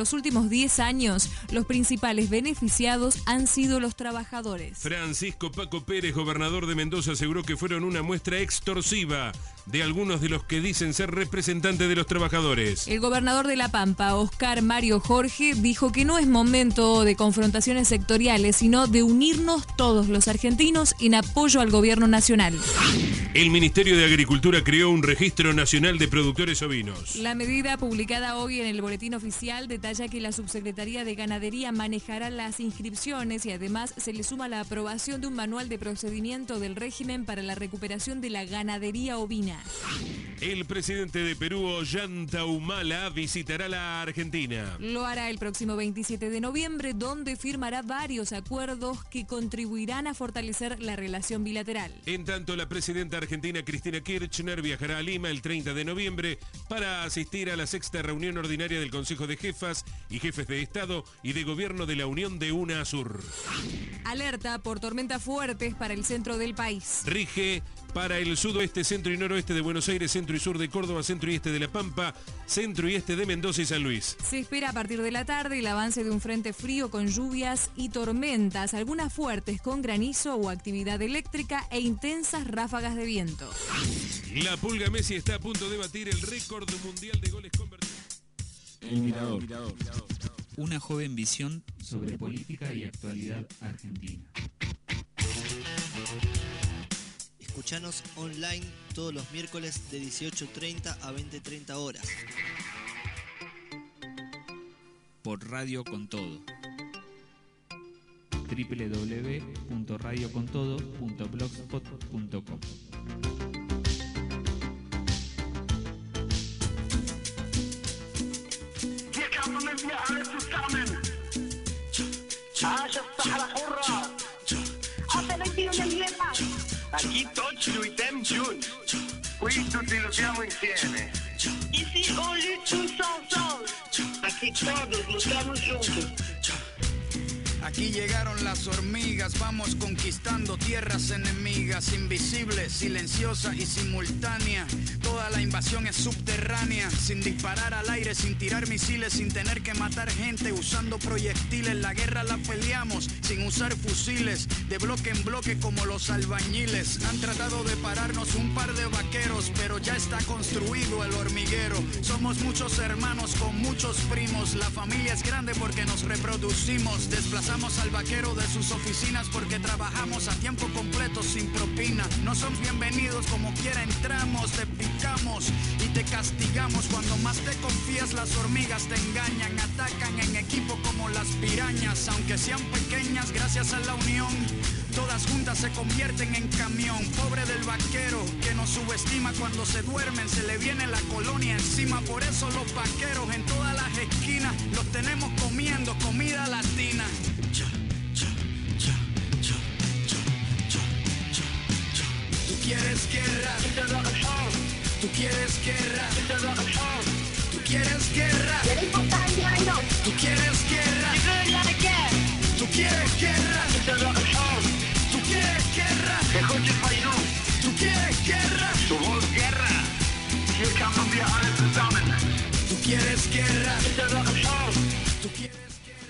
los últimos 10 años los principales beneficiados han sido los trabajadores. Francisco Paco Pérez, gobernador de Mendoza, aseguró que fueron una muestra extorsiva de algunos de los que dicen ser representantes de los trabajadores. El gobernador de La Pampa, Oscar Mario Jorge, dijo que no es momento de confrontaciones sectoriales, sino de unirnos todos los argentinos en apoyo al gobierno nacional. El Ministerio de Agricultura creó un registro nacional de productores ovinos. La medida publicada hoy en el boletín oficial detalla que la Subsecretaría de Ganadería manejará las inscripciones y además se le suma la aprobación de un manual de procedimiento del régimen para la recuperación de la ganadería ovina. El presidente de Perú, Ollanta Humala, visitará la Argentina. Lo hará el próximo 27 de noviembre, donde firmará varios acuerdos que contribuirán a fortalecer la relación bilateral. En tanto, la presidenta argentina Cristina Kirchner viajará a Lima el 30 de noviembre para asistir a la sexta reunión ordinaria del Consejo de Jefas y Jefes de Estado y de Gobierno de la Unión de UNASUR. Alerta por tormentas fuertes para el centro del país. Rige para el sudoeste, centro y noroeste de Buenos Aires, centro y sur de Córdoba, centro y este de La Pampa, centro y este de Mendoza y San Luis. Se espera a partir de la tarde el avance de un frente frío con lluvias y tormentas, algunas fuertes con granizo o actividad eléctrica e intensas ráfagas de viento. La Pulga Messi está a punto de batir el récord mundial de goles convertidos. El Mirador. Una joven visión sobre política y actualidad argentina. Escuchanos online todos los miércoles de 18.30 a 20.30 horas. Por Radio con Todo. www.radiocontodo.blogspot.com Aquí Touch Luitem June. Qui tutti lottiamo insieme. Easy only two songs. Aqui todos lutamos juntos. Aquí llegaron las hormigas, vamos conquistando tierras enemigas, invisibles, silenciosa y simultánea. Toda la invasión es subterránea, sin disparar al aire, sin tirar misiles, sin tener que matar gente, usando proyectiles. La guerra la peleamos sin usar fusiles, de bloque en bloque como los albañiles. Han tratado de pararnos un par de vaqueros, pero ya está construido el hormiguero. Somos muchos hermanos con muchos primos, la familia es grande porque nos reproducimos, desplazamos al vaquero de sus oficinas porque trabajamos a tiempo completo sin propina. No son bienvenidos como quiera entramos, te picamos y te castigamos. Cuando más te confías las hormigas te engañan, atacan en equipo como las pirañas. Aunque sean pequeñas gracias a la unión, todas juntas se convierten en camión. Pobre del vaquero que nos subestima cuando se duermen, se le viene la colonia encima. Por eso los vaqueros en todas las esquinas los tenemos comiendo comida latina. Quieres guerra. Tú quieres guerra. Tú quieres guerra. Tú quieres guerra. Tú quieres guerra. Tú quieres guerra. Tú quieres guerra. Du willst Guerra. Hier kämpfen wir alle zusammen. Tú quieres guerra.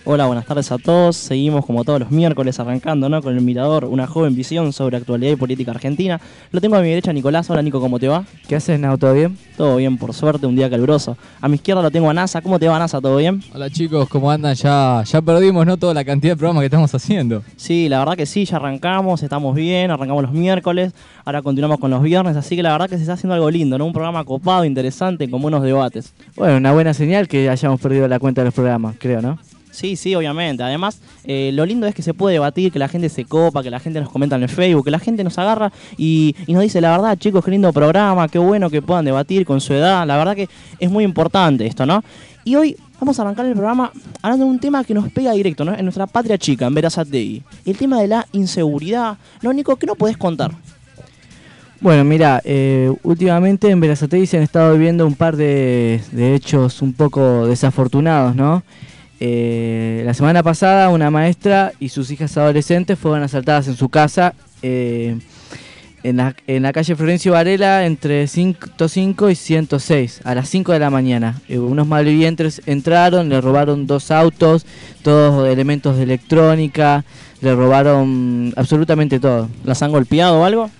Hola, buenas tardes a todos. Seguimos como todos los miércoles arrancando ¿no? con el Mirador, una joven visión sobre actualidad y política argentina. Lo tengo a mi derecha Nicolás. Hola Nico, ¿cómo te va? ¿Qué haces, Nao? ¿Todo bien? Todo bien, por suerte, un día caluroso. A mi izquierda lo tengo a NASA. ¿Cómo te va NASA? ¿Todo bien? Hola chicos, ¿cómo andan? Ya, ya perdimos ¿no? toda la cantidad de programas que estamos haciendo. Sí, la verdad que sí, ya arrancamos, estamos bien, arrancamos los miércoles, ahora continuamos con los viernes, así que la verdad que se está haciendo algo lindo, ¿no? Un programa copado, interesante, con buenos debates. Bueno, una buena señal que hayamos perdido la cuenta de los programas, creo, ¿no? Sí, sí, obviamente. Además, eh, lo lindo es que se puede debatir, que la gente se copa, que la gente nos comenta en el Facebook, que la gente nos agarra y, nos dice, la verdad, chicos, qué lindo programa, qué bueno que puedan debatir con su edad. La verdad que es muy importante esto, ¿no? Y hoy vamos a arrancar el programa hablando de un tema que nos pega directo, ¿no? En nuestra patria chica, en Verazategui. El tema de la inseguridad. Lo único que no podés contar. Bueno, mira, eh, últimamente en Verazategui se han estado viviendo un par de hechos un poco desafortunados, ¿no? Eh, la semana pasada una maestra y sus hijas adolescentes fueron asaltadas en su casa. eh, en la, en la calle Florencio Varela entre 105 y 106 a las 5 de la mañana. Eh, unos malvivientes entraron, le robaron dos autos, todos elementos de electrónica, le robaron absolutamente todo. ¿Las han golpeado o algo?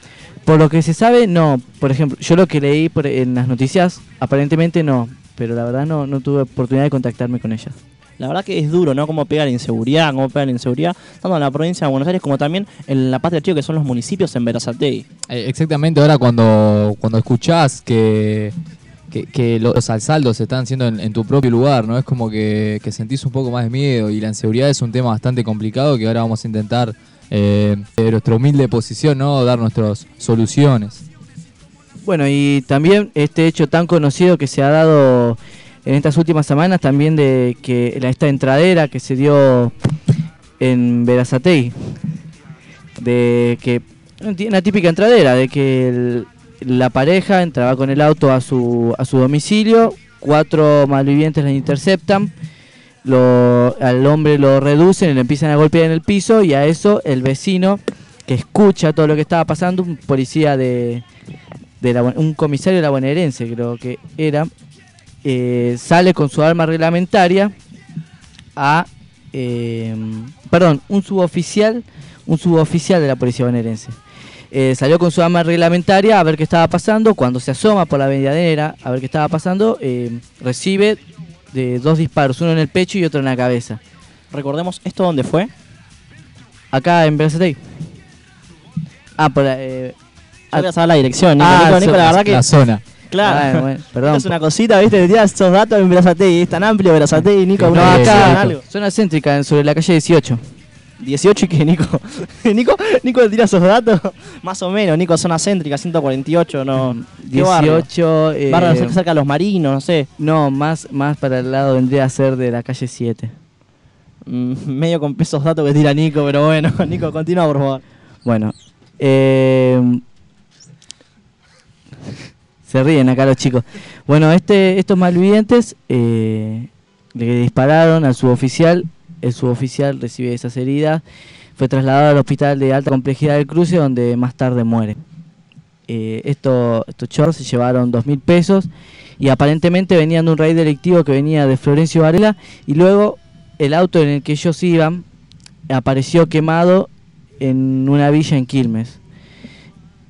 Por lo que se sabe, no. Por ejemplo, yo lo que leí por- en las noticias, aparentemente no. Pero la verdad no, no tuve oportunidad de contactarme con ellas. La verdad que es duro, ¿no? Cómo pega la inseguridad, cómo pega la inseguridad, tanto en la provincia de Buenos Aires como también en la patria chica, que son los municipios en Verazategui. Eh, exactamente, ahora cuando, cuando escuchás que, que, que los alsaldos se están haciendo en, en tu propio lugar, ¿no? Es como que, que sentís un poco más de miedo y la inseguridad es un tema bastante complicado que ahora vamos a intentar, eh, de nuestra humilde posición, ¿no? Dar nuestras soluciones. Bueno, y también este hecho tan conocido que se ha dado en estas últimas semanas, también de que esta entradera que se dio en Verazategui, de que una típica entradera, de que la pareja entraba con el auto a su, a su domicilio, cuatro malvivientes la interceptan, al hombre lo reducen y le empiezan a golpear en el piso y a eso el vecino que escucha todo lo que estaba pasando, un policía de, de la, un comisario de la bonaerense creo que era, eh, sale con su arma reglamentaria a, eh, perdón, un suboficial, un suboficial de la policía bonaerense. Eh, salió con su arma reglamentaria a ver qué estaba pasando. Cuando se asoma por la medianera a ver qué estaba pasando, eh, recibe de dos disparos, uno en el pecho y otro en la cabeza. Recordemos, ¿esto dónde fue? Acá en Brazatei. Ah, por la, eh, Yo a saber la dirección, Nico, Ah, Nico, Nico, so- la verdad que... La zona. Claro. Bueno, bueno, perdón. Es una cosita, ¿viste? Te tiras esos datos en Verazategui, es tan amplio Verazategui, Nico. no, una acá, algo. zona céntrica, en- sobre la calle 18. 18 y que Nico. Nico, Nico tira esos datos. Más o menos, Nico, zona céntrica, 148, no. ¿Qué barrio? 18. eh, Barrio cerca de los marinos, no sé. no, más, más para el lado vendría a ser de la calle 7. Mm, medio con pesos datos que tira Nico, pero bueno, Nico, continúa por favor. Bueno, eh, se ríen acá los chicos. Bueno, este, estos malvivientes eh, le dispararon al suboficial. El suboficial recibe esas heridas. Fue trasladado al hospital de alta complejidad del cruce, donde más tarde muere. Eh, esto- estos chorros se llevaron dos mil pesos y aparentemente venían de un raíz delictivo que venía de Florencio Varela y luego el auto en el que ellos iban apareció quemado en una villa en Quilmes.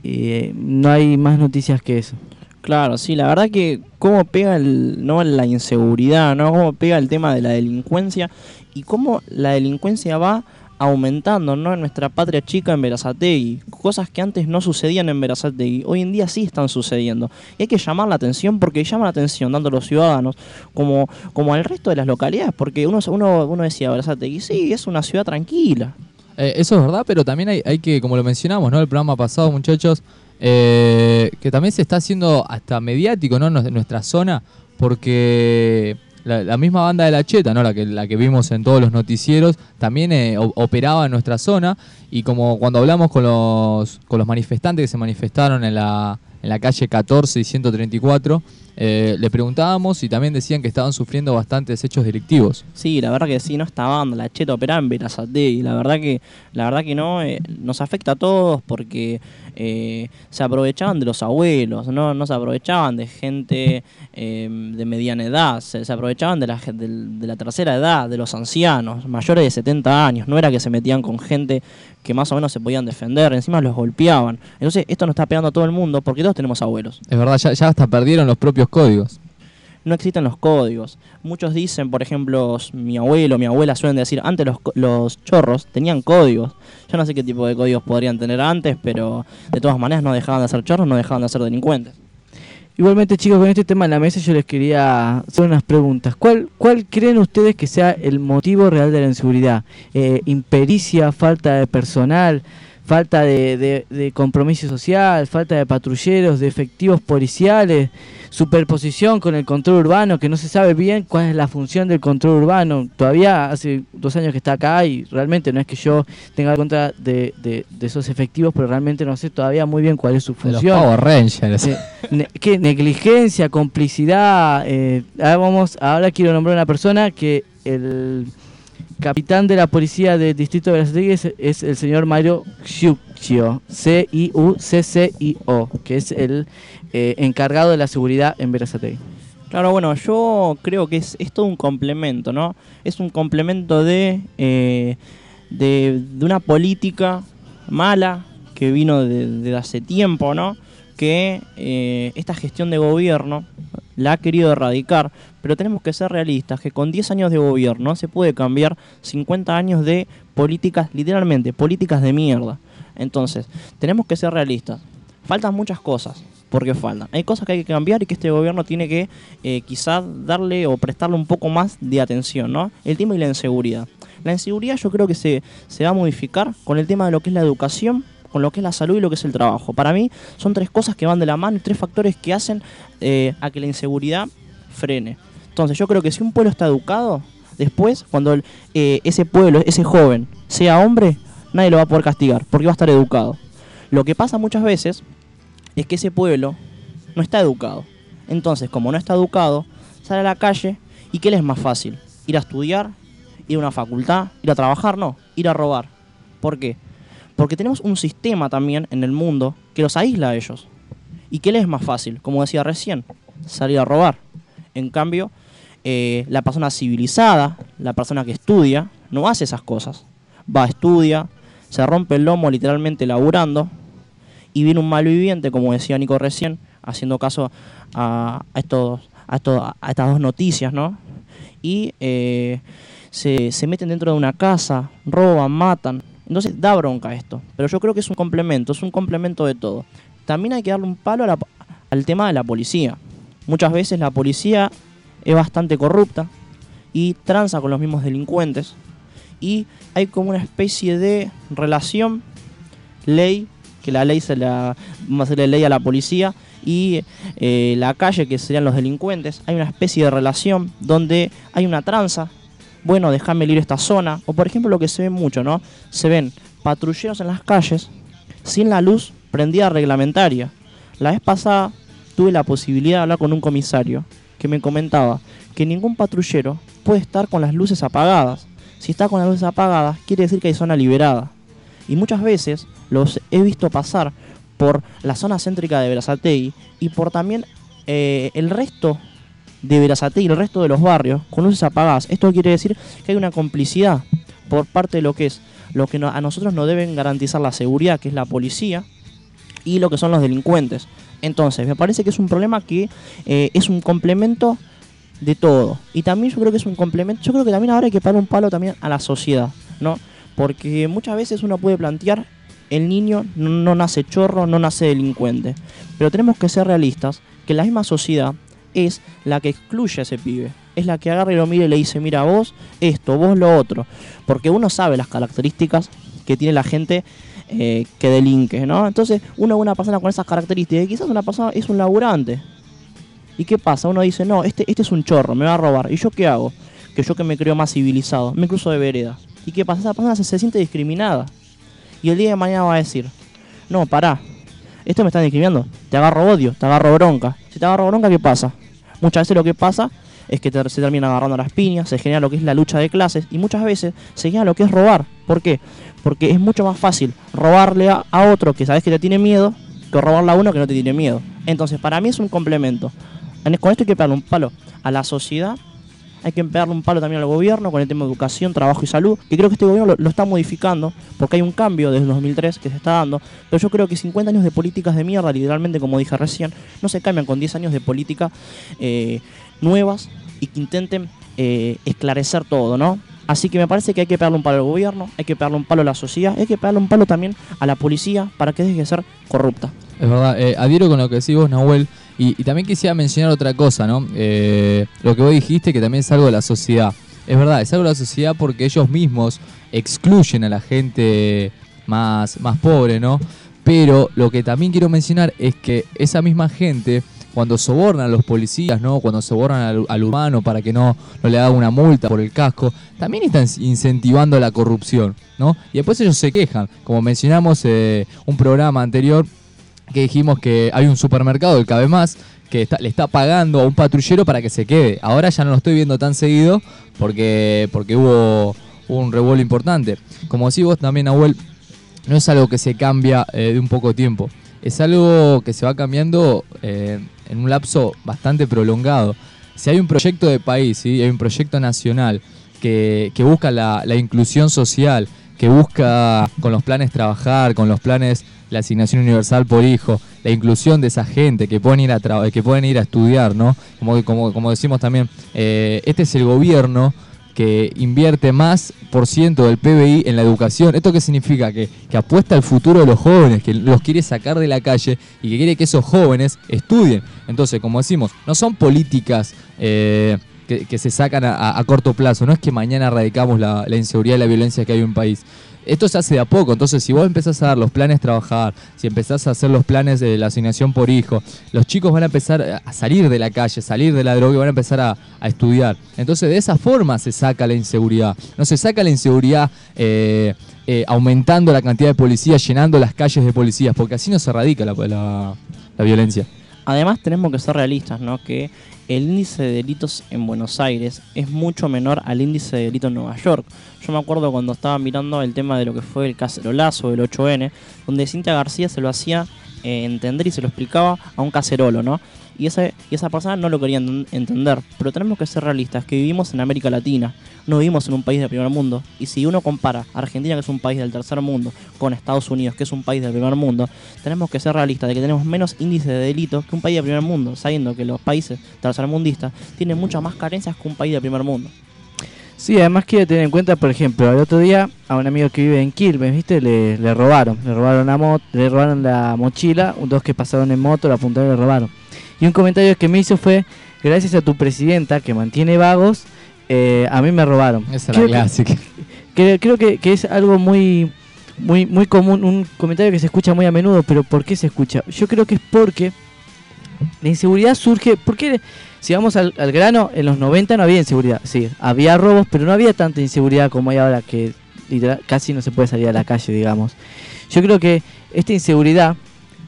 Eh, no hay más noticias que eso. Claro, sí, la verdad que cómo pega el, no la inseguridad, ¿no? Cómo pega el tema de la delincuencia y cómo la delincuencia va aumentando, ¿no? En nuestra patria chica en Verazategui. Cosas que antes no sucedían en Verazategui, hoy en día sí están sucediendo. Y hay que llamar la atención porque llama la atención tanto a los ciudadanos como, como al resto de las localidades, porque uno, uno, uno decía, Verazategui, sí, es una ciudad tranquila. Eh, eso es verdad, pero también hay, hay que, como lo mencionamos, ¿no? El programa pasado, muchachos, que también se está haciendo hasta mediático, ¿no? En nuestra zona, porque la, misma banda de la Cheta, ¿no? La que, la que vimos en todos los noticieros, también eh, operaba en nuestra zona. Y como cuando hablamos con los, con los manifestantes que se manifestaron en la, en la calle 14 y 134, eh, le preguntábamos y también decían que estaban sufriendo bastantes hechos delictivos. Sí, la verdad que sí, no está banda, la cheta operaba en Verazategui, la verdad que, la verdad que no, eh, nos afecta a todos porque eh, se aprovechaban de los abuelos, no, no se aprovechaban de gente eh, de mediana edad, se, se aprovechaban de la, de la tercera edad, de los ancianos, mayores de 70 años, no era que se metían con gente que más o menos se podían defender, encima los golpeaban. Entonces esto nos está pegando a todo el mundo porque todos tenemos abuelos. Es verdad, ya, ya hasta perdieron los propios códigos. no existen los códigos. Muchos dicen, por ejemplo, mi abuelo, mi abuela suelen decir, antes los, los chorros tenían códigos. Yo no sé qué tipo de códigos podrían tener antes, pero de todas maneras no dejaban de ser chorros, no dejaban de ser delincuentes. Igualmente, chicos, con este tema en la mesa yo les quería hacer unas preguntas. ¿Cuál, cuál creen ustedes que sea el motivo real de la inseguridad? Eh, ¿Impericia, falta de personal, falta de, de- de compromiso social, falta de patrulleros, de efectivos policiales, superposición con el control urbano, que no se sabe bien cuál es la función del control urbano? Todavía hace dos años que está acá y realmente no es que yo tenga contra de, de- de esos efectivos, pero realmente no sé todavía muy bien cuál es su De los función. Power Rangers. Sí. Ne- ¿Qué? Negligencia, complicidad. eh, ahora, vamos, ahora quiero nombrar una persona que el, capitán de la policía del distrito de Verazategui es, el señor Mario Ciuccio, C-I-U-C-C-I-O, que es el eh, encargado de la seguridad en Verazategui. Claro, bueno, yo creo que es, es todo un complemento, ¿no? Es un complemento de, eh, de, una política mala que vino de, de hace tiempo, ¿no? Que eh, esta gestión de gobierno la ha querido erradicar, pero tenemos que ser realistas, que con 10 años de gobierno se puede cambiar 50 años de políticas, literalmente, políticas de mierda. Entonces, tenemos que ser realistas. Faltan muchas cosas, porque faltan. Hay cosas que hay que cambiar y que este gobierno tiene que eh, quizás darle o prestarle un poco más de atención, ¿no? El tema y la inseguridad. La inseguridad yo creo que se, se va a modificar con el tema de lo que es la educación, con lo que es la salud y lo que es el trabajo. Para mí son tres cosas que van de la mano y tres factores que hacen eh, a que la inseguridad frene. Entonces yo creo que si un pueblo está educado, después cuando el, eh, ese pueblo, ese joven, sea hombre, nadie lo va a poder castigar porque va a estar educado. Lo que pasa muchas veces es que ese pueblo no está educado. Entonces, como no está educado, sale a la calle y ¿qué le es más fácil? Ir a estudiar, ir a una facultad, ir a trabajar, no, ir a robar. ¿Por qué? Porque tenemos un sistema también en el mundo que los aísla a ellos. ¿Y qué les es más fácil? Como decía recién, salir a robar. En cambio, eh, la persona civilizada, la persona que estudia, no hace esas cosas. Va, estudia, se rompe el lomo literalmente laburando, y viene un malviviente, como decía Nico recién, haciendo caso a, estos, a, a estas dos noticias, ¿no? Y eh, se meten dentro de una casa, roban, matan. Entonces da bronca esto. Pero yo creo que es un complemento, es un complemento de todo. También hay que darle un palo la- al tema de la policía. Muchas veces la policía es bastante corrupta y tranza con los mismos delincuentes. Y hay como una especie de relación, ley, que la ley se la vamos a hacerle ley a la policía y eh, la calle, que serían los delincuentes. Hay una especie de relación donde hay una tranza. Bueno, déjame a esta zona. O por ejemplo lo que se ve mucho, ¿no? Se ven patrulleros en las calles sin la luz prendida reglamentaria. La vez pasada tuve la posibilidad de hablar con un comisario que me comentaba que ningún patrullero puede estar con las luces apagadas. Si está con las luces apagadas, quiere decir que hay zona liberada. Y muchas veces los he visto pasar por la zona céntrica de Verazategui y por también eh, el resto de Verazategui, el resto de los barrios, con luces apagadas. Esto quiere decir que hay una complicidad por parte de lo que es lo que a nosotros nos deben garantizar la seguridad, que es la policía, y lo que son los delincuentes. Entonces, me parece que es un problema que eh, es un complemento de todo. Y también yo creo que es un complemento, yo creo que también ahora hay que parar un palo también a la sociedad, ¿no? Porque muchas veces uno puede plantear, el niño no nace chorro, no nace delincuente. Pero tenemos que ser realistas, que la misma sociedad es la que excluye a ese pibe. Es la que agarra y lo mira y le dice, mira vos esto, vos lo otro. Porque uno sabe las características que tiene la gente eh, que delinque, ¿no? Entonces, uno es una persona con esas características y quizás una persona es un laburante. ¿Y qué pasa? Uno dice, no, este, este es un chorro, me va a robar. ¿Y yo qué hago? Que yo que me creo más civilizado, me cruzo de vereda. ¿Y qué pasa? Esa persona se, se siente discriminada. Y el día de mañana va a decir, no, pará, esto me están discriminando, te agarro odio, te agarro bronca. Si te agarro bronca, ¿qué pasa? Muchas veces lo que pasa es que se termina agarrando las piñas, se genera lo que es la lucha de clases y muchas veces se genera lo que es robar. ¿Por qué? Porque es mucho más fácil robarle a, a otro que sabes que te tiene miedo que robarle a uno que no te tiene miedo. Entonces, para mí es un complemento. En- Con esto hay que pegarle un palo a la sociedad, hay que pegarle un palo también al gobierno con el tema de educación, trabajo y salud, que creo que este gobierno lo, está modificando, porque hay un cambio desde el 2003 que se está dando, pero yo creo que 50 años de políticas de mierda, literalmente como dije recién, no se cambian con 10 años de política eh, nuevas y que intenten eh, esclarecer todo, ¿no? Así que me parece que hay que pegarle un palo al gobierno, hay que pegarle un palo a la sociedad, hay que pegarle un palo también a la policía para que deje de ser corrupta. Es verdad, eh, adhiero con lo que decís vos, Nahuel. Y, también quisiera mencionar otra cosa, ¿no? Eh, lo que vos dijiste, que también es algo de la sociedad. Es verdad, es algo de la sociedad porque ellos mismos excluyen a la gente más, más pobre, ¿no? Pero lo que también quiero mencionar es que esa misma gente, cuando sobornan a los policías, ¿no? Cuando sobornan al, al humano para que no, no le haga una multa por el casco, también están incentivando la corrupción, ¿no? Y después ellos se quejan. Como mencionamos eh, un programa anterior, que dijimos que hay un supermercado, el Cabe Más, que está- le está pagando a un patrullero para que se quede. Ahora ya no lo estoy viendo tan seguido porque, porque hubo un revuelo importante. Como decís vos también, Abuel, no es algo que se cambia eh, de un poco tiempo, es algo que se va cambiando eh, en un lapso bastante prolongado. Si hay un proyecto de país, ¿sí? hay un proyecto nacional que, que busca la, la inclusión social, que busca con los planes trabajar, con los planes la asignación universal por hijo, la inclusión de esa gente que pueden ir a, que pueden ir a estudiar, ¿no? Como, como, como decimos también, eh, este es el gobierno que invierte más por ciento del PBI en la educación. ¿Esto qué significa? Que, que apuesta al futuro de los jóvenes, que los quiere sacar de la calle y que quiere que esos jóvenes estudien. Entonces, como decimos, no son políticas eh, que, se sacan a corto plazo, no es que mañana erradicamos la, la inseguridad y la violencia que hay en un país. Esto se hace de a poco, entonces si vos empezás a dar los planes trabajar, si empezás a hacer los planes de la asignación por hijo, los chicos van a empezar a salir de la calle, salir de la droga y van a empezar a, estudiar. Entonces de esa forma se saca la inseguridad. No se saca la inseguridad eh, eh, aumentando la cantidad de policías, llenando las calles de policías, porque así no se erradica la, la- la violencia. Además tenemos que ser realistas, ¿no? Que el índice de delitos en Buenos Aires es mucho menor al índice de delitos en Nueva York. Yo me acuerdo cuando estaba mirando el tema de lo que fue el cacerolazo del 8N, donde Cintia García se lo hacía eh, entender y se lo explicaba a un cacerolo, ¿no? Y, ese, y esa persona no lo quería enten- entender. Pero tenemos que ser realistas, que vivimos en América Latina, no vivimos en un país del primer mundo. Y si uno compara Argentina, que es un país del tercer mundo, con Estados Unidos, que es un país del primer mundo, tenemos que ser realistas de que tenemos menos índice de delitos que un país del primer mundo, sabiendo que los países tercermundistas tienen muchas más carencias que un país del primer mundo. Sí, además quiero tener en cuenta, por ejemplo, el otro día a un amigo que vive en Quilmes, ¿viste? Le, le robaron, le robaron la moto, le robaron la mochila, dos que pasaron en moto, la apuntaron y le robaron. Y un comentario que me hizo fue, gracias a tu presidenta que mantiene vagos, eh, a mí me robaron. Esa es la Creo que- clásica. que- creo que, que es algo muy, muy, muy común, un comentario que se escucha muy a menudo, pero ¿por qué se escucha? Yo creo que es porque la inseguridad surge, porque si vamos al, al grano, en los 90 no había inseguridad, sí, había robos, pero no había tanta inseguridad como hay ahora, que literal- casi no se puede salir a la calle, digamos. Yo creo que esta inseguridad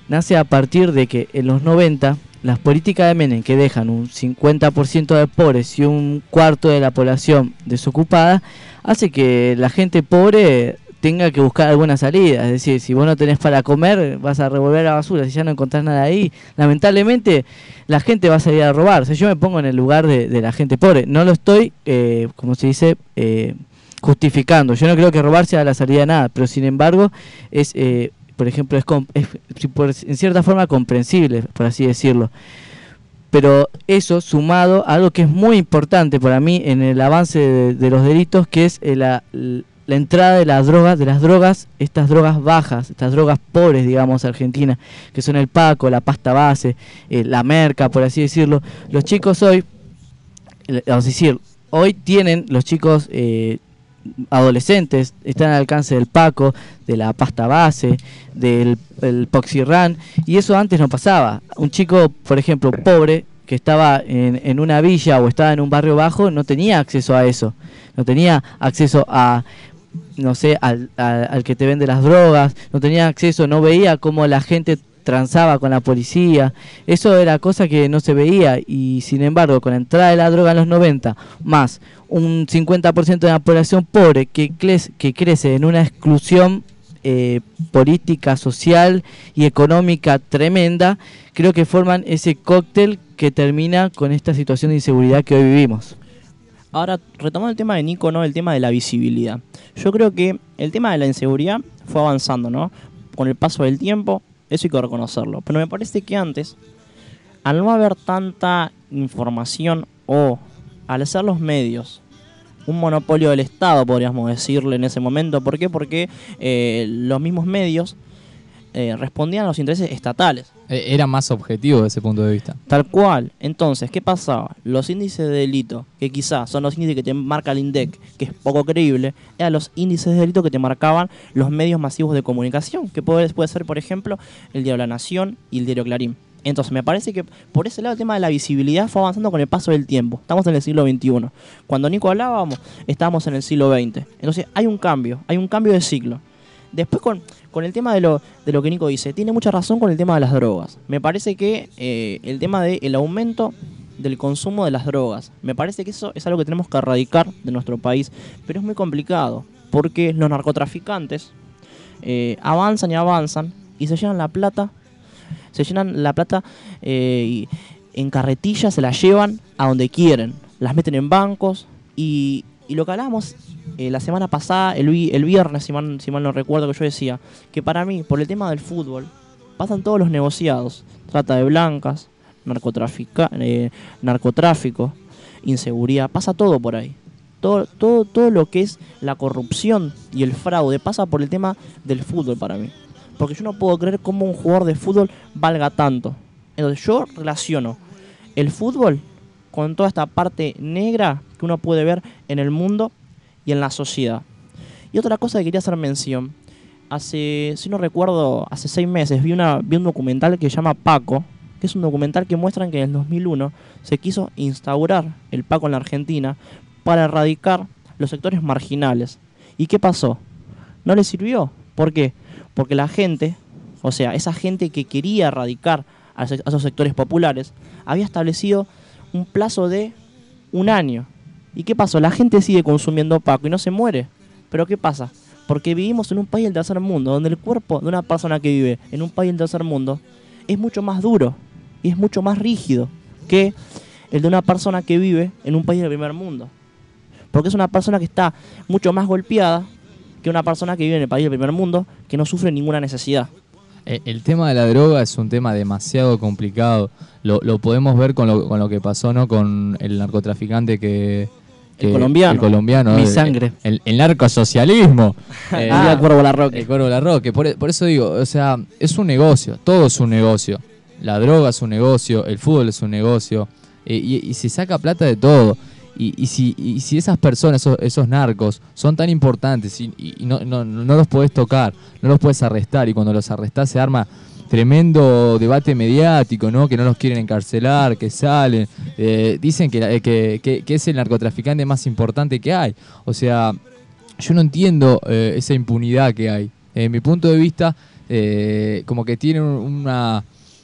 nace a partir de que en los 90 las políticas de Menem que dejan un 50% de pobres y un cuarto de la población desocupada, hace que la gente pobre tenga que buscar alguna salida. Es decir, si vos no tenés para comer, vas a revolver la basura. Si ya no encontrás nada ahí, lamentablemente la gente va a salir a robar. O yo me pongo en el lugar de, de la gente pobre. No lo estoy, eh, como se dice, eh, justificando. Yo no creo que robar sea la salida de nada, pero sin embargo es... eh, por ejemplo, es, es, por- en cierta forma comprensible, por así decirlo. Pero eso sumado a algo que es muy importante para mí en el avance de, de los delitos, que es eh, la, la entrada de las drogas, de las drogas, estas drogas bajas, estas drogas pobres, digamos, Argentina, que son el paco, la pasta base, eh, la merca, por así decirlo. Los chicos hoy, eh, vamos a decir, hoy tienen los chicos eh, adolescentes, están al alcance del paco, de la pasta base, del el Poxirran, y eso antes no pasaba. Un chico, por ejemplo, pobre, que estaba en, en una villa o estaba en un barrio bajo, no tenía acceso a eso, no tenía acceso a, no sé, al, al, al que te vende las drogas, no tenía acceso, no veía cómo la gente transaba con la policía, eso era cosa que no se veía y sin embargo con la entrada de la droga en los 90, más un 50% de la población pobre que, cre- que crece en una exclusión eh, política, social y económica tremenda, creo que forman ese cóctel que termina con esta situación de inseguridad que hoy vivimos. Ahora, retomando el tema de Nico, ¿no? El tema de la visibilidad. Yo creo que el tema de la inseguridad fue avanzando, ¿no? Con el paso del tiempo, eso hay que reconocerlo. Pero me parece que antes, al no haber tanta información o al ser los medios un monopolio del Estado, podríamos decirle en ese momento. ¿Por qué? Porque eh, los mismos medios eh, respondían a los intereses estatales. Eh, Era más objetivo desde ese punto de vista. Tal cual. Entonces, ¿qué pasaba? Los índices de delito, que quizás son los índices que te marca el INDEC, que es poco creíble, eran los índices de delito que te marcaban los medios masivos de comunicación, que puede, puede ser, por ejemplo, el diario La Nación y el diario Clarín. Entonces, me parece que por ese lado el tema de la visibilidad fue avanzando con el paso del tiempo. Estamos en el siglo XXI. Cuando Nico hablábamos, estábamos en el siglo XX. Entonces, hay un cambio, hay un cambio de ciclo. Después con, con el tema de lo, de lo que Nico dice, tiene mucha razón con el tema de las drogas. Me parece que eh, el tema del aumento del consumo de las drogas. Me parece que eso es algo que tenemos que erradicar de nuestro país, pero es muy complicado, porque los narcotraficantes eh, avanzan y avanzan y se llenan la plata, se llenan la plata eh, en carretillas se la llevan a donde quieren, las meten en bancos y, y lo que hablábamos eh, la semana pasada, el, el viernes, si mal, si mal no recuerdo, que yo decía, que para mí, por el tema del fútbol, pasan todos los negociados. Trata de blancas, eh, narcotráfico, inseguridad, pasa todo por ahí. Todo, todo, todo lo que es la corrupción y el fraude pasa por el tema del fútbol para mí. Porque yo no puedo creer cómo un jugador de fútbol valga tanto. Entonces yo relaciono el fútbol con toda esta parte negra que uno puede ver en el mundo y en la sociedad. Y otra cosa que quería hacer mención, hace, si no recuerdo, hace seis meses vi, una, vi un documental que se llama Paco, que es un documental que muestran que en el 2001 se quiso instaurar el Paco en la Argentina para erradicar los sectores marginales. ¿Y qué pasó? No le sirvió. ¿Por qué? Porque la gente, o sea, esa gente que quería erradicar a esos sectores populares, había establecido un plazo de un año. ¿Y qué pasó? La gente sigue consumiendo Paco y no se muere. ¿Pero qué pasa? Porque vivimos en un país del tercer mundo, donde el cuerpo de una persona que vive en un país del tercer mundo es mucho más duro y es mucho más rígido que el de una persona que vive en un país del primer mundo. Porque es una persona que está mucho más golpeada que una persona que vive en el país del primer mundo que no sufre ninguna necesidad. Eh, El tema de la droga es un tema demasiado complicado. Lo, lo podemos ver con lo, con lo que pasó ¿no? con el narcotraficante que... El colombiano. El colombiano. Mi el- sangre. El, el narcosocialismo. Eh, Ah, Cuervo Larroque. El Cuervo Larroque. Por, por eso digo, o sea, es un negocio. Todo es un negocio. La droga es un negocio, el fútbol es un negocio. eh, y, y se saca plata de todo. Y, y si, y si esas personas, esos, esos narcos, son tan importantes y, no, los podés tocar, no los puedes arrestar, y cuando los arrestás se arma tremendo debate mediático, ¿no? Que no los quieren encarcelar, que salen. eh, dicen que, la- que, que- que es el narcotraficante más importante que hay. O sea, yo no entiendo eh, esa impunidad que hay. En mi punto de vista, eh, como que tienen una,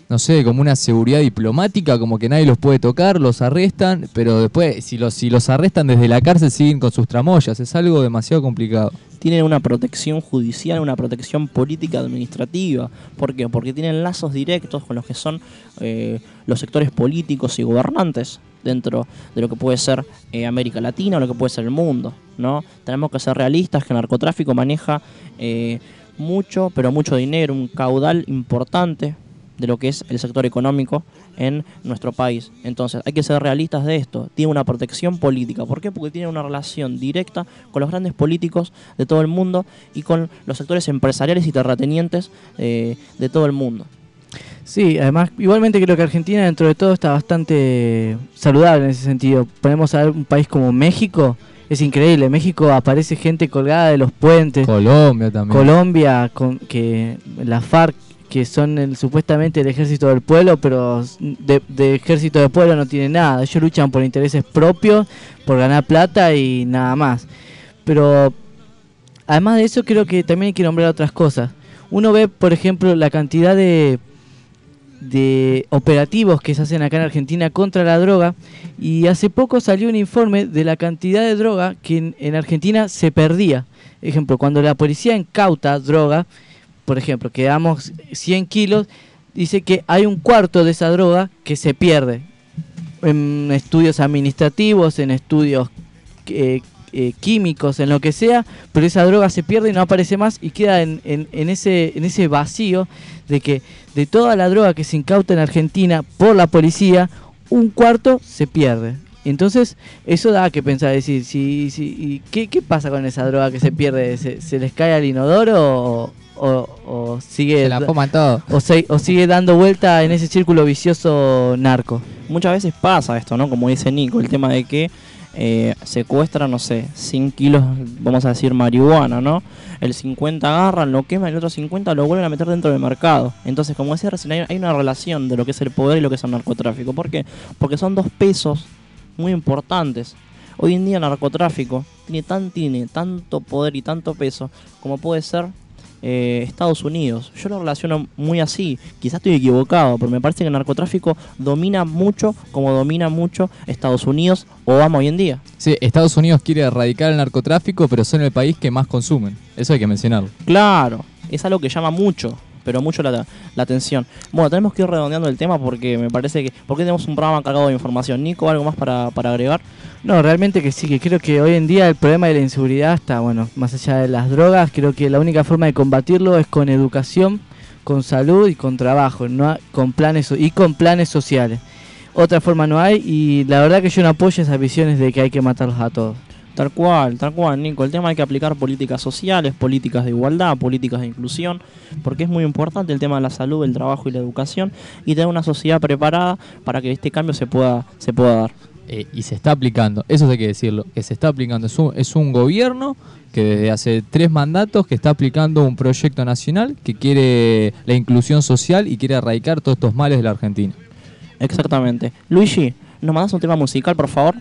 no sé, como una seguridad diplomática, como que nadie los puede tocar, los arrestan, pero después, si los, si los arrestan desde la cárcel, siguen con sus tramoyas. Es algo demasiado complicado. tienen una protección judicial, una protección política administrativa. ¿Por qué? Porque tienen lazos directos con los que son eh, los sectores políticos y gobernantes dentro de lo que puede ser eh, América Latina o lo que puede ser el mundo. ¿no? Tenemos que ser realistas que el narcotráfico maneja eh, mucho, pero mucho dinero, un caudal importante de lo que es el sector económico en nuestro país. Entonces, hay que ser realistas de esto. Tiene una protección política. ¿Por qué? Porque tiene una relación directa con los grandes políticos de todo el mundo y con los sectores empresariales y terratenientes eh, de todo el mundo. Sí, además, igualmente creo que Argentina dentro de todo está bastante saludable en ese sentido. Ponemos a ver un país como México, es increíble. En México aparece gente colgada de los puentes. Colombia también. Colombia, con que la FARC, que son el- supuestamente el ejército del pueblo, pero de, ejército del pueblo no tiene nada. Ellos luchan por intereses propios, por ganar plata y nada más. Pero además de eso, creo que también hay que nombrar otras cosas. Uno ve, por ejemplo, la cantidad de, de operativos que se hacen acá en Argentina contra la droga y hace poco salió un informe de la cantidad de droga que en, en Argentina se perdía. Ejemplo, cuando la policía incauta droga, por ejemplo, que damos 100 kilos, dice que hay un cuarto de esa droga que se pierde en estudios administrativos, en estudios eh, eh, químicos, en lo que sea, pero esa droga se pierde y no aparece más y queda en, en- en ese, en ese vacío de que de toda la droga que se incauta en Argentina por la policía, un cuarto se pierde. Entonces, eso da que pensar, decir, si, si, ¿qué, qué pasa con esa droga que se pierde? ¿Se, se les cae al inodoro o, o- o sigue, Se la todo. o, se- o sigue dando vuelta en ese círculo vicioso narco? Muchas veces pasa esto, ¿no? Como dice Nico, el tema de que eh, secuestran, no sé, 100 kilos, vamos a decir, marihuana, ¿no? El 50 agarran, lo queman, el otro 50 lo vuelven a meter dentro del mercado. Entonces, como decía recién, hay, hay una relación de lo que es el poder y lo que es el narcotráfico. ¿Por qué? Porque son dos pesos muy importantes. Hoy en día el narcotráfico tiene, tan, tiene tanto poder y tanto peso como puede ser eh, Estados Unidos. Yo lo relaciono muy así. Quizás estoy equivocado, pero me parece que el narcotráfico domina mucho como domina mucho Estados Unidos o vamos hoy en día. Sí, Estados Unidos quiere erradicar el narcotráfico, pero son el país que más consumen. Eso hay que mencionarlo. Claro, es algo que llama mucho, pero mucho la, la atención. Bueno, tenemos que ir redondeando el tema porque me parece que... Porque tenemos un programa cargado de información. Nico, ¿algo más para, para agregar? No, realmente que sí, que creo que hoy en día el problema de la inseguridad está, bueno, más allá de las drogas, creo que la única forma de combatirlo es con educación, con salud y con trabajo, no con planes y con planes sociales. Otra forma no hay y la verdad que yo no apoyo esas visiones de que hay que matarlos a todos. Tal cual, tal cual, Nico. El tema hay que aplicar políticas sociales, políticas de igualdad, políticas de inclusión, porque es muy importante el tema de la salud, el trabajo y la educación, y tener una sociedad preparada para que este cambio se pueda, se pueda dar. Eh, y se está aplicando, eso hay que decirlo, que se está aplicando. Es un, es un gobierno que desde hace tres mandatos que está aplicando un proyecto nacional que quiere la inclusión social y quiere erradicar todos estos males de la Argentina. Exactamente. Luigi, ¿nos mandas un tema musical, por favor?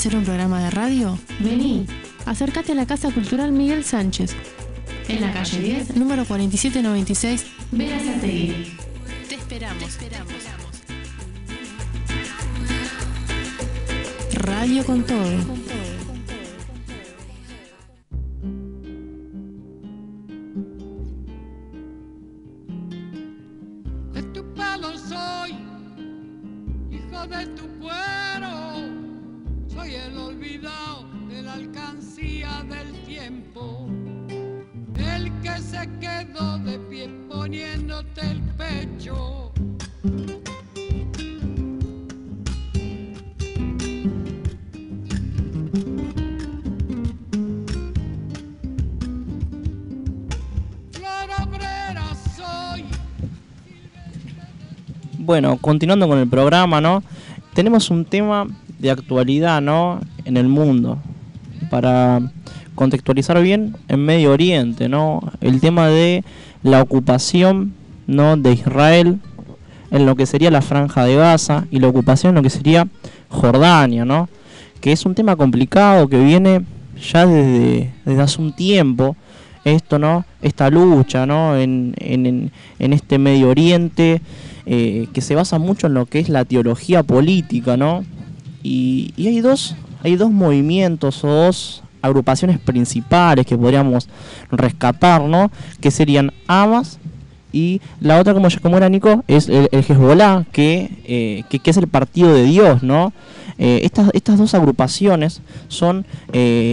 Hacer un programa de radio? Vení, acércate a la Casa Cultural Miguel Sánchez. En la calle 10, número 4796, Verazategui. Te esperamos. Radio con todo. Bueno, continuando con el programa, ¿no? Tenemos un tema de actualidad, ¿no? En el mundo. Para contextualizar bien, en Medio Oriente, ¿no? El tema de la ocupación, ¿no? De Israel en lo que sería la franja de Gaza y la ocupación en lo que sería Jordania, ¿no? Que es un tema complicado que viene ya desde, hace un tiempo esto, ¿no? Esta lucha, ¿no? En, en- en este Medio Oriente, eh, que se basa mucho en lo que es la teología política, ¿no? Y, hay dos, hay dos movimientos o dos agrupaciones principales que podríamos rescatar, ¿no? Que serían Hamas y la otra, como, ya- como era Nico, es el, el Hezbollah, que, eh, que, es el partido de Dios, ¿no? Eh, estas, estas dos agrupaciones son,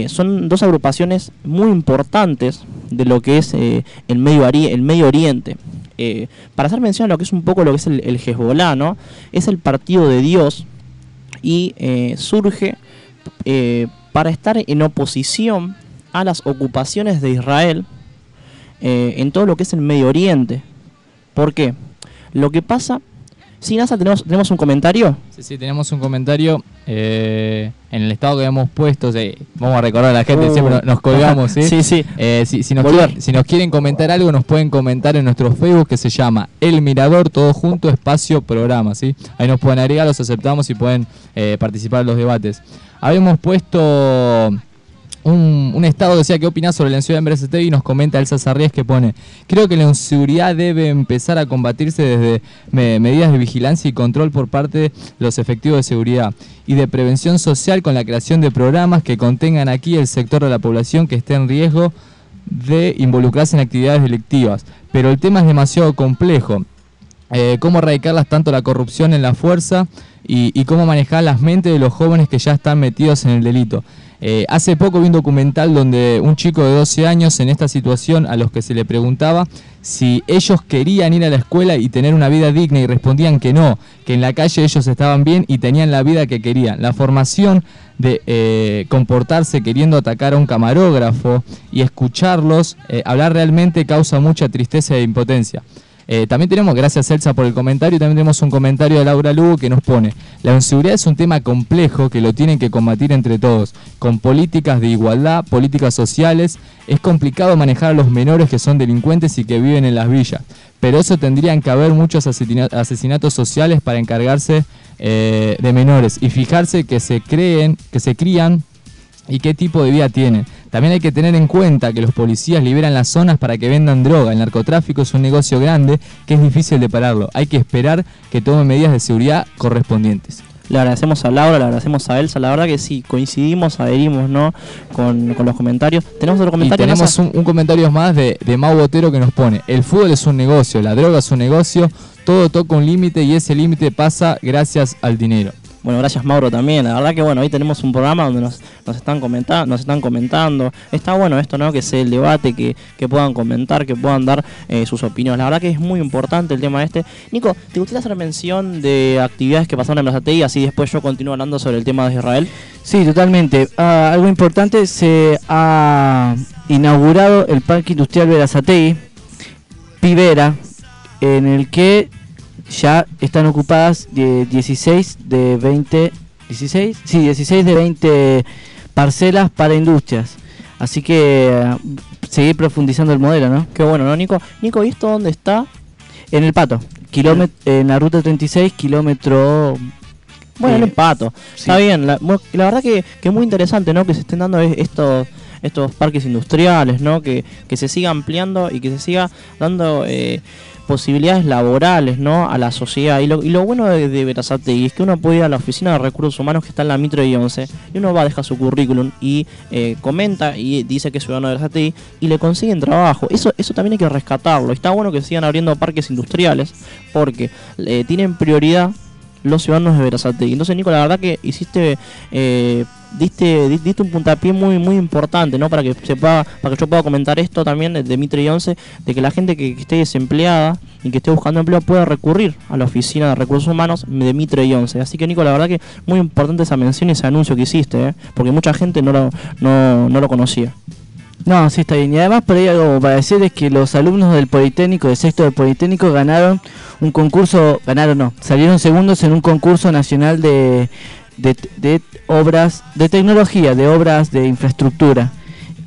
son dos agrupaciones muy importantes de lo que es el, Medio el Medio Oriente. Eh, para hacer mención a lo que es un poco lo que es el, el Hezbollah, ¿no? Es el partido de Dios y eh, surge eh, para estar en oposición a las ocupaciones de Israel en todo lo que es el Medio Oriente. ¿Por qué? Lo que pasa... Sí, NASA, ¿tenemos, ¿tenemos un comentario? Sí, sí, tenemos un comentario eh, en el estado que hemos puesto. sí, vamos a recordar a la gente, Uh. siempre nos- colgamos. ¿sí? Sí, sí. Eh, si, si nos Volver. quieren, si nos quieren comentar algo, nos pueden comentar en nuestro Facebook que se llama El Mirador, todo junto, espacio, programa. ¿sí? Ahí nos pueden agregar, los aceptamos y pueden eh, participar en los debates. Habíamos puesto un, estado decía qué opinás sobre la inseguridad en Berazategui y nos comenta Elsa Sarrías que pone creo que la inseguridad debe empezar a combatirse desde me- medidas de vigilancia y control por parte de los efectivos de seguridad y de prevención social con la creación de programas que contengan aquí el sector de la población que esté en riesgo de involucrarse en actividades delictivas pero el tema es demasiado complejo. Eh, cómo erradicarlas tanto la corrupción en la fuerza y cómo manejar las mentes de los jóvenes que ya están metidos en el delito. Eh, hace poco vi un documental donde un chico de 12 años en esta situación a los que se le preguntaba si ellos querían ir a la escuela y tener una vida digna y respondían que no, que en la calle ellos estaban bien y tenían la vida que querían. La formación de eh, comportarse queriendo atacar a un camarógrafo y escucharlos eh, hablar realmente causa mucha tristeza e impotencia. Eh, también tenemos, gracias Elsa por el comentario, también tenemos un comentario de Laura Lugo que nos pone, la inseguridad es un tema complejo que lo tienen que combatir entre todos, con políticas de igualdad, políticas sociales, es complicado manejar a los menores que son delincuentes y que viven en las villas, pero eso tendrían que haber muchos asesina- asesinatos sociales para encargarse eh, de menores y fijarse que se creen, que se crían y qué tipo de vida tienen. También hay que tener en cuenta que los policías liberan las zonas para que vendan droga. El narcotráfico es un negocio grande que es difícil de pararlo. Hay que esperar que tomen medidas de seguridad correspondientes. Le agradecemos a Laura, le agradecemos a Elsa. La verdad que sí, coincidimos, adherimos, ¿no? Con, con los comentarios. Tenemos otro Y comentario. tenemos Elsa? un, un comentario más de, de Mau Botero que nos pone, el fútbol es un negocio, la droga es un negocio, todo toca un límite y ese límite pasa gracias al dinero. Bueno, gracias Mauro también. La verdad que bueno, hoy tenemos un programa donde nos, están comentando, nos están comentando. Está bueno esto, ¿no? Que sea el debate, que, que puedan comentar, que puedan dar eh, sus opiniones. La verdad que es muy importante el tema este. Nico, ¿te gustaría hacer mención de actividades que pasaron en la ATI? Así después yo continúo hablando sobre el tema de Israel. Sí, totalmente. Ah, algo importante, se ha inaugurado el Parque Industrial Verazategui, Pivera, en el que ya están ocupadas de 16 de 20, 16, sí, 16 de 20 parcelas para industrias. Así que ah, seguir profundizando el modelo, ¿no? Qué bueno, ¿no, Nico? Nico, ¿y esto dónde está? En el Pato, kilómet- en la ruta 36, kilómetro... Bueno, eh, el empato. Está bien. La, verdad que, que es muy interesante, ¿no? Que se estén dando es- estos estos parques industriales, ¿no? Que, que se siga ampliando y que se siga dando eh, posibilidades laborales, ¿no? A la sociedad. Y lo, y lo bueno de, de Verazategui es que uno puede ir a la oficina de recursos humanos que está en la Mitro y 11 y uno va a dejar su currículum y eh, comenta y dice que es ciudadano de Verazategui y le consiguen trabajo. Eso, eso también hay que rescatarlo. Está bueno que sigan abriendo parques industriales porque eh, tienen prioridad los ciudadanos de Verazategui. Entonces, Nico, la verdad que hiciste, eh, diste, di- diste un puntapié muy muy importante, ¿no? Para que se pueda, para que yo pueda comentar esto también de, Mitre y 11, de que la gente que, esté desempleada y que esté buscando empleo pueda recurrir a la oficina de recursos humanos de Mitre y 11. Así que, Nico, la verdad que muy importante esa mención y ese anuncio que hiciste, ¿eh? Porque mucha gente no lo, no, no lo conocía. No, sí está bien. Y además por ahí algo para decir es que los alumnos del Politécnico, de sexto del Politécnico, ganaron un concurso, ganaron no, salieron segundos en un concurso nacional de, de, de obras, de tecnología, de obras de infraestructura.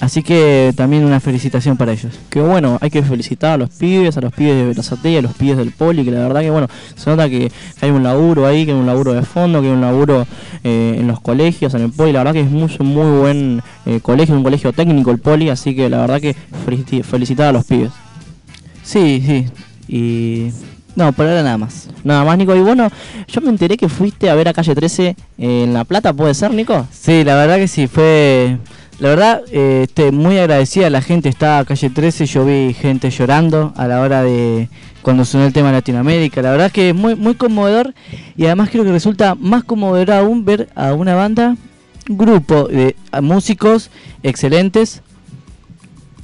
Así que también una felicitación para ellos. Que bueno, hay que felicitar a los pibes, a los pibes de Verazategui, a los pibes del Poli, que la verdad que bueno, se nota que hay un laburo ahí, que hay un laburo de fondo, que hay un laburo eh, en los colegios, en el Poli, la verdad que es muy, muy buen eh, colegio, un colegio técnico el Poli, así que la verdad que felicit- felicitar a los pibes. Sí, sí. Y no, por ahora nada más. Nada más, Nico. Y bueno, yo me enteré que fuiste a ver a Calle 13 en La Plata, ¿puede ser, Nico? Sí, la verdad que sí, fue... La verdad, eh, muy agradecida, la gente estaba a calle 13, yo vi gente llorando a la hora de cuando sonó el tema Latinoamérica, la verdad que es muy, muy conmovedor y además creo que resulta más conmovedor aún ver a una banda, grupo de músicos excelentes,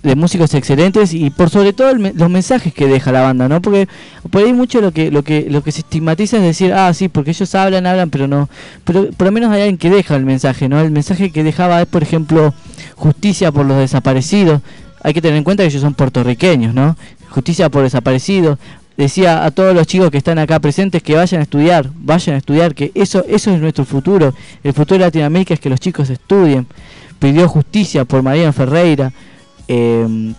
de músicos excelentes y por sobre todo el los mensajes que deja la banda, ¿no? Porque por ahí mucho lo que lo que lo que se estigmatiza es decir, ah, sí, porque ellos hablan, hablan, pero no, pero por lo menos hay alguien que deja el mensaje, ¿no? El mensaje que dejaba es, por ejemplo, justicia por los desaparecidos. Hay que tener en cuenta que ellos son puertorriqueños, ¿no? Justicia por desaparecidos. Decía a todos los chicos que están acá presentes que vayan a estudiar, vayan a estudiar, que eso eso es nuestro futuro. El futuro de Latinoamérica es que los chicos estudien. Pidió justicia por Mariano Ferreira, eh,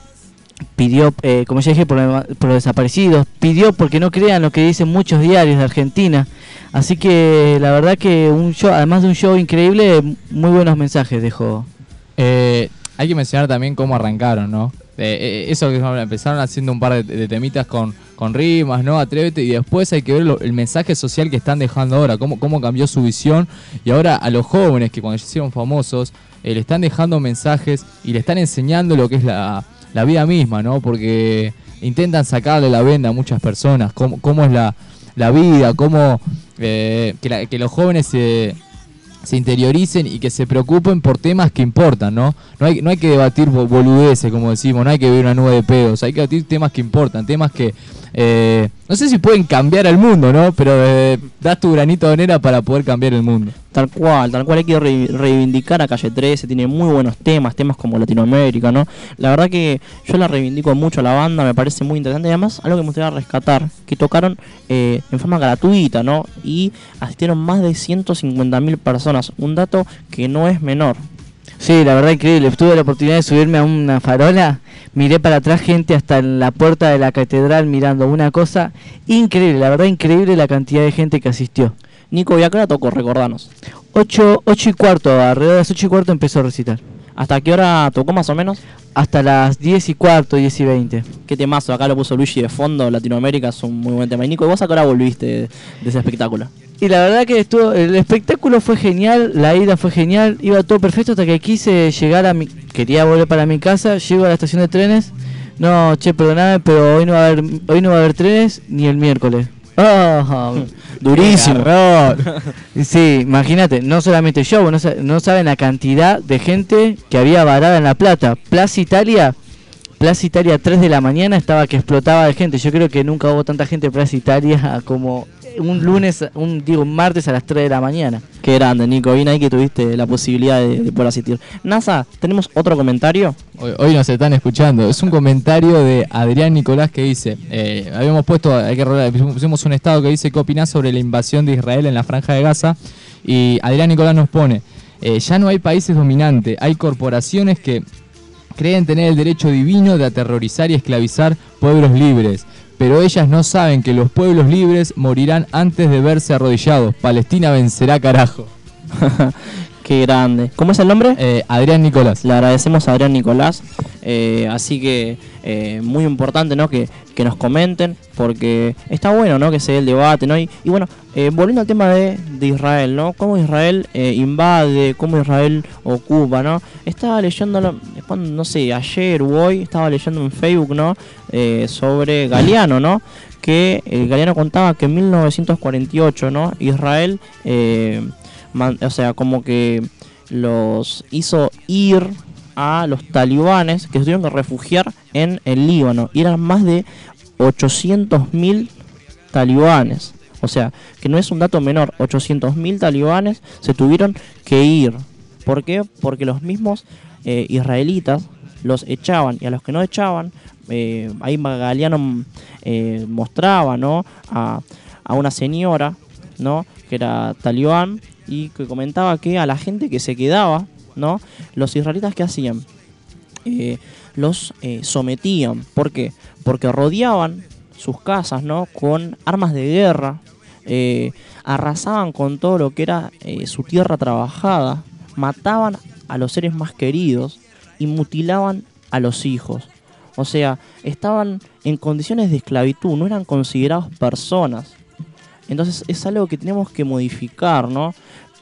pidió, como ya dije, por, los desaparecidos, pidió porque no crean lo que dicen muchos diarios de Argentina. Así que la verdad que un show, además de un show increíble, muy buenos mensajes dejó. Eh, hay que mencionar también cómo arrancaron, ¿no? Eh, eh, eso que empezaron haciendo un par de temitas con, con rimas, ¿no? Atrévete, y después hay que ver el mensaje social que están dejando ahora, cómo, cómo cambió su visión, y ahora a los jóvenes que cuando se hicieron famosos, eh, le están dejando mensajes y le están enseñando lo que es la, la vida misma, ¿no? Porque intentan sacarle la venda a muchas personas, cómo, cómo es la, la vida, cómo eh, que, que los jóvenes se, se interioricen y que se preocupen por temas que importan, ¿no? No hay, no hay que debatir bo- boludeces, como decimos, no hay que ver una nube de pedos, hay que debatir temas que importan, temas que eh, no sé si pueden cambiar al mundo, ¿no? Pero eh, das tu granito de arena para poder cambiar el mundo. Tal cual, tal cual hay que re- reivindicar a Calle 13, tiene muy buenos temas, temas como Latinoamérica, ¿no? La verdad que yo la reivindico mucho a la banda, me parece muy interesante y además algo que me gustaría rescatar, que tocaron eh, en forma gratuita, ¿no? Y asistieron más de 150.000 personas, un dato que no es menor. Sí, la verdad increíble. Tuve la oportunidad de subirme a una farola, miré para atrás gente hasta en la puerta de la catedral mirando una cosa increíble, la verdad increíble la cantidad de gente que asistió. Nico, ¿y a qué hora tocó? Recordanos. 8, y cuarto, alrededor de las 8 y cuarto empezó a recitar. ¿Hasta qué hora tocó más o menos? Hasta las 10 y cuarto, 10 y 20. Qué temazo, acá lo puso Luigi de fondo, Latinoamérica es un muy buen tema. Y Nico, ¿y vos a qué hora volviste de ese espectáculo? Y la verdad que estuvo, el espectáculo fue genial, la ida fue genial, iba todo perfecto hasta que quise llegar a mi, quería volver para mi casa, llego a la estación de trenes, no, che, perdoname, pero hoy no va a haber, hoy no va a haber trenes ni el miércoles. Ah, Durísimo. sí, imagínate, no solamente yo, no, no saben la cantidad de gente que había varada en La Plata. Plaza Italia, Plaza Italia 3 de la mañana estaba que explotaba de gente. Yo creo que nunca hubo tanta gente en Plaza Italia como un lunes, un digo, un martes a las 3 de la mañana. Qué grande, Nico, bien ahí que tuviste la posibilidad de, de poder asistir. NASA, ¿tenemos otro comentario? Hoy, hoy nos están escuchando. Es un comentario de Adrián Nicolás que dice, eh, habíamos puesto, hay que pusimos un estado que dice qué opinás sobre la invasión de Israel en la franja de Gaza. Y Adrián Nicolás nos pone, eh, ya no hay países dominantes, hay corporaciones que creen tener el derecho divino de aterrorizar y esclavizar pueblos libres. Pero ellas no saben que los pueblos libres morirán antes de verse arrodillados. Palestina vencerá carajo. Qué grande. ¿Cómo es el nombre? Eh, Adrián Nicolás. Le agradecemos a Adrián Nicolás. Eh, así que eh, muy importante ¿no? que, que nos comenten porque está bueno ¿no? que se dé el debate. ¿no? Y, y bueno, volviendo al tema de, de Israel, ¿no? Cómo Israel invade, cómo Israel ocupa, ¿no? Estaba leyendo, no sé, ayer o hoy, estaba leyendo en Facebook, ¿no? Sobre Galeano, ¿no? Que eh, Galeano contaba que en 1948, ¿no? Israel, eh, o sea, como que los hizo ir a los talibanes que tuvieron que refugiar en el Líbano. Y eran más de 800.000 talibanes. O sea, que no es un dato menor. 800.000 talibanes se tuvieron que ir. ¿Por qué? Porque los mismos eh, israelitas los echaban y a los que no echaban, eh, ahí Galeano eh, mostraba ¿no? a, a una señora ¿no? que era talibán y que comentaba que a la gente que se quedaba, ¿no? los israelitas que hacían, Eh, los eh, sometían. ¿Por qué? Porque rodeaban sus casas ¿no? con armas de guerra, eh, arrasaban con todo lo que era su tierra trabajada, mataban a los seres más queridos y mutilaban a los hijos. O sea, estaban en condiciones de esclavitud, no eran considerados personas. Entonces es algo que tenemos que modificar, ¿no?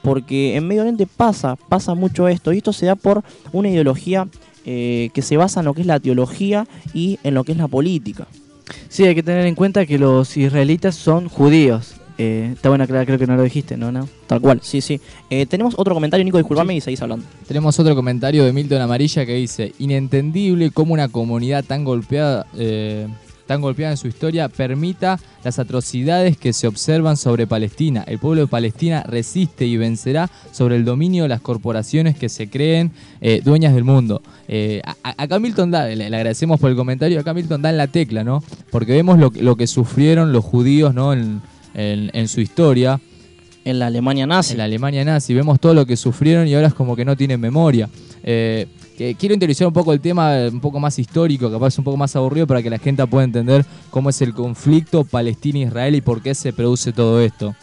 Porque en Medio Oriente pasa, pasa mucho esto, y esto se da por una ideología eh, que se basa en lo que es la teología y en lo que es la política. Sí, hay que tener en cuenta que los israelitas son judíos. Eh, está bueno aclarar, creo que no lo dijiste, ¿no? no? Tal cual, sí, sí. Eh, tenemos otro comentario, Nico, disculpame y seguís hablando. Tenemos otro comentario de Milton Amarilla que dice, inentendible cómo una comunidad tan golpeada, eh, tan golpeada en su historia permita las atrocidades que se observan sobre Palestina. El pueblo de Palestina resiste y vencerá sobre el dominio de las corporaciones que se creen eh, dueñas del mundo. Eh, a- a- acá Milton da, le, le agradecemos por el comentario, acá Milton da en la tecla, ¿no? Porque vemos lo, que- lo que sufrieron los judíos, ¿no? En, en- en su historia. En la Alemania nazi. En la Alemania nazi. Vemos todo lo que sufrieron y ahora es como que no tienen memoria. Eh, que quiero interiorizar un poco el tema, un poco más histórico, capaz es un poco más aburrido para que la gente pueda entender cómo es el conflicto Palestina-Israel y por qué se produce todo esto.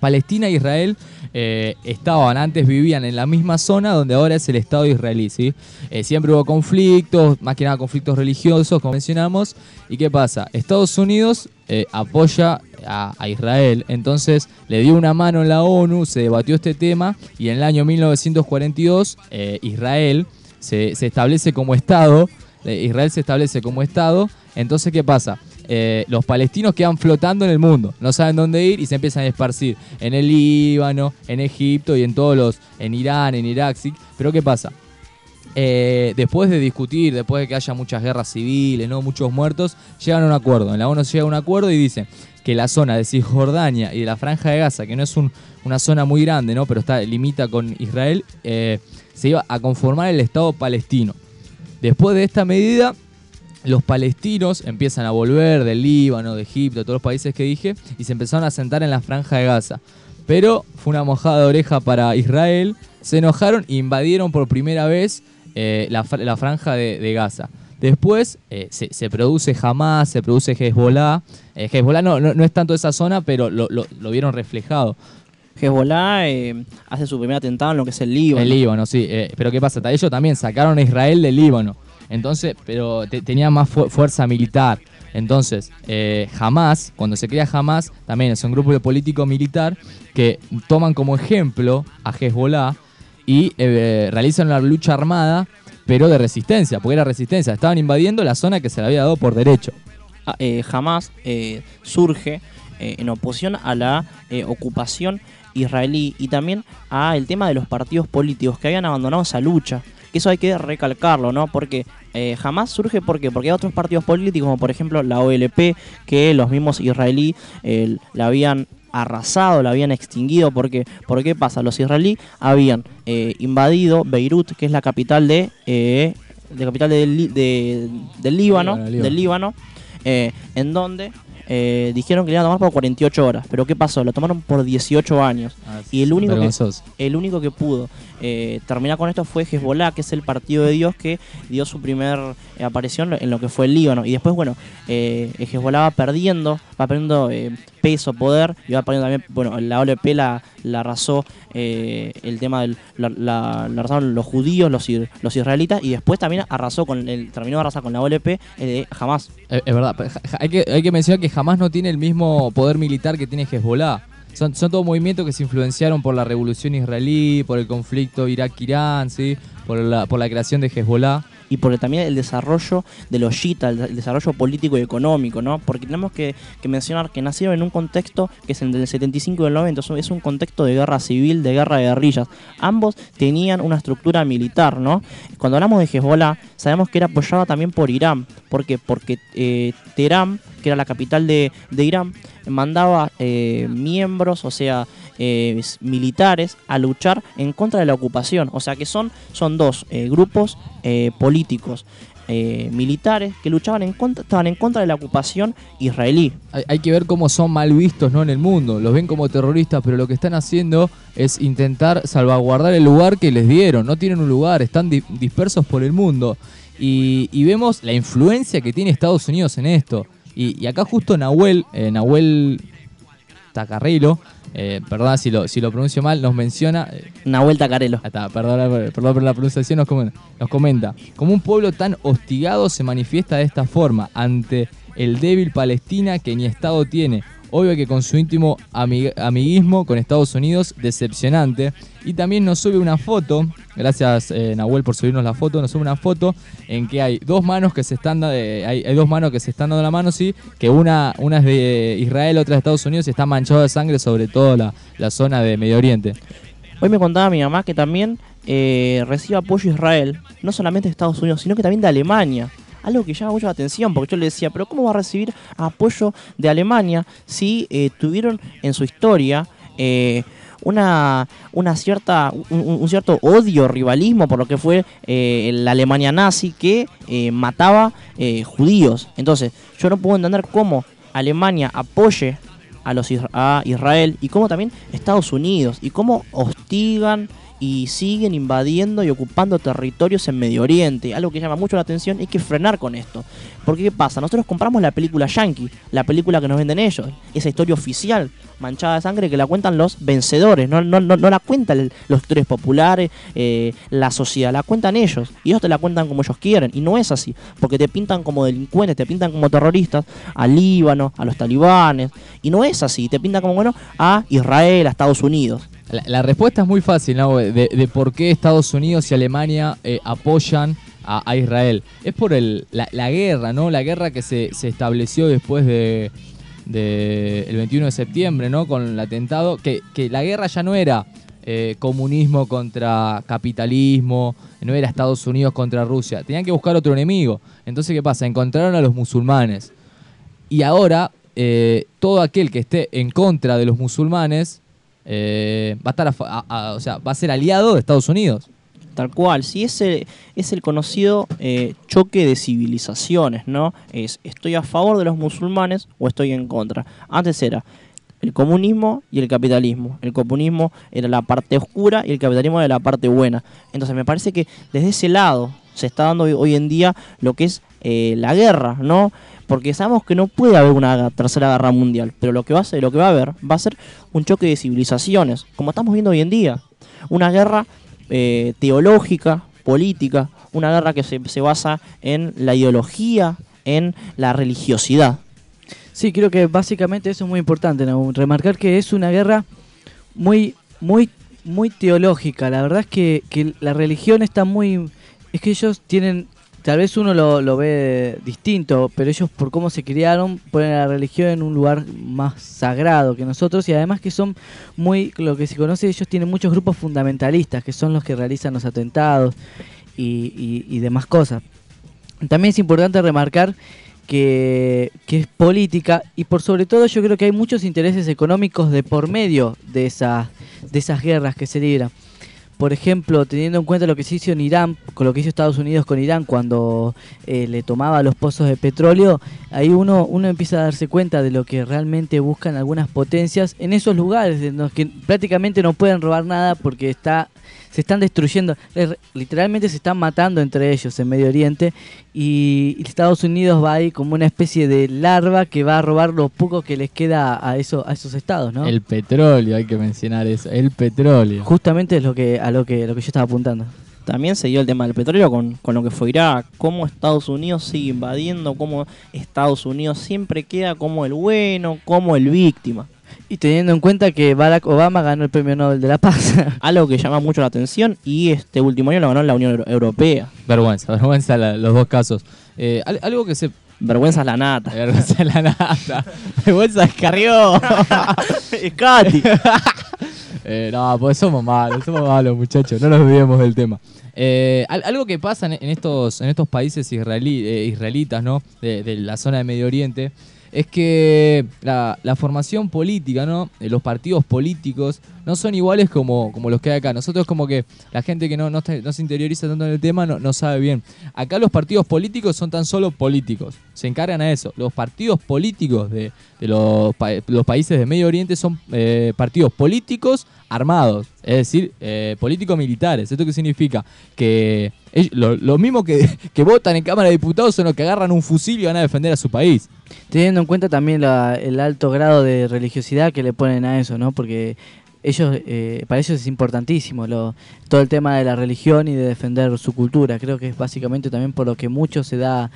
Palestina e Israel eh, estaban, antes vivían en la misma zona donde ahora es el Estado israelí, ¿sí? Eh, siempre hubo conflictos, más que nada conflictos religiosos, como mencionamos. ¿Y qué pasa? Estados Unidos eh, apoya a, a Israel, entonces le dio una mano en la ONU, se debatió este tema y en el año 1942 eh, Israel se, establece como Estado, eh, Israel se establece como Estado, entonces ¿qué pasa? eh, los palestinos quedan flotando en el mundo, no saben dónde ir y se empiezan a esparcir en el Líbano, en Egipto y en todos los, en Irán, en Irak, sí. Pero ¿qué pasa? Eh, después de discutir, después de que haya muchas guerras civiles, no muchos muertos, llegan a un acuerdo. En la ONU llega a un acuerdo y dicen que la zona de Cisjordania y de la Franja de Gaza, que no es un- una zona muy grande, ¿no? pero está limita con Israel, se iba a conformar el Estado palestino. Después de esta medida, los palestinos empiezan a volver del Líbano, de Egipto, de todos los países que dije, y se empezaron a sentar en la franja de Gaza. Pero fue una mojada de oreja para Israel, se enojaron e invadieron por primera vez eh, la, la franja de, Gaza. Después eh, se, produce Hamas, se produce Hezbollah. Eh, Hezbollah no, no, es tanto esa zona, pero lo- lo vieron reflejado. Hezbollah eh, hace su primer atentado en lo que es el Líbano. El Líbano, sí. eh, pero ¿qué pasa? Ellos también sacaron a Israel del Líbano. Entonces, pero te- tenía más fu- fuerza militar. Entonces, eh, Hamas, cuando se crea Hamas, también es un grupo de político militar que toman como ejemplo a Hezbollah y eh, realizan una lucha armada, pero de resistencia, porque era resistencia. Estaban invadiendo la zona que se le había dado por derecho. Ah, Hamas surge en oposición a la ocupación israelí y también a el tema de los partidos políticos que habían abandonado esa lucha. Que eso hay que recalcarlo, ¿no? Porque eh, jamás surge porque porque hay otros partidos políticos, como por ejemplo la OLP, que los mismos israelí eh, la habían arrasado, la habían extinguido. Porque, ¿Por qué pasa? Los israelíes habían eh, invadido Beirut, que es la capital de, eh, de capital del de- Líbano, Líbano, Líbano. del Líbano, eh, en donde eh, dijeron que le iban a tomar por 48 horas. Pero ¿qué pasó? Lo tomaron por 18 años. y el único, que, el único que pudo eh, terminar con esto fue Hezbollah, que es el partido de Dios que dio su primer eh, aparición en lo que fue el Líbano. Y después, bueno, eh, Hezbollah va perdiendo, va perdiendo eh, peso, poder, y va perdiendo también, bueno, la OLP la, arrasó eh, el tema del, la, la- los judíos, los, los israelitas, y después también arrasó con el, terminó arrasar con la OLP Hamas. Es, verdad, hay que, hay que mencionar que jamás no tiene el mismo poder militar que tiene Hezbollah. Son, son todos movimientos que se influenciaron por la revolución israelí, por el conflicto Irak-Irán, ¿sí? por, la, por la creación de Hezbollah. y por también el desarrollo de los Shita, el, el desarrollo político y económico, ¿no? Porque tenemos que, mencionar que nacieron en un contexto que es el del 75 y del 90, es un- es un contexto de guerra civil, de guerra de guerrillas. Ambos tenían una estructura militar, ¿no? Cuando hablamos de Hezbollah, sabemos que era apoyada también por Irán. ¿Por qué? Porque eh, Teherán, que era la capital de, de Irán, mandaba eh, miembros, o sea, eh, militares a luchar en contra de la ocupación. O sea que son, son dos eh, grupos políticos militares que luchaban en contra, estaban en contra de la ocupación israelí. Hay, que ver cómo son mal vistos ¿no? en el mundo. Los ven como terroristas, pero lo que están haciendo es intentar salvaguardar el lugar que les dieron. No tienen un lugar, están di- dispersos por el mundo. Y vemos la influencia que tiene Estados Unidos en esto. Y, y acá justo Nahuel, eh, Nahuel Tacarrilo, eh, perdón si lo, si lo pronuncio mal, nos menciona... eh, Nahuel Tacarelo. Está, perdón, perdón por la pronunciación, nos comenta, nos comenta, como un pueblo tan hostigado se manifiesta de esta forma ante el débil Palestina que ni Estado tiene. Obvio que con su íntimo ami- amiguismo con Estados Unidos, decepcionante. Y también nos sube una foto, gracias eh, Nahuel por subirnos la foto, nos sube una foto en que hay dos manos que se están da- eh, hay, dos manos que se están dando la mano, sí, que una, una es de Israel, otra de Estados Unidos y está manchado de sangre sobre todo la, la zona de Medio Oriente. Hoy me contaba mi mamá que también eh, recibe apoyo Israel, no solamente de Estados Unidos, sino que también de Alemania. Algo que llama mucho la atención, porque yo le decía, pero ¿cómo va a recibir apoyo de Alemania si eh, tuvieron en su historia eh, una, una cierta, un, cierto odio, rivalismo por lo que fue eh, la Alemania nazi que eh, mataba eh, judíos? Entonces, yo no puedo entender cómo Alemania apoye a, los, a Israel y cómo también Estados Unidos y cómo hostigan y siguen invadiendo y ocupando territorios en Medio Oriente. Algo que llama mucho la atención, hay que frenar con esto. Porque ¿qué pasa? Nosotros compramos la película Yankee, la película que nos venden ellos, esa historia oficial manchada de sangre que la cuentan los vencedores, no, no, no, no la cuentan los actores populares, eh, la sociedad, la cuentan ellos. Y ellos te la cuentan como ellos quieren. Y no es así, porque te pintan como delincuentes, te pintan como terroristas al Líbano, a los talibanes. Y no es así, te pintan como bueno a Israel, a Estados Unidos. La, respuesta es muy fácil, ¿no? De, por qué Estados Unidos y Alemania eh, apoyan a, Israel. Es por la, guerra, ¿no? La guerra que se, estableció después de, de el 21 de septiembre, ¿no? Con el atentado, que, que la guerra ya no era eh, comunismo contra capitalismo, no era Estados Unidos contra Rusia. Tenían que buscar otro enemigo. Entonces, ¿qué pasa? Encontraron a los musulmanes. Y ahora, eh, todo aquel que esté en contra de los musulmanes eh, va a estar a a- a- o sea, va a ser aliado de Estados Unidos. Tal cual, sí, es el, es el conocido eh, choque de civilizaciones, ¿no? Es estoy a favor de los musulmanes o estoy en contra. Antes era el comunismo y el capitalismo. El comunismo era la parte oscura y el capitalismo era la parte buena. Entonces me parece que desde ese lado se está dando hoy, hoy en día lo que es eh, la guerra, ¿no? Porque sabemos que no puede haber una tercera guerra mundial, pero lo que va a ser, lo que va a haber va a ser un choque de civilizaciones, como estamos viendo hoy en día. Una guerra eh, teológica, política, una guerra que se, se basa en la ideología, en la religiosidad. Sí, creo que básicamente eso es muy importante, ¿no? remarcar que es una guerra muy, muy, muy teológica. La verdad es que, que la religión está muy... Es que ellos tienen, tal vez uno lo, ve distinto, pero ellos por cómo se criaron ponen a la religión en un lugar más sagrado que nosotros y además que son muy, lo que se conoce, ellos tienen muchos grupos fundamentalistas, que son los que realizan los atentados y, y- y demás cosas. También es importante remarcar que, que es política y por sobre todo yo creo que hay muchos intereses económicos de por medio de esas, de esas guerras que se libran. Por ejemplo, teniendo en cuenta lo que se hizo en Irán, con lo que hizo Estados Unidos con Irán cuando eh, le tomaba los pozos de petróleo, ahí uno, uno empieza a darse cuenta de lo que realmente buscan algunas potencias en esos lugares, en los que prácticamente no pueden robar nada porque está se están destruyendo, eh, literalmente se están matando entre ellos en Medio Oriente y, y Estados Unidos va ahí como una especie de larva que va a robar lo poco que les queda a, eso, a esos estados, ¿no? El petróleo, hay que mencionar eso, el petróleo. Justamente es lo que a lo que, lo que yo estaba apuntando. También se dio el tema del petróleo con, con lo que fue Irak, cómo Estados Unidos sigue invadiendo, cómo Estados Unidos siempre queda como el bueno, como el víctima. Y teniendo en cuenta que Barack Obama ganó el premio Nobel de la Paz. Algo que llama mucho la atención y este último año lo ganó la Unión Euro- Europea. Vergüenza, vergüenza la- los dos casos. Eh, al- algo que se... Vergüenza es la nata. Vergüenza es la nata. vergüenza es Carrió. es Katy. Eh, no, pues somos malos, somos malos muchachos, no nos olvidemos del tema. Eh, al- algo que pasa en, en estos, en estos países israelí, eh, israelitas, ¿no? De, de la zona de Medio Oriente, es que la, la formación política, ¿no? Eh, Los partidos políticos no son iguales como, como los que hay acá. Nosotros como que la gente que no, no, se interioriza tanto en el tema no, no sabe bien. Acá los partidos políticos son tan solo políticos. Se encargan a eso. Los partidos políticos de, los, pa- los países de Medio Oriente son eh, partidos políticos armados. Es decir, eh, políticos militares. ¿Esto qué significa? Que ellos- lo, mismo que, votan en Cámara de Diputados son los que agarran un fusil y van a defender a su país. Teniendo en cuenta también la- el alto grado de religiosidad que le ponen a eso, ¿no? Porque ellos, eh, para ellos es importantísimo todo el tema de la religión y de defender su cultura. Creo que es básicamente también por lo que mucho se da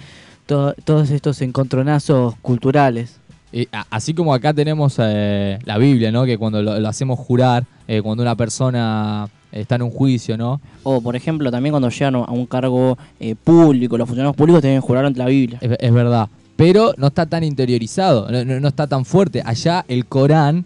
to- todos estos encontronazos culturales. Y así como acá tenemos eh, la Biblia, ¿no? Que cuando lo, lo hacemos jurar, eh, cuando una persona está en un juicio, ¿no? O, por ejemplo, también cuando llegan a un cargo eh, público, los funcionarios públicos tienen que jurar ante la Biblia. Es, es verdad. Pero no está tan interiorizado, no, no- no está tan fuerte. Allá el Corán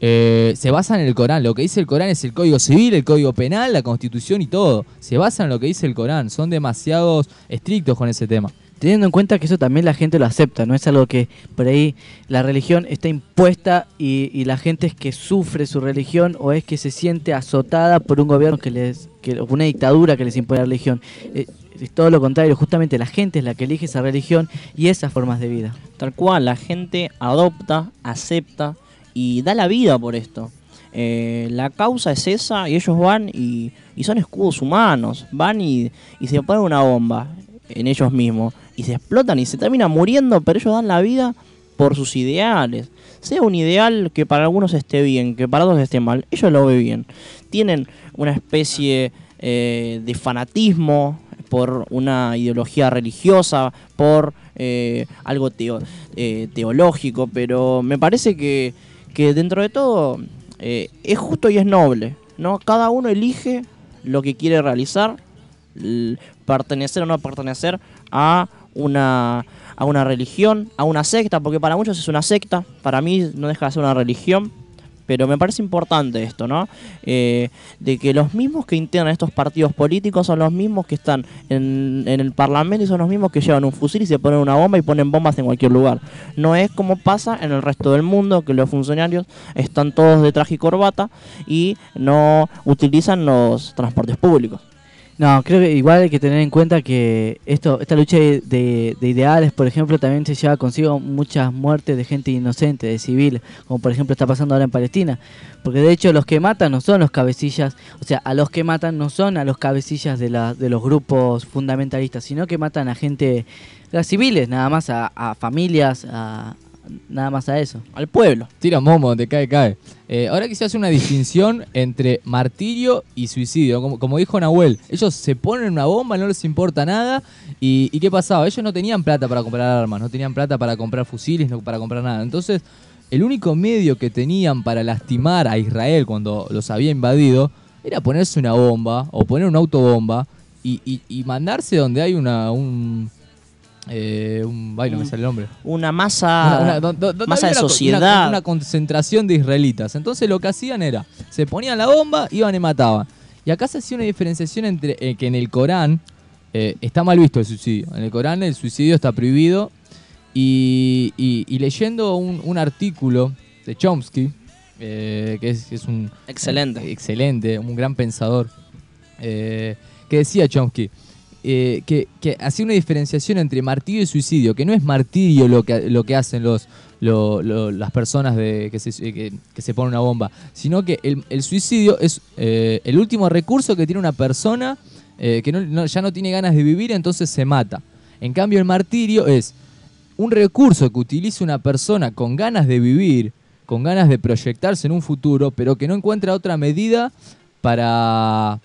eh, se basa en el Corán. Lo que dice el Corán es el Código Civil, el Código Penal, la Constitución y todo. Se basa en lo que dice el Corán. Son demasiados estrictos con ese tema. Teniendo en cuenta que eso también la gente lo acepta, no es algo que por ahí la religión está impuesta y, la gente es que sufre su religión o es que se siente azotada por un gobierno que les, que, una dictadura que les impone la religión. Eh, es todo lo contrario, justamente la gente es la que elige esa religión y esas formas de vida. Tal cual, la gente adopta, acepta y da la vida por esto. Eh, la causa es esa y ellos van y, y son escudos humanos. Van y, y se ponen una bomba en ellos mismos y se explotan y se terminan muriendo, pero ellos dan la vida por sus ideales. Sea un ideal que para algunos esté bien, que para otros esté mal, ellos lo ven bien. Tienen una especie eh, de fanatismo por una ideología religiosa, por eh, algo teo- eh, teológico, pero me parece que, que dentro de todo eh, es justo y es noble. ¿no? Cada uno elige lo que quiere realizar pertenecer o no pertenecer a una, a una religión, a una secta, porque para muchos es una secta, para mí no deja de ser una religión, pero me parece importante esto, ¿no? Eh, de que los mismos que integran estos partidos políticos son los mismos que están en, en el parlamento y son los mismos que llevan un fusil y se ponen una bomba y ponen bombas en cualquier lugar. No es como pasa en el resto del mundo, que los funcionarios están todos de traje y corbata y no utilizan los transportes públicos. No, creo que igual hay que tener en cuenta que esto, esta lucha de, de- de ideales, por ejemplo, también se lleva consigo muchas muertes de gente inocente, de civiles, como por ejemplo está pasando ahora en Palestina. Porque de hecho los que matan no son los cabecillas, o sea, a los que matan no son a los cabecillas de, la, de los grupos fundamentalistas, sino que matan a gente, a civiles, nada más, a, a familias, a, nada más a eso. Al pueblo. Tira momo, te cae, cae. Eh, ahora quise hacer una distinción entre martirio y suicidio. Como, como dijo Nahuel, ellos se ponen una bomba, no les importa nada. Y, y qué pasaba? Ellos no tenían plata para comprar armas, no tenían plata para comprar fusiles, no para comprar nada. Entonces, el único medio que tenían para lastimar a Israel cuando los había invadido era ponerse una bomba o poner una autobomba y, y- y mandarse donde hay una, un, eh, un, no me sale el nombre. Una masa, Una- una- do- do- donde masa de sociedad. Una, una concentración de israelitas. Entonces lo que hacían era, se ponían la bomba, iban y mataban. Y acá se hacía una diferenciación entre eh, que en el Corán eh, está mal visto el suicidio. En el Corán el suicidio está prohibido. Y, y- y leyendo un, un artículo de Chomsky, que, es, es un... Excelente. excelente, un gran pensador, que decía Chomsky, eh, que, que hacía una diferenciación entre martirio y suicidio, que no es martirio lo que, lo que hacen los, lo- lo- las personas que, se, que, que se ponen una bomba, sino que el, el suicidio es eh, el último recurso que tiene una persona eh, que ya no tiene ganas de vivir, entonces se mata. En cambio, el martirio es un recurso que utiliza una persona con ganas de vivir, con ganas de proyectarse en un futuro, pero que no encuentra otra medida para,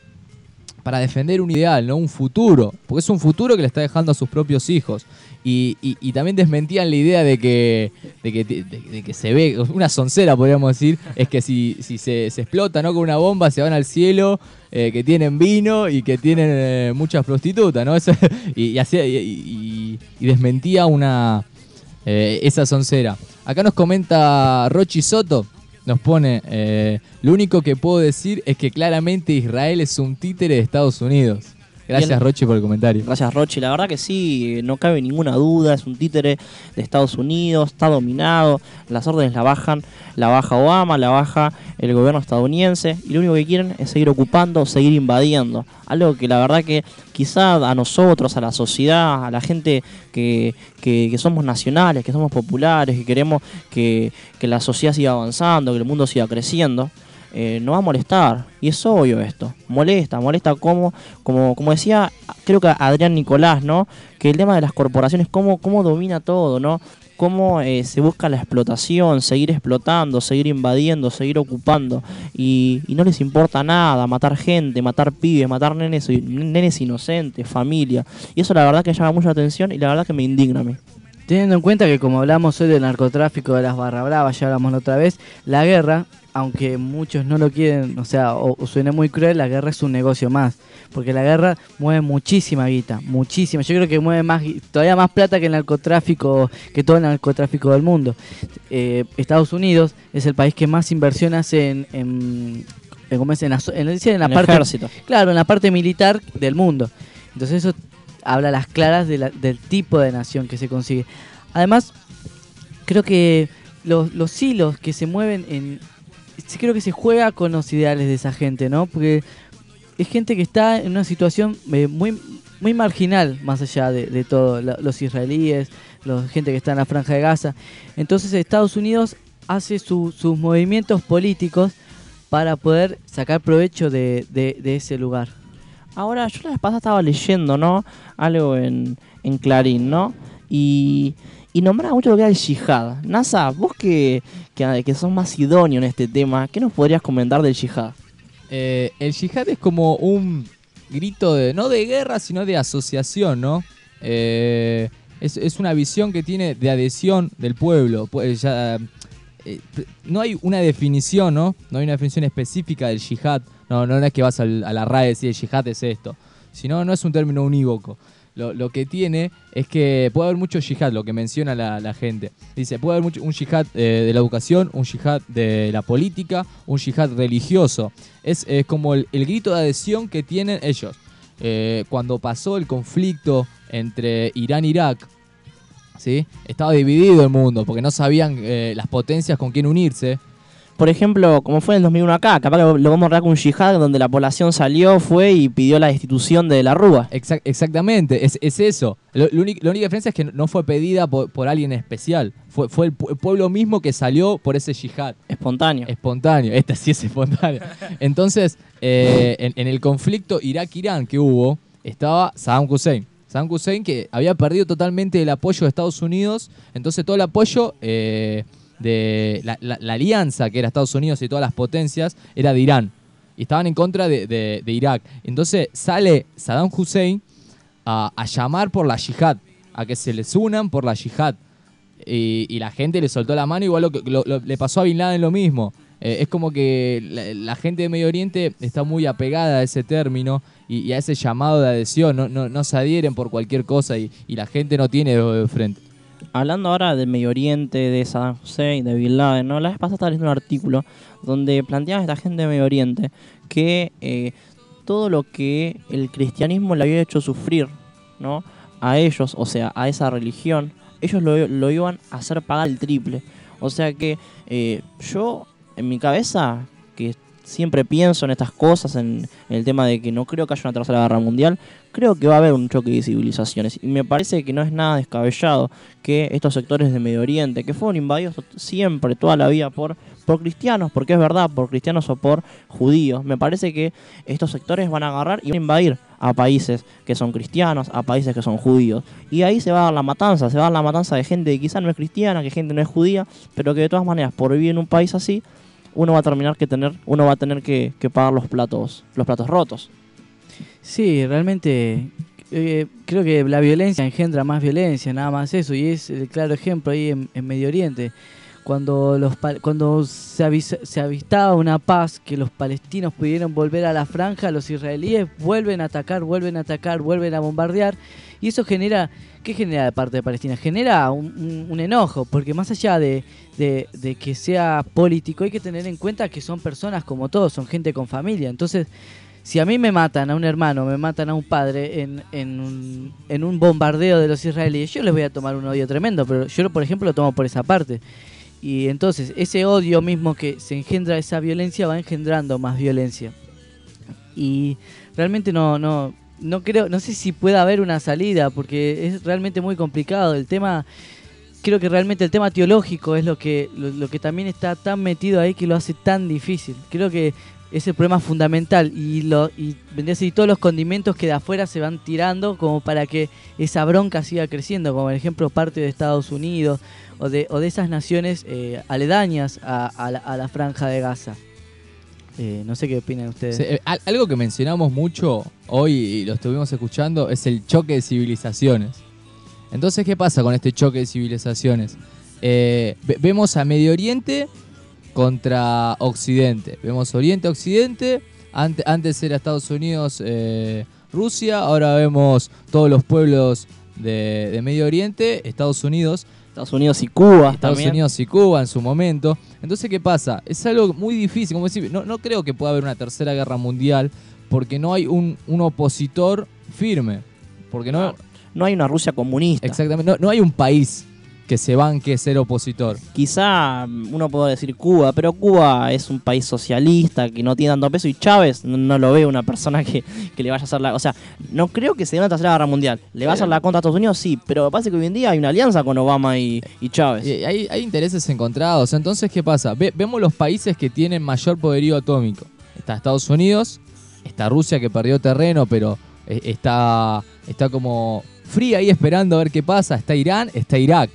para defender un ideal, no un futuro, porque es un futuro que le está dejando a sus propios hijos. Y, también desmentían la idea de que, de que, se ve, una soncera podríamos decir, es que si, si se, explota ¿no? con una bomba se van al cielo, eh, que tienen vino y que tienen eh, muchas prostitutas, ¿no? Y, hacía- y desmentía una eh, esa soncera. Acá nos comenta Rochi Soto, nos pone, eh, lo único que puedo decir es que claramente Israel es un títere de Estados Unidos. Gracias Bien. Rochi por el comentario. Gracias Rochi, la verdad que sí, no cabe ninguna duda, es un títere de Estados Unidos, está dominado, las órdenes la bajan, la baja Obama, la baja el gobierno estadounidense y lo único que quieren es seguir ocupando, seguir invadiendo, algo que la verdad que quizá a nosotros, a la sociedad, a la gente que, que- que somos nacionales, que somos populares, que queremos que, que la sociedad siga avanzando, que el mundo siga creciendo, eh, no va a molestar. Y es obvio esto. Molesta, molesta como, como, como decía, creo que Adrián Nicolás, ¿no? Que el tema de las corporaciones, cómo, cómo domina todo, ¿no? Cómo eh, se busca la explotación, seguir explotando, seguir invadiendo, seguir ocupando. Y, y no les importa nada, matar gente, matar pibes, matar nenes, nenes inocentes, familia. Y eso la verdad que llama mucha atención y la verdad que me indigna a mí. Teniendo en cuenta que como hablamos hoy del narcotráfico de las barra bravas, ya hablamos la otra vez, la guerra, aunque muchos no lo quieren, o sea, o, o suene muy cruel, la guerra es un negocio más. Porque la guerra mueve muchísima guita, muchísima. Yo creo que mueve más, todavía más plata que el narcotráfico, que todo el narcotráfico del mundo. Eh, Estados Unidos es el país que más inversión hace en, en, en, en la, en- la En parte, ejército. claro, en la parte militar del mundo. Entonces eso habla las claras de la- del tipo de nación que se consigue. Además, creo que los, los hilos que se mueven en... Creo que se juega con los ideales de esa gente, ¿no? Porque es gente que está en una situación eh, muy, marginal, más allá de, todo. los israelíes, la gente que está en la franja de Gaza. Entonces Estados Unidos hace su- sus movimientos políticos para poder sacar provecho de ese lugar. Ahora, yo la vez pasada estaba leyendo, ¿no? Algo en, en Clarín, ¿no? Y, y nombraba mucho lo que era el yihad. NASA, vos que, que, que sos más idóneo en este tema, ¿qué nos podrías comentar del yihad? Eh, el yihad es como un grito de, no de guerra, sino de asociación, ¿no? Eh, es, es una visión que tiene de adhesión del pueblo. Pues ya, eh, no hay una definición, ¿no? No hay una definición específica del yihad. No, no es que vas a la RAE y decís el yihad es esto. si no, es un término unívoco. Lo, que tiene es que puede haber mucho yihad, lo que menciona la, gente. Dice, puede haber un yihad eh, de la educación, un yihad de la política, un yihad religioso. Es, como el, grito de adhesión que tienen ellos. Eh, cuando pasó el conflicto entre Irán e Irak, ¿sí? estaba dividido el mundo porque no sabían eh, las potencias con quién unirse. Por ejemplo, como fue en el 2001 acá, capaz que lo podemos recordar con un yihad donde la población salió, fue y pidió la destitución de la Rúa. Exac- exactamente, es, es eso. Lo- la única diferencia es que no fue pedida por, por alguien especial. Fue, fue el, pu- el pueblo mismo que salió por ese yihad. Espontáneo. Espontáneo, esta sí es espontáneo. Entonces, eh, en, en el conflicto Irak-Irán que hubo, estaba Saddam Hussein. Saddam Hussein que había perdido totalmente el apoyo de Estados Unidos, entonces todo el apoyo eh, de la, alianza que era Estados Unidos y todas las potencias era de Irán. Y estaban en contra de, Irak. Entonces sale Saddam Hussein a, llamar por la yihad, a que se les unan por la yihad. Y, y la gente le soltó la mano, igual lo que le pasó a Bin Laden lo mismo. Eh, es como que la, gente de Medio Oriente está muy apegada a ese término y, a ese llamado de adhesión. No, no, no se adhieren por cualquier cosa y, y la gente no tiene de frente. Hablando ahora del Medio Oriente, de Saddam Hussein, de Bin ¿no? La vez pasada estaba leyendo un artículo donde planteaba esta gente de Medio Oriente que eh, todo lo que el cristianismo le había hecho sufrir, ¿no? A ellos, o sea, a esa religión, ellos lo, lo iban a hacer pagar el triple. O sea que eh, yo, en mi cabeza, que siempre pienso en estas cosas, en, el tema de que no creo que haya una tercera guerra mundial, creo que va a haber un choque de civilizaciones. Y me parece que no es nada descabellado que estos sectores de Medio Oriente, que fueron invadidos siempre, toda la vida, por, por cristianos, porque es verdad, por cristianos o por judíos, me parece que estos sectores van a agarrar y van a invadir a países que son cristianos, a países que son judíos. Y ahí se va a dar la matanza, se va a dar la matanza de gente que quizá no es cristiana, que gente no es judía, pero que de todas maneras, por vivir en un país así, uno va a terminar que tener, uno va a tener que, que pagar los platos, los platos rotos. Sí, realmente eh, creo que la violencia engendra más violencia, nada más eso, y es el claro ejemplo ahí en, en Medio Oriente. Cuando, los, cuando se, avisa- se avistaba una paz, que los palestinos pudieron volver a la franja, los israelíes vuelven a atacar, vuelven a atacar, vuelven a bombardear, y eso genera, ¿qué genera de parte de Palestina? Genera un, enojo, porque más allá de, de- de que sea político, hay que tener en cuenta que son personas como todos, son gente con familia, entonces si a mí me matan a un hermano, me matan a un padre en, en, un, en un bombardeo de los israelíes, yo les voy a tomar un odio tremendo, pero yo, por ejemplo, lo tomo por esa parte. Y entonces, ese odio mismo que se engendra esa violencia va engendrando más violencia. Y realmente no, no, no creo, no sé si pueda haber una salida, porque es realmente muy complicado. El tema, creo que realmente el tema teológico es lo que, lo, lo que también está tan metido ahí que lo hace tan difícil. Creo que es el problema fundamental y lo y y todos los condimentos que de afuera se van tirando como para que esa bronca siga creciendo, como por ejemplo parte de Estados Unidos o de, o de esas naciones eh, aledañas a, la, franja de Gaza. Eh, no sé qué opinan ustedes. Eh, al- algo que mencionamos mucho hoy y lo estuvimos escuchando es el choque de civilizaciones. Entonces, ¿qué pasa con este choque de civilizaciones? Ve- vemos a Medio Oriente contra Occidente. Vemos Oriente, Occidente. Ante- antes era Estados Unidos, eh, Rusia. Ahora vemos todos los pueblos de, de Medio Oriente, Estados Unidos. Estados Unidos y Cuba Estados también. Unidos y Cuba en su momento. Entonces, ¿qué pasa? Es algo muy difícil. Como decir, no, no creo que pueda haber una tercera guerra mundial porque no hay un, un opositor firme. Porque no, no hay una Rusia comunista. Exactamente. No, no hay un país que se banque ser opositor. Quizá mm, uno puede decir Cuba, pero Cuba es un país socialista que no tiene tanto peso y Chávez no, no lo ve una persona que, que le vaya a hacer la... O sea, no creo que se dé una tercera guerra mundial. ¿Le va a hacer la contra a Estados Unidos? Sí, pero me parece que hoy en día hay una alianza con Obama y, y Chávez. Y hay, hay intereses encontrados. Entonces, ¿qué pasa? Ve- vemos los países que tienen mayor poderío atómico. Está Estados Unidos, está Rusia que perdió terreno, pero eh, está, está como fría ahí esperando a ver qué pasa. Está Irán, está Irak.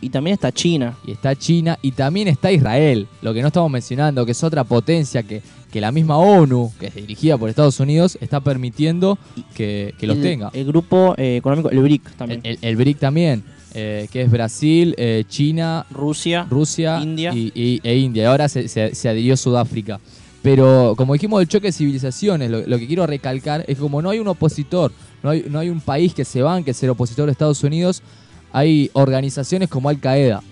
Y también está China. Y está China y también está Israel, lo que no estamos mencionando, que es otra potencia que, que la misma ONU, que es dirigida por Estados Unidos, está permitiendo que, que los el, tenga. El grupo eh, económico, el BRIC también. El, el BRIC también, eh, que es Brasil, eh, China, Rusia, Rusia India. Y, y- e India. Ahora se, se- se adhirió Sudáfrica. Pero como dijimos del choque de civilizaciones, lo, lo que quiero recalcar es que como no hay un opositor, no hay, no hay un país que se banque ser opositor de Estados Unidos, hay organizaciones como Al Qaeda.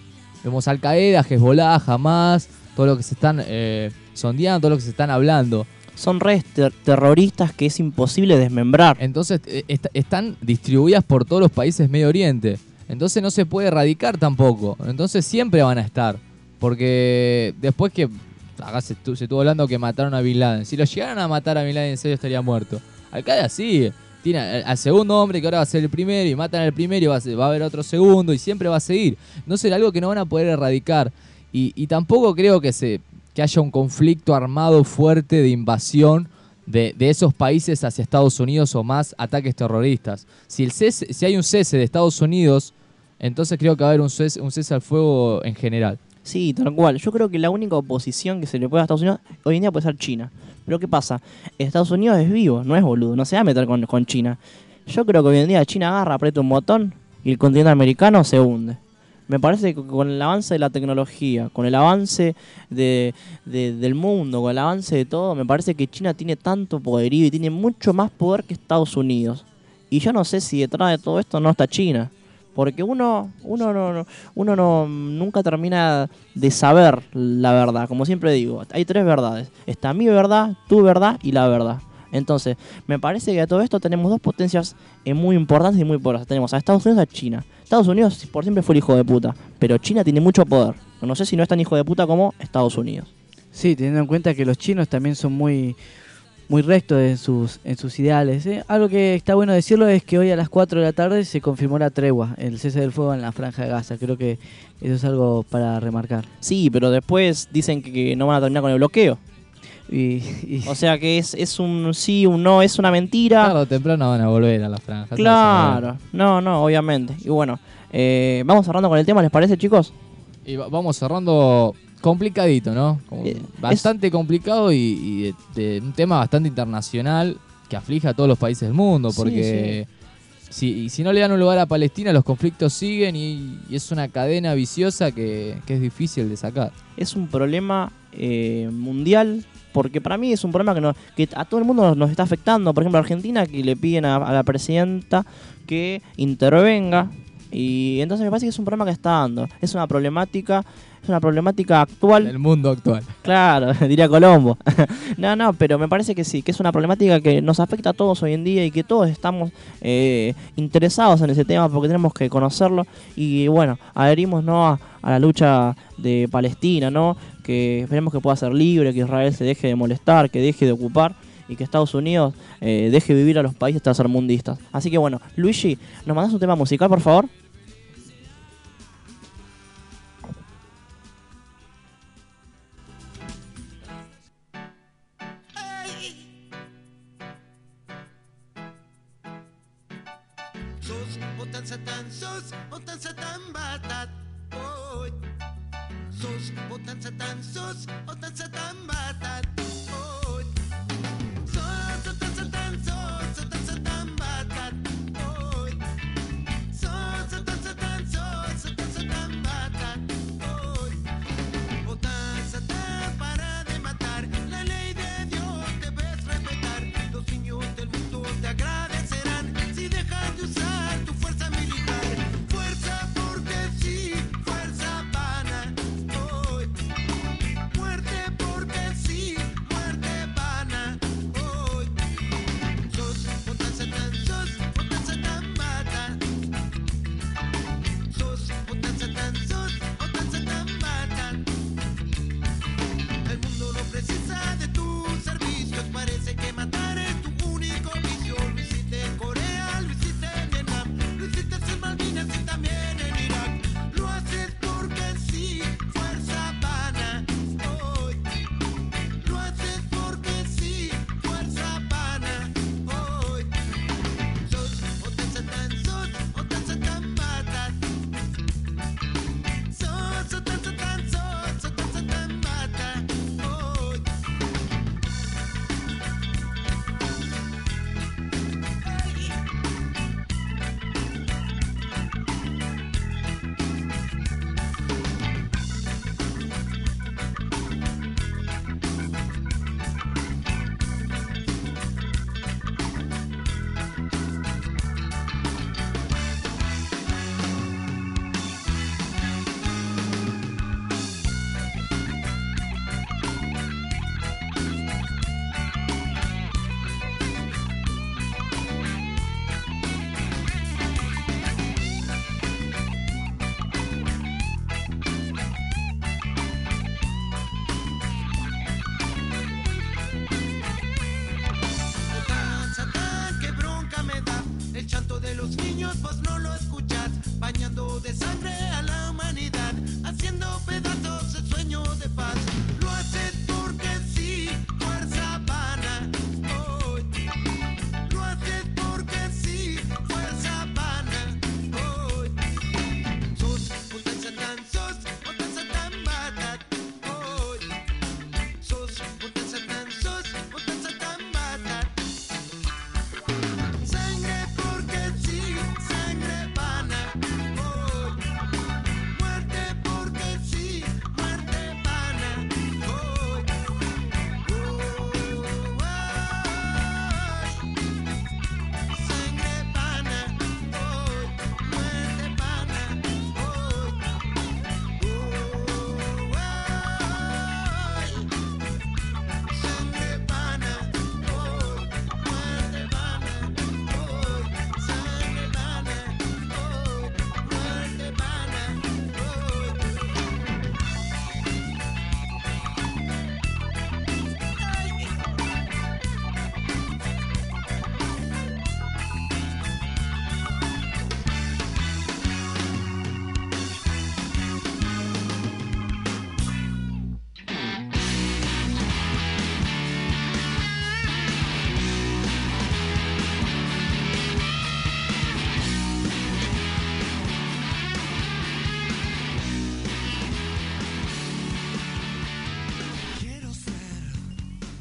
Vemos Al Qaeda, Hezbollah, Hamas, todo lo que se están eh, sondeando, todo lo que se están hablando. Son redes ter- terroristas que es imposible desmembrar. Entonces eh, est- están distribuidas por todos los países Medio Oriente. Entonces no se puede erradicar tampoco. Entonces siempre van a estar. Porque después que acá se estuvo hablando que mataron a Bin Laden. Si lo llegaran a matar a Bin Laden en serio estaría muerto. Al Qaeda sí. Tiene al, segundo hombre que ahora va a ser el primero y matan al primero y va a, haber otro segundo y siempre va a seguir. No será algo que no van a poder erradicar. Y, tampoco creo que, se, que haya un conflicto armado fuerte de invasión de, de esos países hacia Estados Unidos o más ataques terroristas. Si, el cese- si hay un cese de Estados Unidos, entonces creo que va a haber un cese, un cese al fuego en general. Sí, tal cual. Yo creo que la única oposición que se le puede a Estados Unidos hoy en día puede ser China. Pero ¿qué pasa? Estados Unidos es vivo, no es boludo, no se va a meter con, con China. Yo creo que hoy en día China agarra, aprieta un botón y el continente americano se hunde. Me parece que con el avance de la tecnología, con el avance de, de- del mundo, con el avance de todo, me parece que China tiene tanto poderío y tiene mucho más poder que Estados Unidos. Y yo no sé si detrás de todo esto no está China. Porque uno, uno, no, no- uno no, nunca termina de saber la verdad. Como siempre digo, hay tres verdades. Está mi verdad, tu verdad y la verdad. Entonces, me parece que a todo esto tenemos dos potencias eh, muy importantes y muy poderosas. Tenemos a Estados Unidos y a China. Estados Unidos por siempre fue el hijo de puta, pero China tiene mucho poder. No sé si no es tan hijo de puta como Estados Unidos. Sí, teniendo en cuenta que los chinos también son muy muy rectos en sus en sus ideales. ¿eh? Algo que está bueno decirlo es que hoy a las 4 de la tarde se confirmó la tregua, el cese del fuego en la franja de Gaza. Creo que eso es algo para remarcar. Sí, pero después dicen que, que no van a terminar con el bloqueo. Y, O sea que es, es un sí, un no, es una mentira. Tarde o temprano van a volver a la franja. Claro, no, no, obviamente. Y bueno, eh, vamos cerrando con el tema, ¿les parece, chicos? Y va- vamos cerrando complicadito, ¿no? Como Eh, bastante complicado y, y de, de un tema bastante internacional que aflige a todos los países del mundo, Sí, porque Si, y si no le dan un lugar a Palestina, los conflictos siguen y, y es una cadena viciosa que, que es difícil de sacar. Es un problema eh, mundial, porque para mí es un problema que, no- que a todo el mundo nos, nos está afectando. Por ejemplo, Argentina, que le piden a, a la presidenta que intervenga. Y entonces me parece que es un problema que está dando. Es una problemática, es una problemática actual. El mundo actual. Claro, diría Colombo. no, no, pero me parece que sí, que es una problemática que nos afecta a todos hoy en día y que todos estamos eh, interesados en ese tema porque tenemos que conocerlo. Y bueno, adherimos ¿no? a, a la lucha de Palestina, ¿no? que esperemos que pueda ser libre, que Israel se deje de molestar, que deje de ocupar y que Estados Unidos eh, deje vivir a los países tercermundistas. Así que bueno, Luigi, ¿nos mandas un tema musical, por favor? tan sus o tan tan bata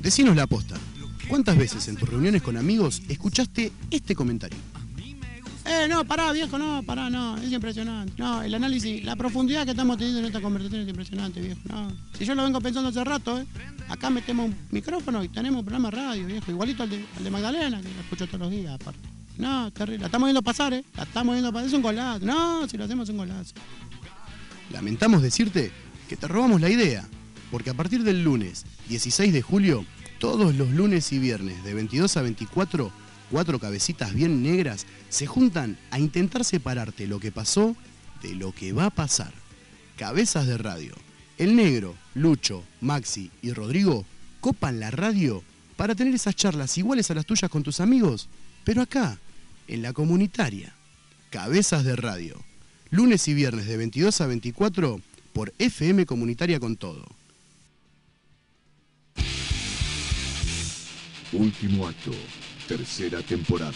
decinos la posta. ¿Cuántas veces en tus reuniones con amigos escuchaste este comentario? Eh, no, pará, viejo, no, pará, no, es impresionante. No, el análisis, la profundidad que estamos teniendo en esta conversación es impresionante, viejo. No, si yo lo vengo pensando hace rato, ¿eh? Acá metemos un micrófono y tenemos un programa de radio, viejo, igualito al de, al de Magdalena, que lo escucho todos los días, aparte. No, terrible, la estamos viendo pasar, ¿eh? La estamos viendo pasar, es un golazo. No, si lo hacemos es un golazo. Lamentamos decirte que te robamos la idea, porque a partir del lunes 16 de julio, todos los lunes y viernes de 22 a 24, cuatro cabecitas bien negras se juntan a intentar separarte lo que pasó de lo que va a pasar. Cabezas de radio. El negro, Lucho, Maxi y Rodrigo copan la radio para tener esas charlas iguales a las tuyas con tus amigos, pero acá, en la comunitaria. Cabezas de radio. Lunes y viernes de 22 a 24 por FM Comunitaria con todo. Último acto, tercera temporada.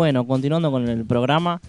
Bueno, continuando con el programa,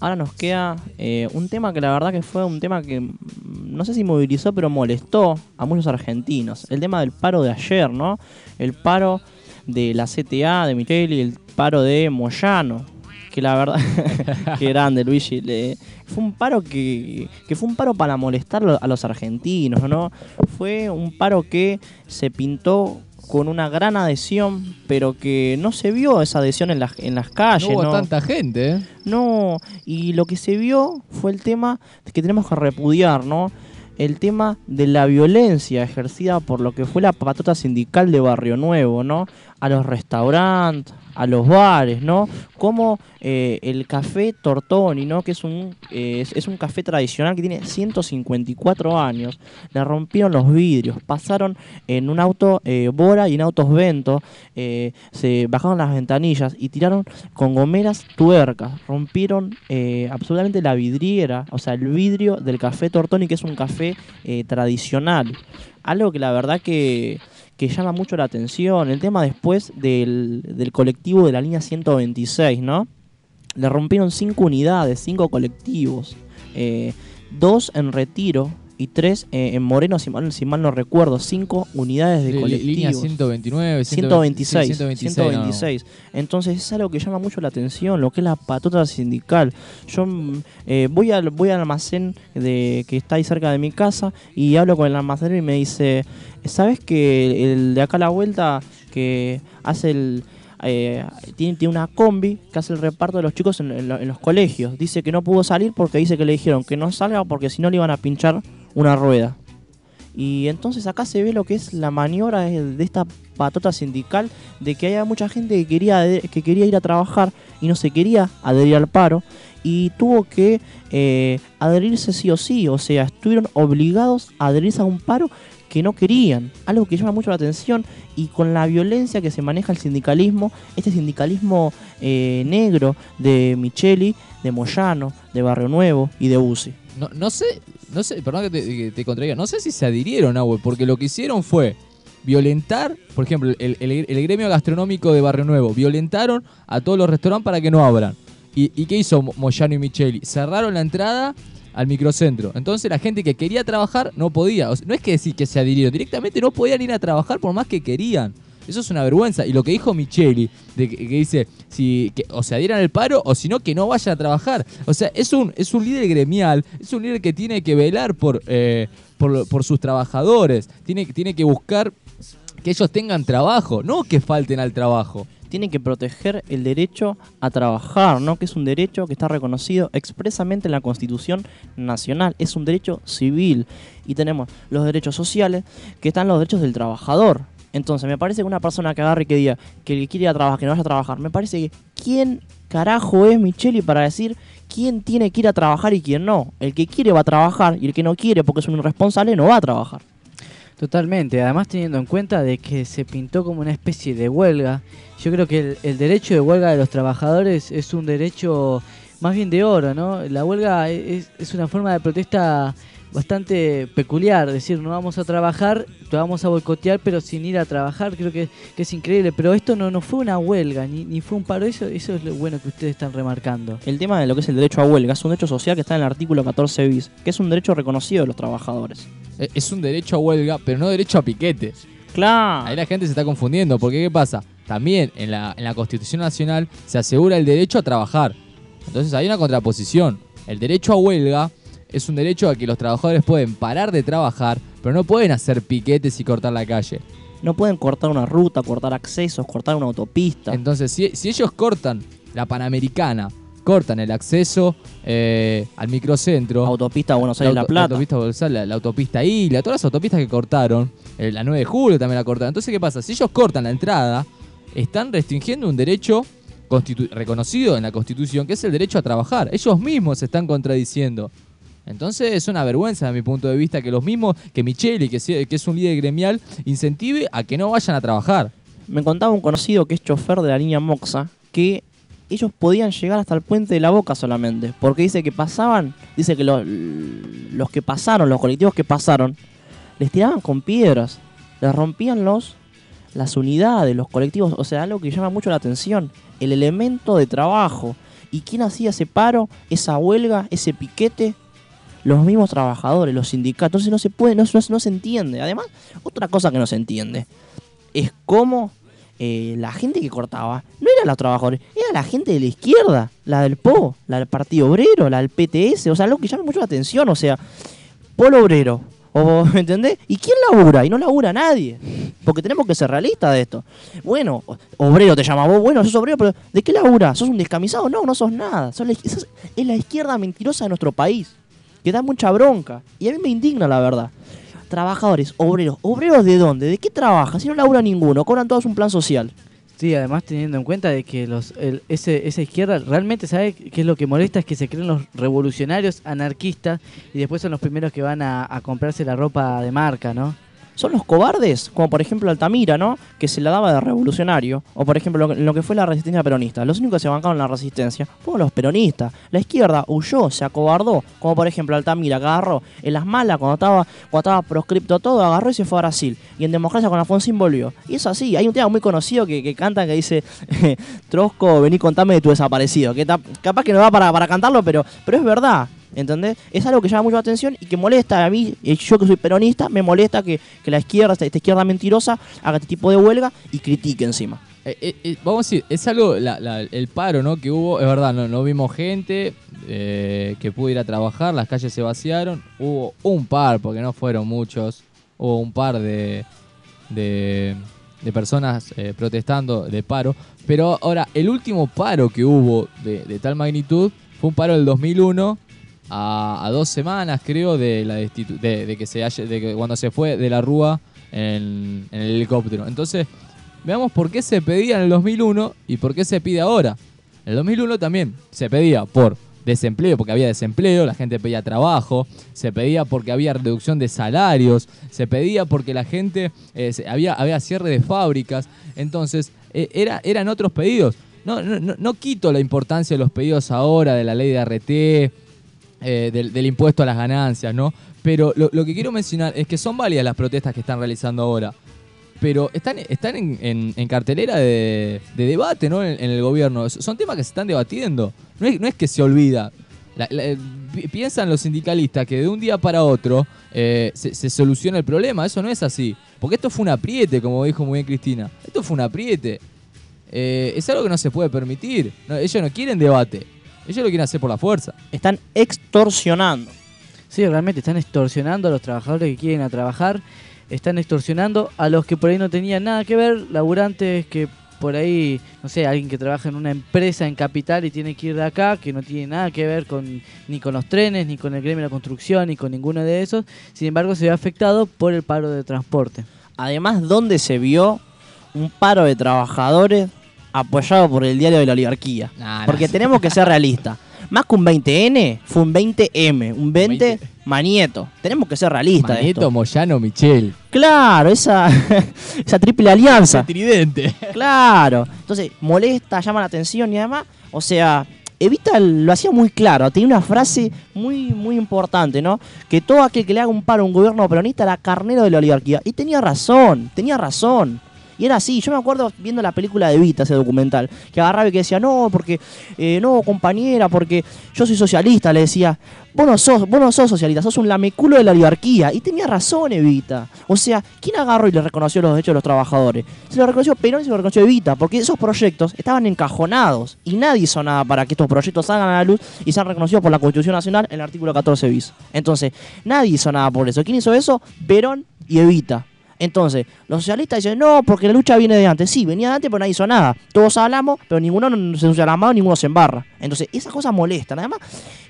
ahora nos queda eh, un tema que la verdad que fue un tema que mm, no sé si movilizó, pero molestó a muchos argentinos. El tema del paro de ayer, ¿no? El paro de la CTA, de Micheli, el paro de Moyano. Que la verdad, que grande Luigi. le- fue un paro que, que fue un paro para molestar a los argentinos, ¿no? Fue un paro que se pintó con una gran adhesión, pero que no se vio esa adhesión en, las en las calles. No hubo ¿no? tanta gente, ¿eh? No, y lo que se vio fue el tema que tenemos que repudiar, ¿no? El tema de la violencia ejercida por lo que fue la patota sindical de Barrio Nuevo, ¿no? A los restaurantes, a los bares, ¿no? Como eh, el café Tortoni, ¿no? Que es un, eh, es, un café tradicional que tiene 154 años. Le rompieron los vidrios, pasaron en un auto eh, Bora y en autos Vento, eh, se bajaron las ventanillas y tiraron con gomeras tuercas, rompieron eh, absolutamente la vidriera, o sea, el vidrio del café Tortoni, que es un café tradicional. Algo que la verdad que, que llama mucho la atención. El tema después del, del colectivo de la línea 126, ¿no? Le rompieron cinco unidades, cinco colectivos. eh, dos en retiro y tres eh, en Moreno, si mal, si mal no recuerdo. Cinco unidades de colectivos. Línea 129, 126, 126, 126. Entonces es algo que llama mucho la atención, lo que es la patota sindical. Yo mm, eh, voy, al, voy al almacén de, que está ahí cerca de mi casa y hablo con el almacenero y me dice, ¿sabes que el de acá a la vuelta que hace el... eh, tiene, tiene una combi que hace el reparto de los chicos en, en en los colegios. Dice que no pudo salir porque dice que le dijeron que no salga porque si no le iban a pinchar una rueda. Y entonces acá se ve lo que es la maniobra de, esta patota sindical de que haya mucha gente que quería, que quería ir a trabajar y no se quería adherir al paro y tuvo que eh, adherirse sí o sí, o sea, estuvieron obligados a adherirse a un paro que no querían, algo que llama mucho la atención y con la violencia que se maneja el sindicalismo, este sindicalismo eh, negro de Micheli, de Moyano, de Barrio Nuevo y de Uzi. No, no sé, no sé, perdón que te, que no sé si se adhirieron, Nahue, porque lo que hicieron fue violentar, por ejemplo, el, el- gremio gastronómico de Barrio Nuevo, violentaron a todos los restaurantes para que no abran. ¿Y, y qué hizo Mo- Moyano y Micheli? Cerraron la entrada al microcentro. Entonces la gente que quería trabajar no podía. No es que decir que se adhirieron, directamente no podían ir a trabajar por más que querían. Eso es una vergüenza. Y lo que dijo Micheli, de que, dice, si, que, o se adhieran al paro o si no, que no vayan a trabajar. O sea, es un, es un líder gremial, es un líder que tiene que velar por, eh, por, por sus trabajadores, tiene, tiene que buscar que ellos tengan trabajo, no que falten al trabajo. tiene que proteger el derecho a trabajar, ¿no? Que es un derecho que está reconocido expresamente en la Constitución Nacional, es un derecho civil. Y tenemos los derechos sociales, que están los derechos del trabajador. Entonces, me parece que una persona que agarre y que diga que quiere ir a trabajar, que no vaya a trabajar, me parece que ¿quién carajo es Micheli para decir quién tiene que ir a trabajar y quién no? El que quiere va a trabajar y el que no quiere porque es un irresponsable no va a trabajar. Totalmente, además teniendo en cuenta de que se pintó como una especie de huelga, yo creo que el, el derecho de huelga de los trabajadores es un derecho más bien de oro, ¿no? La huelga es, es una forma de protesta bastante peculiar, decir, no vamos a trabajar, te vamos a boicotear, pero sin ir a trabajar, creo que, que es increíble, pero esto no, no fue una huelga, ni, ni fue un paro, eso, eso es lo bueno que ustedes están remarcando. El tema de lo que es el derecho a huelga es un derecho social que está en el artículo 14 bis, que es un derecho reconocido de los trabajadores. Eh, Es un derecho a huelga, pero no derecho a piquete. Claro. Ahí la gente se está confundiendo, porque ¿qué pasa? También en la, en la Constitución Nacional se asegura el derecho a trabajar. Entonces hay una contraposición. El derecho a huelga es un derecho a que los trabajadores pueden parar de trabajar, pero no pueden hacer piquetes y cortar la calle. No pueden cortar una ruta, cortar accesos, cortar una autopista. Entonces, si, si ellos cortan la Panamericana, cortan el acceso eh, al microcentro. Autopista Buenos Aires la La auto- Plata. La autopista, Buenos Aires, la, la autopista Isla, todas las autopistas que cortaron, eh, la 9 de julio también la cortaron. Entonces, ¿qué pasa? Si ellos cortan la entrada, están restringiendo un derecho reconocido en la Constitución, que es el derecho a trabajar. Ellos mismos se están contradiciendo. Entonces es una vergüenza, de mi punto de vista, que los mismos, que Micheli, que, es un líder gremial, incentive a que no vayan a trabajar. Me contaba un conocido que es chofer de la línea Moxa que ellos podían llegar hasta el puente de la boca solamente. Porque dice que pasaban, dice que lo- los que pasaron, los colectivos que pasaron, les tiraban con piedras, les rompían los las unidades, los colectivos, o sea, algo que llama mucho la atención, el elemento de trabajo. ¿Y quién hacía ese paro, esa huelga, ese piquete? Los mismos trabajadores, los sindicatos. Entonces no se puede, no, no- no se entiende. Además, otra cosa que no se entiende es cómo eh, la gente que cortaba no eran los trabajadores, era la gente de la izquierda, la del PO, la del Partido Obrero, la del PTS, o sea, algo que llama mucho la atención, o sea, Polo Obrero, o, ¿me entendés? ¿Y quién labura? Y no labura nadie, porque tenemos que ser realistas de esto. Bueno, obrero te llama vos, bueno, sos obrero, pero ¿de qué labura? ¿Sos un descamisado? No, no sos nada, sos la, sos- es la izquierda mentirosa de nuestro país, que da mucha bronca, y a mí me indigna la verdad. Trabajadores, obreros. ¿Obreros de dónde? ¿De qué trabajan? Si no labura ninguno, cobran todos un plan social. Sí, además teniendo en cuenta de que los el- ese, esa izquierda realmente sabe qué es lo que molesta es que se creen los revolucionarios anarquistas y después son los primeros que van a comprarse la ropa de marca, ¿no? Son los cobardes, como por ejemplo Altamira, ¿no? Que se la daba de revolucionario. O por ejemplo lo lo que fue la resistencia peronista. Los únicos que se bancaron la resistencia fueron los peronistas. La izquierda huyó, se acobardó. Como por ejemplo Altamira, que agarró en las malas cuando estaba, cuando estaba proscripto todo, agarró y se fue a Brasil. Y en democracia con Alfonsín volvió. Y eso así, hay un tema muy conocido que, que cantan que dice, Trosco, vení contame de tu desaparecido. Que ta- capaz que no va para, para cantarlo, pero, pero es verdad. ¿Entendés? Es algo que llama mucho la atención y que molesta a mí, eh, yo que soy peronista, me molesta que, que la izquierda, esta, izquierda mentirosa, haga este tipo de huelga y critique encima. Eh, eh, vamos a decir, es algo, el paro ¿no? que hubo, es verdad, no, vimos gente que pudo ir a trabajar, las calles se vaciaron, hubo un par, porque no fueron muchos, hubo un par de, de, personas protestando de paro, pero ahora, el último paro que hubo de, de tal magnitud fue un paro del 2001 a, dos semanas, creo, de la de, que se haya, de que cuando se fue de la Rúa en, el helicóptero. Entonces, veamos por qué se pedía en el 2001 y por qué se pide ahora. En el 2001 también se pedía por desempleo, porque había desempleo, la gente pedía trabajo, se pedía porque había reducción de salarios, se pedía porque la gente, eh, había, había cierre de fábricas, entonces eh, era, eran otros pedidos. No, no, no, no quito la importancia de los pedidos ahora, de la ley de RT, eh, del, del impuesto a las ganancias, ¿no? Pero lo, que quiero mencionar es que son válidas las protestas que están realizando ahora. Pero están, están en, en- cartelera de, de debate, ¿no? En, el gobierno. Son temas que se están debatiendo. No es, no es que se olvida. Pi- piensan los sindicalistas que de un día para otro eh, se, soluciona el problema. Eso no es así. Porque esto fue un apriete, como dijo muy bien Cristina. Esto fue un apriete. Eh, es algo que no se puede permitir. Ellos no quieren debate. Ellos lo quieren hacer por la fuerza. Están extorsionando. Sí, realmente están extorsionando a los trabajadores que quieren a trabajar, están extorsionando a los que por ahí no tenían nada que ver, laburantes que por ahí, no sé, alguien que trabaja en una empresa en capital y tiene que ir de acá, que no tiene nada que ver con ni con los trenes, ni con el gremio de la construcción, ni con ninguno de esos. Sin embargo, se ve afectado por el paro de transporte. Además, ¿dónde se vio un paro de trabajadores apoyado por el diario de la oligarquía? Nah, Porque tenemos que ser realistas. Más que un 20N, fue un 20M, un 20 Manieto. Tenemos que ser realistas. Manieto, esto. Moyano, Michel. Claro, esa, esa triple alianza. Ese tridente. Claro. Entonces, molesta, llama la atención y además, o sea, Evita lo hacía muy claro, tenía una frase muy, muy importante, ¿no? Que todo aquel que le haga un paro a un gobierno peronista era carnero de la oligarquía. Y tenía razón, tenía razón. Y era así, yo me acuerdo viendo la película de Evita, ese documental, que agarraba y que decía, no, porque, eh, no, compañera, porque yo soy socialista, le decía, vos no sos, vos no sos socialista, sos un lameculo de la oligarquía. Y tenía razón Evita. O sea, ¿quién agarró y le reconoció los derechos de los trabajadores? Se lo reconoció Perón y se lo reconoció Evita, porque esos proyectos estaban encajonados y nadie hizo nada para que estos proyectos salgan a la luz y sean reconocidos por la Constitución Nacional en el artículo 14 bis. Entonces, nadie hizo nada por eso. ¿Quién hizo eso? Perón y Evita. Entonces, los socialistas dicen, no, porque la lucha viene de antes. Sí, venía de antes, pero nadie hizo nada. Todos hablamos, pero ninguno se ensucia la mano, ninguno se embarra. Entonces, esas cosas molestan. Además,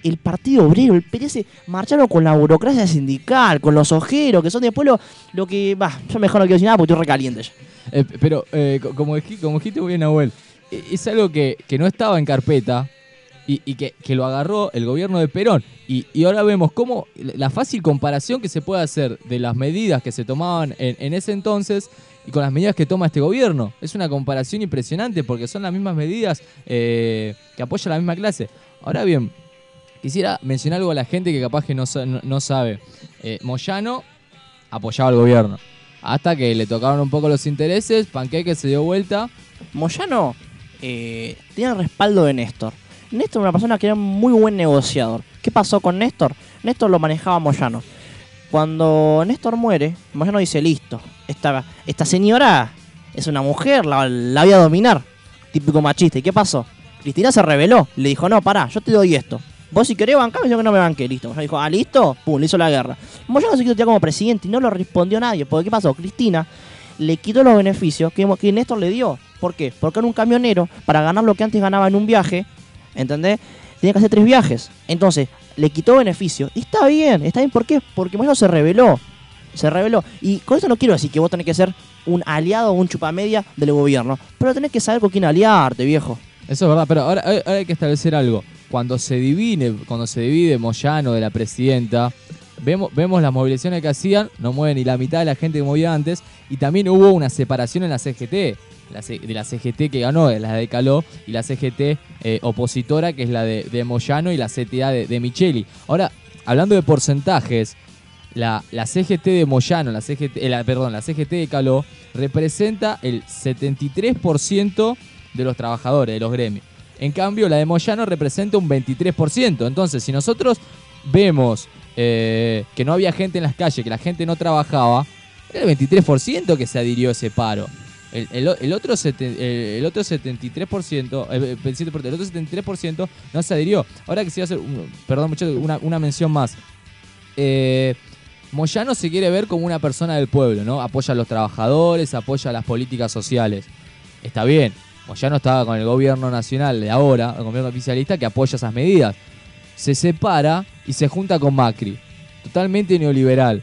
el Partido Obrero, el PS, marcharon con la burocracia sindical, con los ojeros, que son después lo, lo que... Va, yo mejor no quiero decir nada porque estoy recaliente ya. Eh, pero, eh, co- como, dijiste, como dijiste bien, Nahuel, eh, es algo que, que no estaba en carpeta y, que, que lo agarró el gobierno de Perón. Y, y ahora vemos cómo la fácil comparación que se puede hacer de las medidas que se tomaban en, en ese entonces y con las medidas que toma este gobierno. Es una comparación impresionante porque son las mismas medidas eh, que apoya la misma clase. Ahora bien, quisiera mencionar algo a la gente que capaz que no, no- sabe. Eh, Moyano apoyaba al gobierno. Hasta que le tocaron un poco los intereses, Panqueque se dio vuelta. Moyano eh, tenía el respaldo de Néstor. Néstor era una persona que era un muy buen negociador. ¿Qué pasó con Néstor? Néstor lo manejaba Moyano. Cuando Néstor muere, Moyano dice, listo, esta, esta señora es una mujer, la, la voy a dominar. Típico machista. ¿Y qué pasó? Cristina se rebeló. Le dijo, no, pará, yo te doy esto. Vos si querés bancar, yo que no me banqué, listo. Moyano dijo, ah, listo, pum, le hizo la guerra. Moyano se quiso tirar como presidente y no lo respondió nadie. Porque ¿qué pasó? Cristina le quitó los beneficios que Néstor le dio. ¿Por qué? Porque era un camionero, para ganar lo que antes ganaba en un viaje, ¿entendés? Tenía que hacer tres viajes. Entonces, le quitó beneficios. Y está bien, está bien. ¿Por qué? Porque Moyano se rebeló. Se rebeló. Y con eso no quiero decir que vos tenés que ser un aliado o un chupamedia del gobierno. Pero tenés que saber con quién aliarte, viejo. Eso es verdad, pero ahora, ahora hay que establecer algo. Cuando se divide, cuando se divide Moyano de la presidenta, vemos, vemos las movilizaciones que hacían, no mueven ni la mitad de la gente que movía antes, y también hubo una separación en la CGT, de la CGT que ganó, la de Caló, y la CGT eh, opositora, que es la de, Moyano, y la CTA de, de Micheli. Ahora, hablando de porcentajes, la, la CGT de Moyano, la CGT, eh, perdón, la CGT de Caló, representa el 73% de los trabajadores, de los gremios. En cambio, la de Moyano representa un 23%. Entonces, si nosotros vemos eh, que no había gente en las calles, que la gente no trabajaba, era el 23% que se adhirió a ese paro. El, el- el otro, sete- el, el otro 73%, eh, el 7%, el otro 73% no se adhirió. Ahora quisiera hacer, perdón, mucho, una, una mención más. Eh, Moyano se quiere ver como una persona del pueblo, ¿no? Apoya a los trabajadores, apoya las políticas sociales. Está bien, Moyano estaba con el gobierno nacional de ahora, el gobierno oficialista, que apoya esas medidas. Se separa y se junta con Macri, totalmente neoliberal,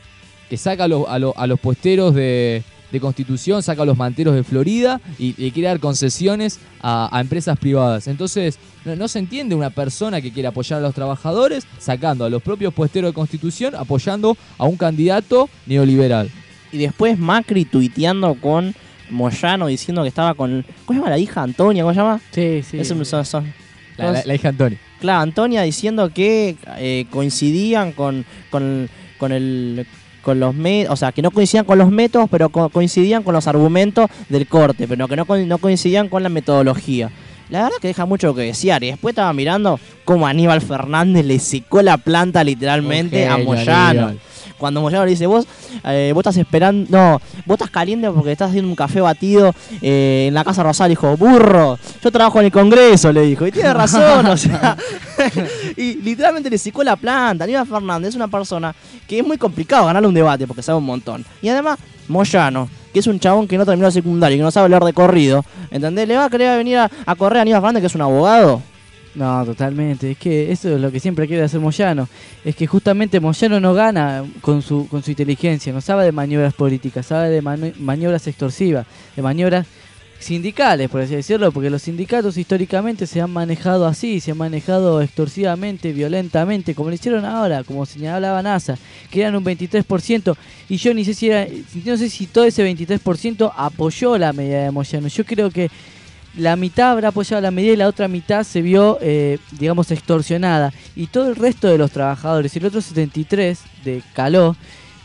que saca a, los- a los- a los puesteros de, de Constitución, saca a los manteros de Florida y, y quiere dar concesiones a, a empresas privadas. Entonces, no, no se entiende una persona que quiere apoyar a los trabajadores sacando a los propios puesteros de Constitución, apoyando a un candidato neoliberal. Y después Macri tuiteando con Moyano diciendo que estaba con. ¿Cómo se llama la hija Antonia? ¿Cómo se llama? Sí, sí. Eso son- son- La, la- la hija Antonio. Claro, Antonia diciendo que eh, coincidían con, con, con el con los o sea, que no coincidían con los métodos, pero co- coincidían con los argumentos del corte, pero que no, co- no coincidían con la metodología. La verdad que deja mucho que desear. Y después estaba mirando cómo Aníbal Fernández le secó la planta literalmente a Moyano. Aníbal. Cuando Moyano le dice, vos, eh, vos estás esperando, no, vos estás caliente porque estás haciendo un café batido eh, en la Casa Rosal, dijo, burro, yo trabajo en el Congreso, le dijo, y tiene razón, o sea, y literalmente le secó la planta. Aníbal Fernández es una persona que es muy complicado ganarle un debate porque sabe un montón. Y además, Moyano que es un chabón que no terminó el secundario, que no sabe hablar de corrido, ¿entendés? ¿Le va a querer venir a, correr a Aníbal Fernández, que es un abogado? No, totalmente. Es que eso es lo que siempre quiere hacer Moyano. Es que justamente Moyano no gana con su, con su inteligencia, no sabe de maniobras políticas, sabe de maniobras extorsivas, de maniobras sindicales, por así decirlo, porque los sindicatos históricamente se han manejado así, se han manejado extorsivamente, violentamente, como lo hicieron ahora, como señalaba NASA, que eran un 23%, y yo ni sé si era, no sé si todo ese 23% apoyó la medida de Moyano. Yo creo que la mitad habrá apoyado la medida y la otra mitad se vio, eh, digamos, extorsionada. Y todo el resto de los trabajadores, el otro 73 de Caló,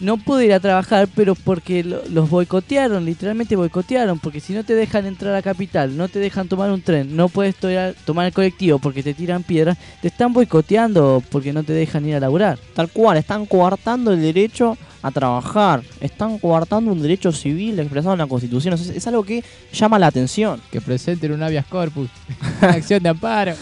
no pudo ir a trabajar, pero porque lo- los boicotearon, literalmente boicotearon, porque si no te dejan entrar a Capital, no te dejan tomar un tren, no puedes to- tomar el colectivo porque te tiran piedras, te están boicoteando porque no te dejan ir a laburar. Tal cual, están coartando el derecho a trabajar, están coartando un derecho civil expresado en la Constitución. Es, es algo que llama la atención. Que presenten un habeas corpus, una acción de amparo.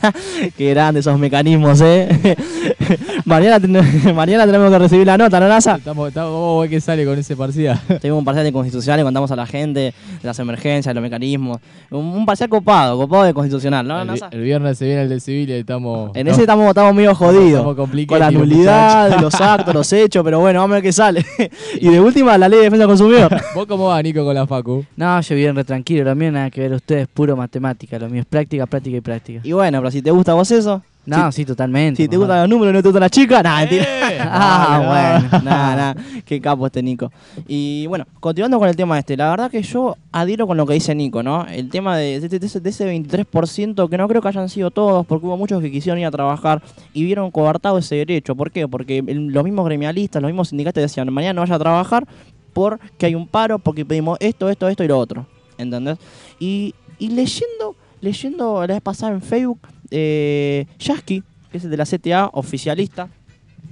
Qué grandes esos mecanismos, ¿eh? mañana, ten- mañana tenemos que recibir la nota, ¿no, NASA? Estamos, estamos, a ver qué sale con ese parcial. Tenemos un parcial de constitucional y contamos a la gente de las emergencias, de los mecanismos. Un, un parcial copado, copado de constitucional, ¿no, El, NASA? el viernes se viene el de civil y estamos. En ese estamos, estamos medio jodidos. Estamos complicados, Con la nulidad, los actos, los hechos, pero bueno, vamos a ver sale. y de última, la ley de defensa del consumidor. ¿Vos cómo vas, Nico, con la Facu? No, yo bien re tranquilo, lo mío nada que ver, ustedes puro matemática, lo mío es práctica, práctica y práctica. Y bueno, pero si te gusta a vos eso. No, sí, totalmente. Si te gustan los números y no te gustan las chicas, nada, mentira. ah, no, bueno, nada, nada. Qué capo este Nico. Y bueno, continuando con el tema este, la verdad que yo adhiero con lo que dice Nico, ¿no? El tema de, de- de ese, de ese 23%, que no creo que hayan sido todos, porque hubo muchos que quisieron ir a trabajar y vieron coartado ese derecho. ¿Por qué? Porque el- los mismos gremialistas, los mismos sindicatos decían, mañana no vaya a trabajar porque hay un paro, porque pedimos esto, esto, esto y lo otro. ¿Entendés? Y, y leyendo, leyendo la vez pasada en Facebook, eh, Yasky, que es el de la CTA, oficialista,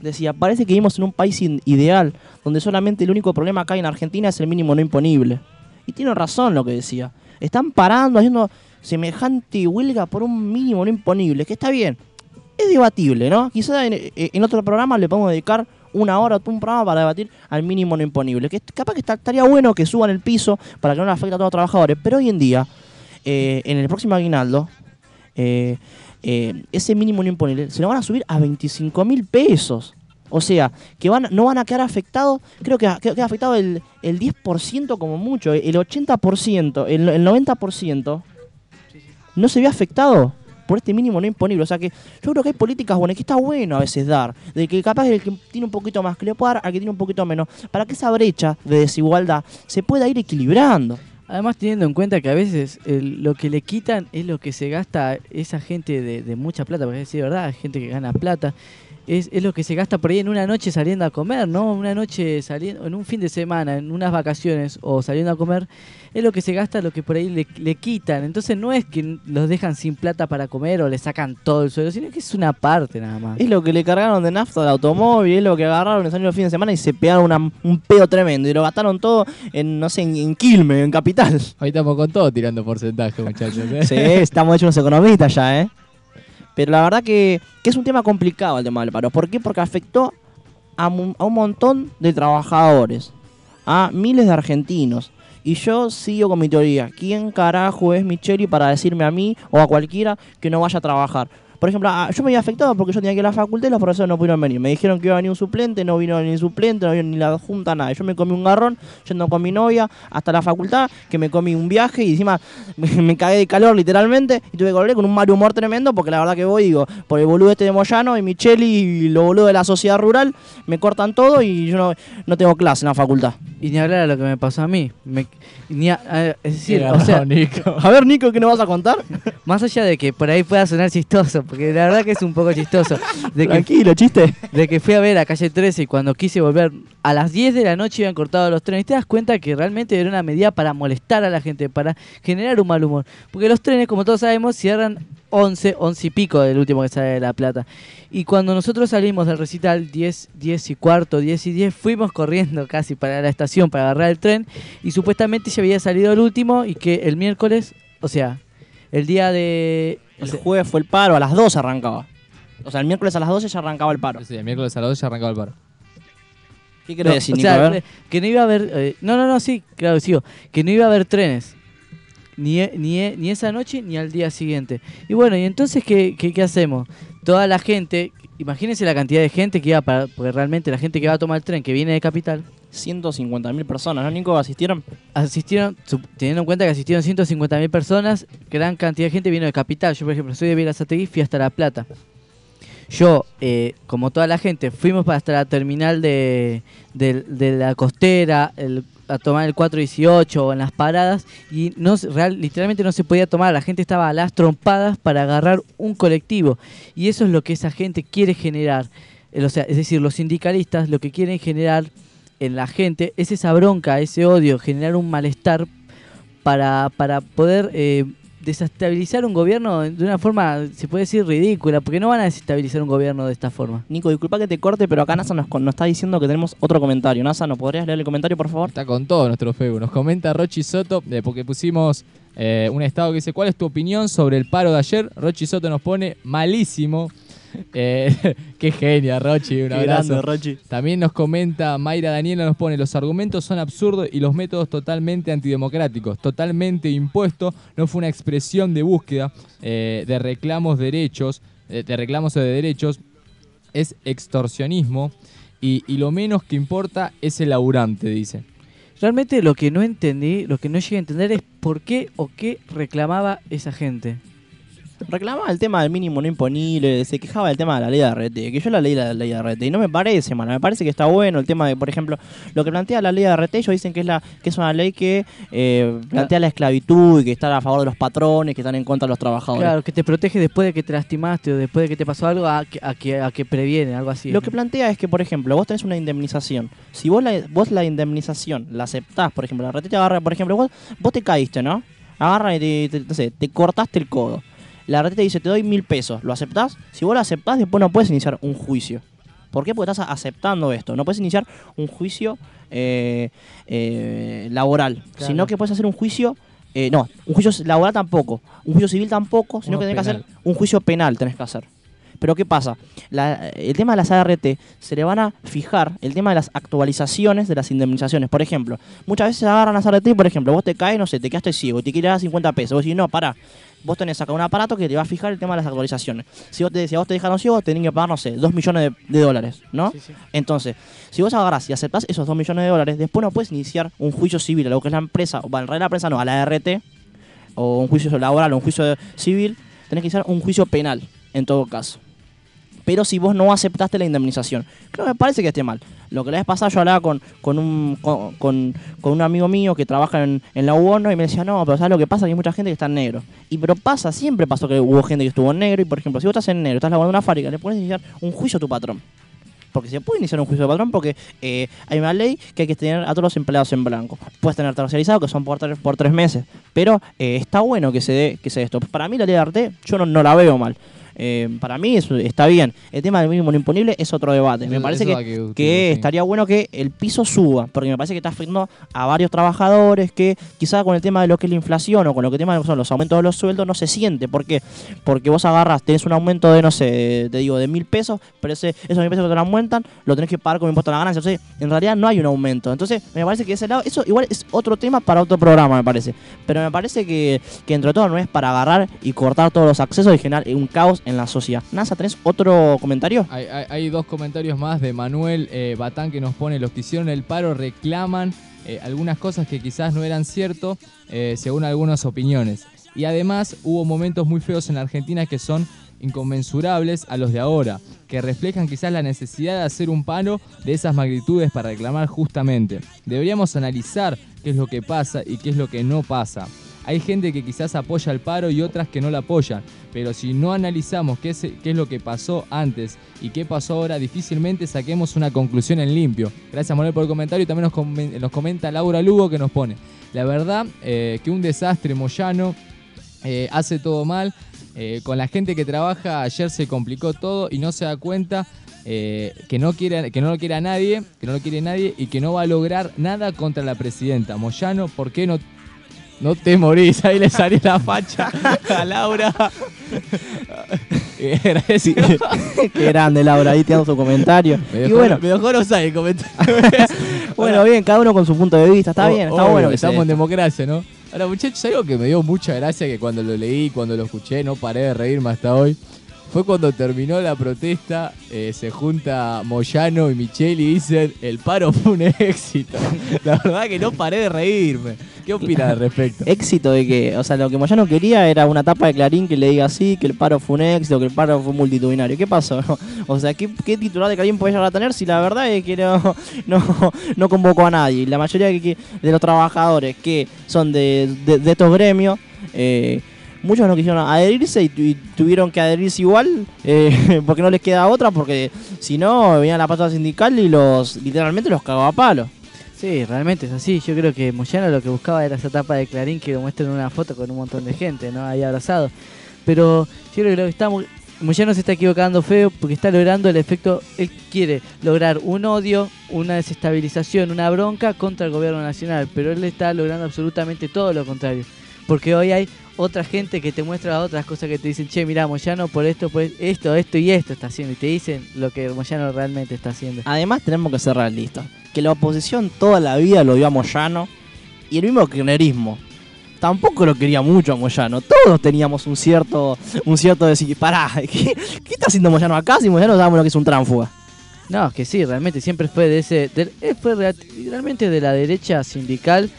decía, parece que vivimos en un país ideal, donde solamente el único problema que hay en Argentina es el mínimo no imponible. Y tiene razón lo que decía. Están parando, haciendo semejante huelga por un mínimo no imponible, que está bien. Es debatible, ¿no? Quizá en, en otro programa le podemos dedicar una hora o un programa para debatir al mínimo no imponible. Que capaz que estaría bueno que suban el piso para que no le afecte a todos los trabajadores. Pero hoy en día, eh, en el próximo aguinaldo, eh, eh, ese mínimo no imponible se lo van a subir a 25 mil pesos. O sea, que van, no van a quedar afectados, creo que que- queda afectado el, el 10% como mucho, el 80%, el, el 90% no se ve afectado por este mínimo no imponible. O sea que yo creo que hay políticas buenas que está bueno a veces dar. De que capaz el que tiene un poquito más que le puede dar al que tiene un poquito menos. Para que esa brecha de desigualdad se pueda ir equilibrando. Además, teniendo en cuenta que a veces el- lo que le quitan es lo que se gasta esa gente de, de mucha plata, porque es decir, verdad, gente que gana plata, es, es lo que se gasta por ahí en una noche saliendo a comer, ¿no? Una noche saliendo, en un fin de semana, en unas vacaciones o saliendo a comer, es lo que se gasta, lo que por ahí le, le quitan. Entonces no es que los dejan sin plata para comer o le sacan todo el sueldo, sino que es una parte nada más. Es lo que le cargaron de nafta al automóvil, es lo que agarraron, salieron el fin de semana y se pegaron una- un pedo tremendo. Y lo gastaron todo en, no sé, en, en Quilmes, en Capital. Hoy estamos con todo tirando porcentaje, muchachos. ¿eh? Sí, estamos hechos unos economistas ya, ¿eh? Pero la verdad que, que es un tema complicado el tema del paro. ¿Por qué? Porque afectó a, mu- a un montón de trabajadores, a miles de argentinos. Y yo sigo con mi teoría. ¿Quién carajo es Micheli para decirme a mí o a cualquiera que no vaya a trabajar? Por ejemplo, yo me había afectado porque yo tenía que ir a la facultad y los profesores no pudieron venir. Me dijeron que iba a venir un suplente, no vino ni suplente, no vino ni la junta, nada. Yo me comí un garrón yendo con mi novia hasta la facultad, que me comí un viaje y encima me, me cagué de calor literalmente y tuve que volver con un mal humor tremendo porque la verdad que voy, digo, por el boludo este de Moyano y Micheli y los boludos de la sociedad rural me cortan todo y yo no, no tengo clase en la facultad. Y ni hablar a lo que me pasó a mí. Me- ni a- a- es decir, o sea, Nico. A ver, Nico, ¿qué nos vas a contar? Más allá de que por ahí pueda sonar chistoso, porque la verdad que es un poco chistoso. De que, Tranquilo, chiste. de que fui a ver a calle 13 y cuando quise volver a las 10 de la noche habían cortado los trenes. Te das cuenta que realmente era una medida para molestar a la gente, para generar un mal humor. Porque los trenes, como todos sabemos, cierran 11, 11 y pico del último que sale de La Plata. Y cuando nosotros salimos del recital 10, 10 y cuarto, 10 y 10, fuimos corriendo casi para la estación para agarrar el tren y supuestamente ya había salido el último y que el miércoles, o sea, el día de... El jueves fue el paro, a las 12 arrancaba. O sea, el miércoles a las 12 ya arrancaba el paro. Sí, el miércoles a las 12 ya arrancaba el paro. ¿Qué No, decir, o Nico? sea, A ver. que no iba a haber. eh, no, no, no, sí, claro, sigo. Que no iba a haber trenes. Ni, e- ni, e- ni esa noche ni al día siguiente. Y bueno, ¿y entonces qué, qué, qué hacemos? Toda la gente, imagínense la cantidad de gente que iba para. Porque realmente la gente que va a tomar el tren, que viene de Capital. 150.000 personas, ¿no, Nico? ¿Asistieron? Asistieron, teniendo en cuenta que asistieron 150.000 personas, gran cantidad de gente vino de Capital. Yo, por ejemplo, soy de Verazategui, fui hasta La Plata. Yo, eh, como toda la gente, fuimos para hasta la terminal de, de- de la costera, el- a tomar el 418 o en las paradas, y no, literalmente no se podía tomar. La gente estaba a las trompadas para agarrar un colectivo. Y eso es lo que esa gente quiere generar. Sea, es decir, los sindicalistas lo que quieren generar en la gente es esa bronca, ese odio, generar un malestar para, para poder eh, desestabilizar un gobierno de una forma, se puede decir, ridícula, porque no van a desestabilizar un gobierno de esta forma. Nico, disculpa que te corte, pero acá NASA nos, está diciendo que tenemos otro comentario. NASA, ¿nos podrías leer el comentario, por favor? Está con todo nuestro Facebook. Nos comenta Rochi Soto, eh, porque pusimos eh, un estado que dice, ¿cuál es tu opinión sobre el paro de ayer? Rochi Soto nos pone malísimo. Eh, qué genia, Rochi, un abrazo. Rochi. También nos comenta Mayra Daniela, nos pone, los argumentos son absurdos y los métodos totalmente antidemocráticos, totalmente impuestos, no fue una expresión de búsqueda eh, de reclamos derechos, eh, de reclamos de derechos, es extorsionismo y, y lo menos que importa es el laburante, dice. Realmente lo que no entendí, lo que no llegué a entender es por qué o qué reclamaba esa gente. Reclamaba el tema del mínimo no imponible, se quejaba del tema de la ley de RT, que yo la leí la ley de RT y no me parece mala, me parece que está bueno el tema de, por ejemplo, lo que plantea la ley de RT, ellos dicen que es la que es una ley que eh, plantea la esclavitud y que está a favor de los patrones, que están en contra de los trabajadores. Claro, que te protege después de que te lastimaste o después de que te pasó algo a que, a que, a que previene, algo así. Lo que plantea es que, por ejemplo, vos tenés una indemnización. Si vos la, vos la indemnización la aceptás, por ejemplo, la RT te agarra, por ejemplo, vos, vos te caíste, ¿no? Agarra y te cortaste el codo. La RT te dice, te doy mil pesos. ¿Lo aceptás? Si vos lo aceptás, después no puedes iniciar un juicio. ¿Por qué? Porque estás aceptando esto. No puedes iniciar un juicio eh, eh, laboral, Claro. sino que puedes hacer un juicio... eh, no, un juicio laboral tampoco, un juicio civil tampoco, sino Uno que tenés que hacer un juicio penal, tenés que hacer. Pero ¿qué pasa? La- el tema de las ART se le van a fijar el tema de las actualizaciones de las indemnizaciones. Por ejemplo, muchas veces agarran las ART y, por ejemplo, vos te caes, no sé, te quedaste ciego y te quieres dar 50 pesos. Vos decís, no, para. Vos tenés acá un aparato que te va a fijar el tema de las actualizaciones. Si vos te, si a vos te dejaron ciego, tenés que pagar, no sé, 2 millones de, de dólares, ¿no? Entonces, si vos agarrás y aceptás esos 2 millones de dólares, después no puedes iniciar un juicio civil a lo que es la empresa, o realidad la empresa no, a la ART, o un juicio laboral o un juicio civil, tenés que iniciar un juicio penal, en todo caso. Pero si vos no aceptaste la indemnización, que me parece que esté mal. Lo que la vez pasada yo hablaba con, con, un, con, con- un amigo mío que trabaja en, en la UONO y me decía, no, pero ¿sabes lo que pasa? Que hay mucha gente que está en negro. Y pero pasa, siempre pasó que hubo gente que estuvo en negro y por ejemplo, si vos estás en negro, estás laborando en una fábrica, le puedes iniciar un juicio a tu patrón. Porque se puede iniciar un juicio de patrón porque eh, hay una ley que hay que tener a todos los empleados en blanco. Puedes tener terciarizado, que son por tres, por tres meses. Pero eh, está bueno que se dé que se esto. Para mí la ley de arte yo no, no la veo mal. Eh, para mí eso está bien. El tema del mínimo no imponible es otro debate. Me parece que, hay que discutirlo, que sí. estaría bueno que el piso suba, porque me parece que está afectando a varios trabajadores que quizás con el tema de lo que es la inflación o con lo que tema de son los aumentos de los sueldos no se siente. ¿Por qué? Porque vos agarras, tenés un aumento de, no sé, te digo, de mil pesos, pero ese, esos mil pesos que te lo aumentan, lo tenés que pagar como impuesto a la ganancia. Entonces, en realidad no hay un aumento. Entonces, me parece que ese lado, eso igual es otro tema para otro programa, me parece. Pero me parece que, que entre todo no es para agarrar y cortar todos los accesos y generar un caos en la sociedad. NASA, ¿tenés otro comentario? Hay dos comentarios más de Manuel eh, Batán que nos pone, los que hicieron el paro reclaman eh, algunas cosas que quizás no eran cierto eh, según algunas opiniones. Y además hubo momentos muy feos en la Argentina que son inconmensurables a los de ahora, que reflejan quizás la necesidad de hacer un paro de esas magnitudes para reclamar justamente. Deberíamos analizar qué es lo que pasa y qué es lo que no pasa. Hay gente que quizás apoya el paro y otras que no la apoyan, pero si no analizamos qué es, lo que pasó antes y qué pasó ahora, difícilmente saquemos una conclusión en limpio. Gracias Manuel por el comentario y también nos, nos comenta Laura Lugo que nos pone, la verdad eh, que un desastre Moyano eh, hace todo mal, eh, con la gente que trabaja ayer se complicó todo y no se da cuenta que, no quiere, que no lo quiere nadie, que no lo quiere nadie y que no va a lograr nada contra la presidenta. Moyano, ¿por qué no no te morís, ahí le salió la facha a Laura. Qué grande Laura ahí tirando su comentario. Me y dejó, bueno, me dejó no sabe el comentario. bueno, bien, cada uno con su punto de vista, está bien, está Obvio, bueno. que Estamos en democracia, ¿no? Ahora, muchachos, algo que me dio mucha gracia que cuando lo leí, cuando lo escuché, no paré de reírme hasta hoy. Fue cuando terminó la protesta, eh, se junta Moyano y Micheli y dicen, el paro fue un éxito. La verdad que no paré de reírme. ¿Qué opinas al respecto? Éxito de que, o sea, lo que Moyano quería era una tapa de Clarín que le diga así, que el paro fue un éxito, que el paro fue multitudinario. ¿Qué pasó? O sea, ¿qué, titular de Clarín puede llegar a tener si la verdad es que no, convocó a nadie? La mayoría de, los trabajadores que son de estos gremios, eh, muchos no quisieron adherirse y, y tuvieron que adherirse igual, eh, porque no les queda otra, porque si no, venía la pata sindical y los literalmente los cagaba a palo. Sí, realmente es así. Yo creo que Moyano lo que buscaba era esa tapa de Clarín que lo muestran en una foto con un montón de gente, ¿no? Ahí abrazado. Pero yo creo que lo que Moyano se está equivocando feo porque está logrando el efecto. Él quiere lograr un odio, una desestabilización, una bronca contra el gobierno nacional. Pero él está logrando absolutamente todo lo contrario. Porque hoy hay otra gente que te muestra otras cosas que te dicen, che, mira, Moyano por esto, por esto, esto y esto está haciendo. Y te dicen lo que Moyano realmente está haciendo. Además tenemos que ser realistas. Que la oposición toda la vida lo dio a Moyano y el mismo kirchnerismo. Tampoco lo quería mucho a Moyano. Todos teníamos un cierto, un cierto decir, pará, ¿qué, qué está haciendo Moyano acá si Moyano sabemos lo que es un tránfuga? No, que sí, realmente siempre fue de ese. de- eh, fue real- realmente de la derecha sindical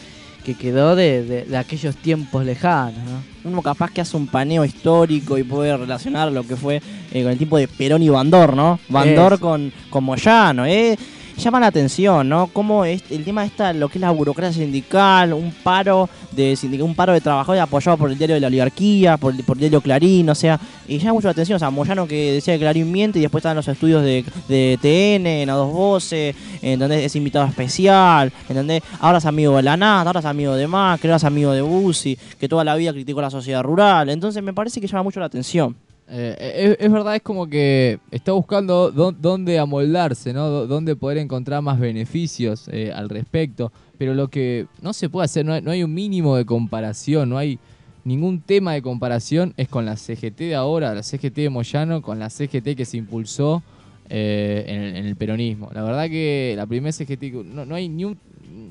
que quedó de, de- de aquellos tiempos lejanos, ¿no? Uno capaz que hace un paneo histórico y puede relacionar lo que fue eh, con el tipo de Perón y Bandor, ¿no? Bandor con, con Moyano, ¿eh? Llama la atención, ¿no? Cómo es el tema está lo que es la burocracia sindical, un paro de un paro de trabajadores apoyado por el diario de la oligarquía, por, el- diario Clarín, o sea, y llama mucho la atención, o sea, Moyano que decía que Clarín miente y después están los estudios de, de TN, en A dos voces, en donde es invitado especial, en donde ahora es amigo de la NAT, ahora es amigo de Macri, ahora es amigo de Bussi, que toda la vida criticó la sociedad rural, entonces me parece que llama mucho la atención. Eh, es, es verdad, es como que está buscando dó- dónde amoldarse, ¿no? Dó- Dónde poder encontrar más beneficios eh, al respecto. Pero lo que no se puede hacer, no hay, no hay un mínimo de comparación, no hay ningún tema de comparación, es con la CGT de ahora, la CGT de Moyano, con la CGT que se impulsó eh, en, el, peronismo. La verdad que la primera CGT, no, no hay ni un,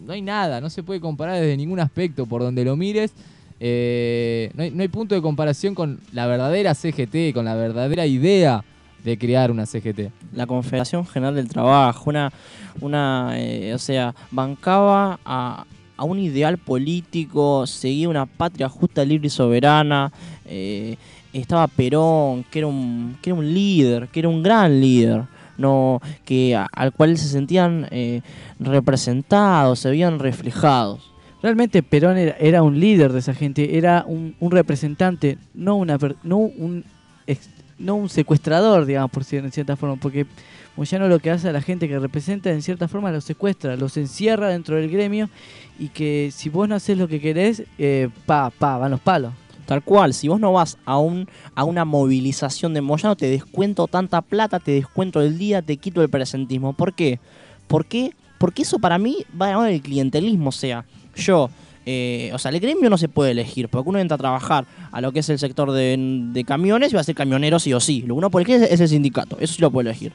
no hay nada, no se puede comparar desde ningún aspecto, por donde lo mires. Eh, no, hay, punto de comparación con la verdadera CGT, con la verdadera idea de crear una CGT. la Confederación General del Trabajo, una, una eh, o sea, bancaba a, a un ideal político, seguía una patria justa, libre y soberana. eh, estaba Perón, que era un, que era un líder, que era un gran líder. No, que al cual se sentían representados, se veían reflejados. Realmente Perón era, un líder de esa gente, era un, representante, no un secuestrador, digamos, por en cierta forma, porque Moyano lo que hace a la gente que representa, en cierta forma, los secuestra, los encierra dentro del gremio y que si vos no haces lo que querés, eh, pa, pa, van los palos. Tal cual, si vos no vas a un a una movilización de Moyano, te descuento tanta plata, te descuento el día, te quito el presentismo. ¿Por qué? ¿Por qué? Porque eso para mí va a llamar el clientelismo. O sea, yo, eh, o sea, el gremio no se puede elegir, porque uno entra a trabajar a lo que es el sector de, camiones y va a ser camionero sí o sí. Lo que uno puede elegir es, es el sindicato, eso sí lo puede elegir.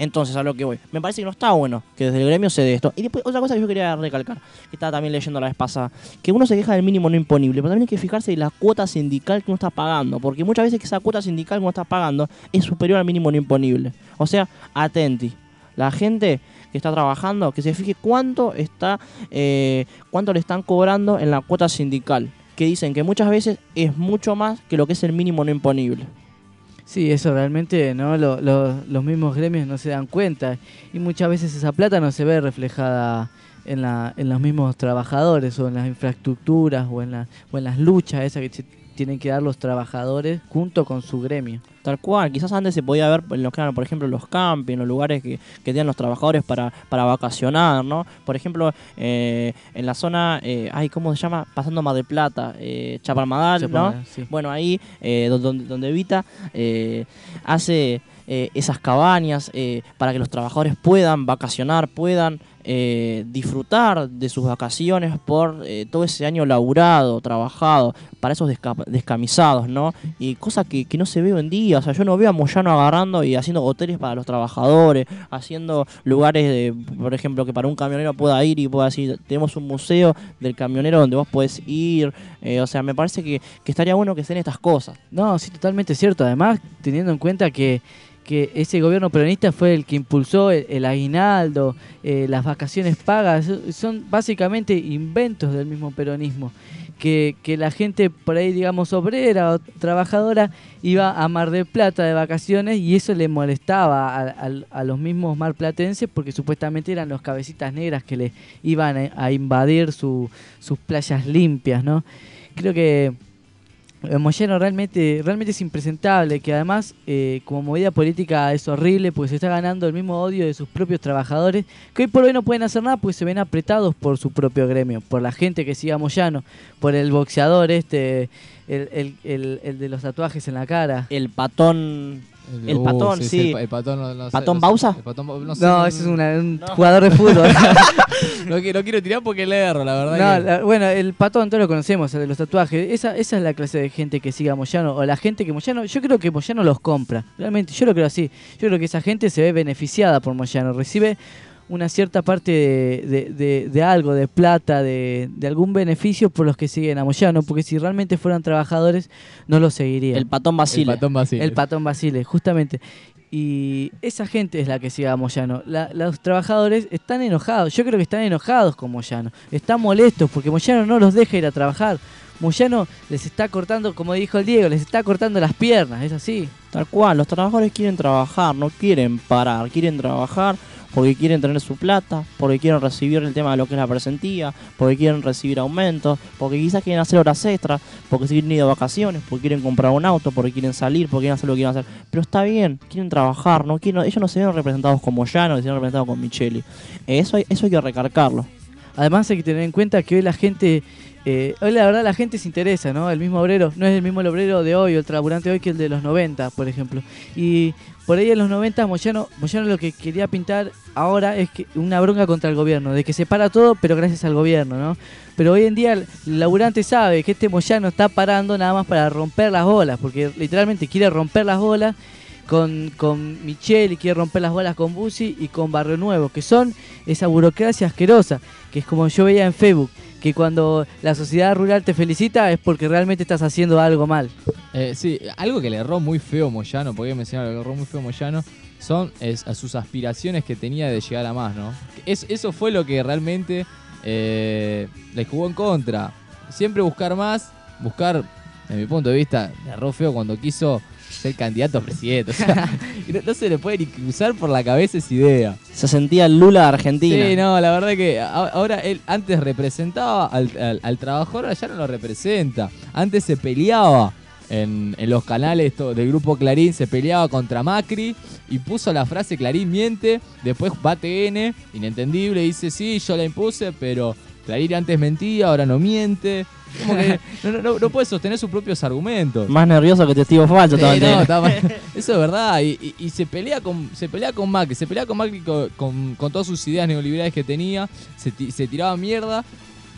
Entonces, a lo que voy. Me parece que no está bueno que desde el gremio se dé esto. Y después, otra cosa que yo quería recalcar, que estaba también leyendo la vez pasada, que uno se queja del mínimo no imponible, pero también hay que fijarse en la cuota sindical que uno está pagando, porque muchas veces que esa cuota sindical que uno está pagando es superior al mínimo no imponible. O sea, atenti. La gente que está trabajando, que se fije cuánto está, eh, cuánto le están cobrando en la cuota sindical, que dicen que muchas veces es mucho más que lo que es el mínimo no imponible. Sí, eso realmente no Lo- lo- los mismos gremios no se dan cuenta y muchas veces esa plata no se ve reflejada en, la, en los mismos trabajadores o en las infraestructuras o en, la, o en las luchas esas que se tienen que dar los trabajadores junto con su gremio. Tal cual, quizás antes se podía ver en los eran, por ejemplo, los campings, los lugares que, que tenían los trabajadores para, para vacacionar, ¿no? Por ejemplo, eh, en la zona, eh, ay, ¿cómo se llama? Pasando Mar del Plata, eh, Chaparmadal, ¿no? Sí. Bueno, ahí, eh, do- donde, donde Evita eh, hace eh, esas cabañas eh, para que los trabajadores puedan vacacionar, puedan eh, disfrutar de sus vacaciones por eh, todo ese año laburado, trabajado, para esos desca- descamisados, ¿no? Y cosa que, que no se ve hoy en día, o sea, yo no veo a Moyano agarrando y haciendo hoteles para los trabajadores, haciendo lugares, de, por ejemplo, que para un camionero pueda ir y pueda decir, tenemos un museo del camionero donde vos podés ir, eh, o sea, me parece que, que estaría bueno que estén estas cosas. No, sí, totalmente cierto. Además, teniendo en cuenta que, que ese gobierno peronista fue el que impulsó el, aguinaldo, eh, las vacaciones pagas, so- son básicamente inventos del mismo peronismo. Que, la gente por ahí, digamos, obrera o trabajadora iba a Mar del Plata de vacaciones y eso le molestaba a, los mismos marplatenses porque supuestamente eran los cabecitas negras que le iban a, invadir su- sus playas limpias, ¿no? Creo que Moyano realmente, realmente es impresentable, que además eh, como movida política es horrible porque se está ganando el mismo odio de sus propios trabajadores, que hoy por hoy no pueden hacer nada porque se ven apretados por su propio gremio, por la gente que sigue a Moyano, por el boxeador este, el, el- el- el de los tatuajes en la cara. El patón... El Uh, patón, sí. El, pa- el patón, no, no sé, ¿Patón sé, Bausa? el patón Bau- no, No, sé, no- ese es una- un jugador de fútbol. no, quiero, no quiero tirar porque le erro, la verdad. No, que- la- bueno, el patón todos lo conocemos, el de los tatuajes. Esa, esa es la clase de gente que sigue a Moyano. O la gente que Moyano. Yo creo que Moyano los compra. Realmente, yo lo creo así. Yo creo que esa gente se ve beneficiada por Moyano. Recibe una cierta parte de, de- de- de algo, de plata, de, de algún beneficio por los que siguen a Moyano. Porque si realmente fueran trabajadores, no los seguirían. El patón Basile. El patón Basile. El patón Basile, justamente. Y esa gente es la que sigue a Moyano. La- los trabajadores están enojados. Yo creo que están enojados con Moyano. Están molestos porque Moyano no los deja ir a trabajar. Moyano les está cortando, como dijo el Diego, les está cortando las piernas. Es así. Tal cual, los trabajadores quieren trabajar, no quieren parar, quieren trabajar porque quieren tener su plata, porque quieren recibir el tema de lo que es la presentía, porque quieren recibir aumentos, porque quizás quieren hacer horas extras, porque se quieren ir de vacaciones, porque quieren comprar un auto, porque quieren salir, porque quieren hacer lo que quieren hacer. Pero está bien, quieren trabajar, no quieren, ellos no se ven representados con Moyano, se ven representados con Micheli. Eso, eso hay que recargarlo. Además hay que tener en cuenta que hoy la gente, eh, hoy la verdad la gente se interesa, ¿no? El mismo obrero, no es el mismo obrero de hoy el laburante de hoy que el de los 90, por ejemplo. Y por ahí en los 90 Moyano, Moyano lo que quería pintar ahora es una bronca contra el gobierno, de que se para todo, pero gracias al gobierno, ¿no? Pero hoy en día el laburante sabe que este Moyano está parando nada más para romper las bolas, porque literalmente quiere romper las bolas con, con Michelle y quiere romper las bolas con Bussi y con Barrio Nuevo, que son esa burocracia asquerosa, que es como yo veía en Facebook, que cuando la sociedad rural te felicita es porque realmente estás haciendo algo mal. Eh, sí, algo que le erró muy feo Moyano, porque mencionar que le erró muy feo Moyano, son a sus aspiraciones que tenía de llegar a más, ¿no? Es- eso fue lo que realmente eh, le jugó en contra. Siempre buscar más, buscar, desde mi punto de vista, le erró feo cuando quiso ser candidato a presidente. O sea, y no, no se le puede ni cruzar por la cabeza esa idea. Se sentía el Lula de Argentina. Sí, no, la verdad que ahora él antes representaba al, al- al trabajador, ahora ya no lo representa. Antes se peleaba en, en los canales del grupo Clarín, se peleaba contra Macri y puso la frase Clarín miente, después va TN, inentendible, dice sí, yo la impuse, pero Clarín antes mentía, ahora no miente. Como que no, no, no- puede sostener sus propios argumentos. Más nervioso que testigo falso. Sí, no. Eso es verdad. Y, y- y se pelea con se pelea con Macri, se pelea con Macri con, con- con todas sus ideas neoliberales que tenía, se, ti- se tiraba mierda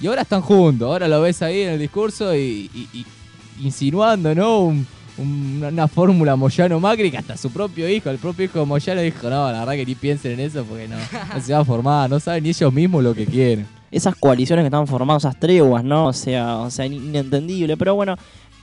y ahora están juntos. Ahora lo ves ahí en el discurso y, insinuando, ¿no? Un- un- una, una fórmula Moyano Macri que hasta su propio hijo, el propio hijo de Moyano dijo, no, la verdad que ni piensen en eso porque no, no se va a formar, no saben ni ellos mismos lo que quieren. Esas coaliciones que están formando, esas treguas, ¿no? O sea, o sea, in- inentendible. Pero bueno,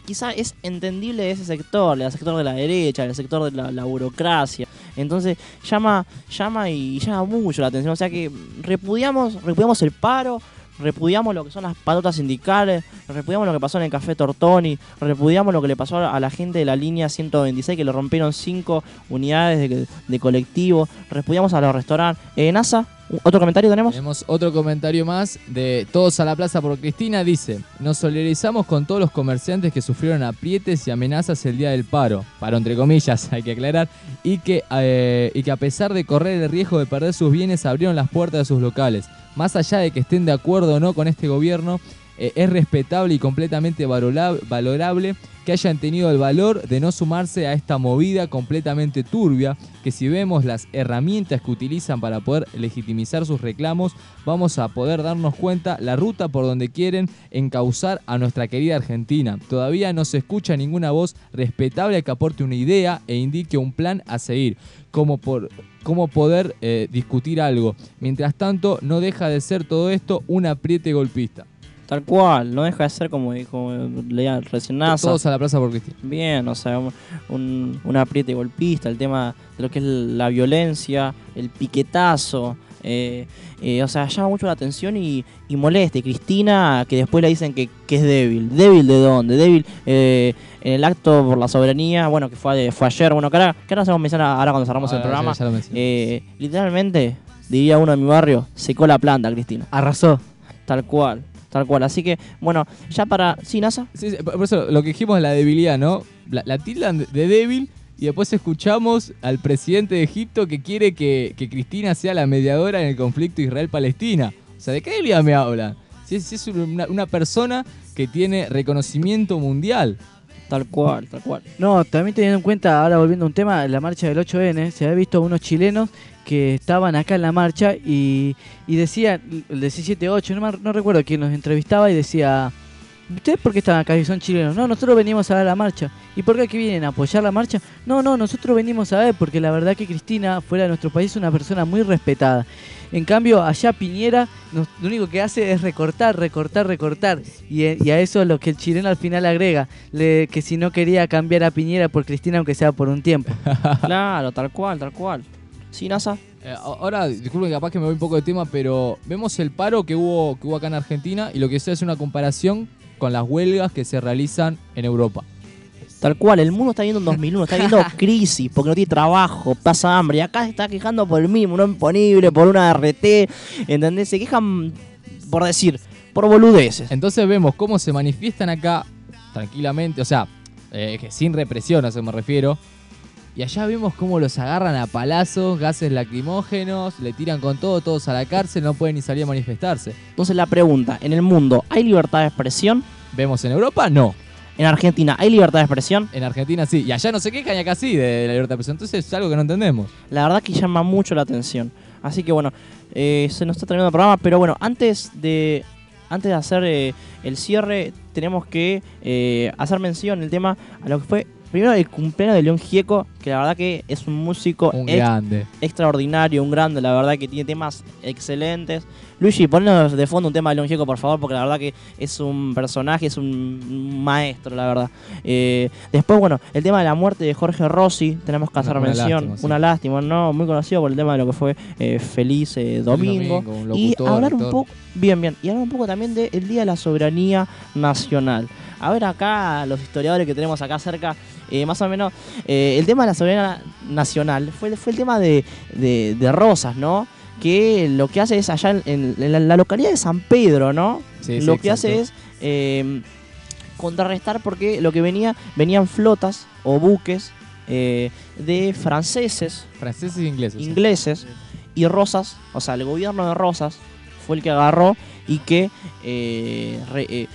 quizá es entendible ese sector, del sector de la derecha, del sector de la, la burocracia. Entonces llama, llama y llama mucho la atención. O sea que repudiamos, repudiamos el paro, repudiamos lo que son las patotas sindicales, repudiamos lo que pasó en el Café Tortoni, repudiamos lo que le pasó a la gente de la línea 126 que le rompieron cinco unidades de, de colectivo, repudiamos a los restaurantes. Eh, NASA, ¿otro comentario tenemos? Tenemos otro comentario más de Todos a la Plaza por Cristina. Dice, nos solidarizamos con todos los comerciantes que sufrieron aprietes y amenazas el día del paro. Paro entre comillas, hay que aclarar. Y que, eh, y que a pesar de correr el riesgo de perder sus bienes, abrieron las puertas de sus locales. Más allá de que estén de acuerdo o no con este gobierno, eh, es respetable y completamente valora- valorable que hayan tenido el valor de no sumarse a esta movida completamente turbia, que si vemos las herramientas que utilizan para poder legitimizar sus reclamos, vamos a poder darnos cuenta la ruta por donde quieren encauzar a nuestra querida Argentina. Todavía no se escucha ninguna voz respetable que aporte una idea e indique un plan a seguir, como por cómo poder eh, discutir algo. Mientras tanto, no deja de ser todo esto un apriete golpista. Tal cual, no deja de ser como dijo leía recién NASA. Todos a la plaza por Cristina. Bien, o sea, un, un, un apriete golpista, el tema de lo que es la violencia, el piquetazo. Eh, eh, o sea, llama mucho la atención y, y moleste. Cristina, que después le dicen que, que es débil. ¿Débil de dónde? Débil eh, en el acto por la soberanía, bueno, que fue, fue ayer. Bueno, que ahora, que ahora hacemos mención ahora cuando cerramos el Ah, ya- programa. ya. Eh, literalmente, diría uno de mi barrio, secó la planta, Cristina. Arrasó. Tal cual, tal cual. Así que, bueno, ya para. ¿Sí, NASA? Sí, sí, por eso lo que dijimos es la debilidad, ¿no? La, la tildan de débil y después escuchamos al presidente de Egipto que quiere que, que Cristina sea la mediadora en el conflicto Israel-Palestina. O sea, ¿de qué debilidad me hablan? Si es, si es una, una persona que tiene reconocimiento mundial. Tal cual, tal cual. No, también teniendo en cuenta, ahora volviendo a un tema, la marcha del 8N, se había visto unos chilenos que estaban acá en la marcha y, y decían, el 17-8, no, no recuerdo quién nos entrevistaba y decía, ¿ustedes por qué están acá y son chilenos? No, nosotros venimos a ver la marcha. ¿Y por qué aquí vienen a apoyar la marcha? No, no, nosotros venimos a ver porque la verdad que Cristina, fuera de nuestro país, es una persona muy respetada. En cambio, allá Piñera nos- lo único que hace es recortar, recortar, recortar. Y, y a eso lo que el chileno al final agrega, le- que si no quería cambiar a Piñera por Cristina, aunque sea por un tiempo. claro, tal cual, tal cual. ¿Sí, NASA? Eh, a- ahora, disculpen, capaz que me voy un poco de tema, pero vemos el paro que hubo, que hubo acá en Argentina y lo que se hace es una comparación con las huelgas que se realizan en Europa. Tal cual, el mundo está viendo un 2001, está viendo crisis, porque no tiene trabajo, pasa hambre. Y acá se está quejando por el mismo, no imponible, por una RT, ¿entendés? Se quejan por decir, por boludeces. Entonces vemos cómo se manifiestan acá tranquilamente, o sea, eh, que sin represión, a eso me refiero. Y allá vemos cómo los agarran a palazos, gases lacrimógenos, le tiran con todo, todos a la cárcel, no pueden ni salir a manifestarse. Entonces la pregunta, ¿en el mundo hay libertad de expresión? ¿Vemos en Europa? No. ¿En Argentina hay libertad de expresión? En Argentina sí. Y allá no se quejan y acá sí de la libertad de expresión. Entonces es algo que no entendemos. La verdad que llama mucho la atención. Así que bueno, eh, se nos está terminando el programa, pero bueno, antes de antes de hacer eh, el cierre, tenemos que eh, hacer mención el tema a lo que fue primero el cumpleaños de León Gieco, que la verdad que es un músico Un ex- grande. extraordinario, un grande, la verdad que tiene temas excelentes. Luigi, ponnos de fondo un tema de León Gieco, por favor, porque la verdad que es un personaje, es un maestro, la verdad. Eh, después, bueno, el tema de la muerte de Jorge Rossi, tenemos que hacer una mención. lástima, sí. Una lástima, ¿no? Muy conocido por el tema de lo que fue eh, Feliz eh, Domingo. Domingo, y hablar un poco, bien, bien, y hablar un poco también del Día de la Soberanía Nacional. A ver acá, los historiadores que tenemos acá cerca, eh, más o menos, eh, el tema de la soberanía nacional fue, fue el tema de, de- de Rosas, ¿no? Que lo que hace es allá en, en- en la, la localidad de San Pedro, ¿no? Sí, sí, lo que hace es eh, contrarrestar porque lo que venía, venían flotas o buques eh, de franceses, Franceses e ingleses. sí. ingleses y Rosas, o sea, el gobierno de Rosas fue el que agarró y que eh, re-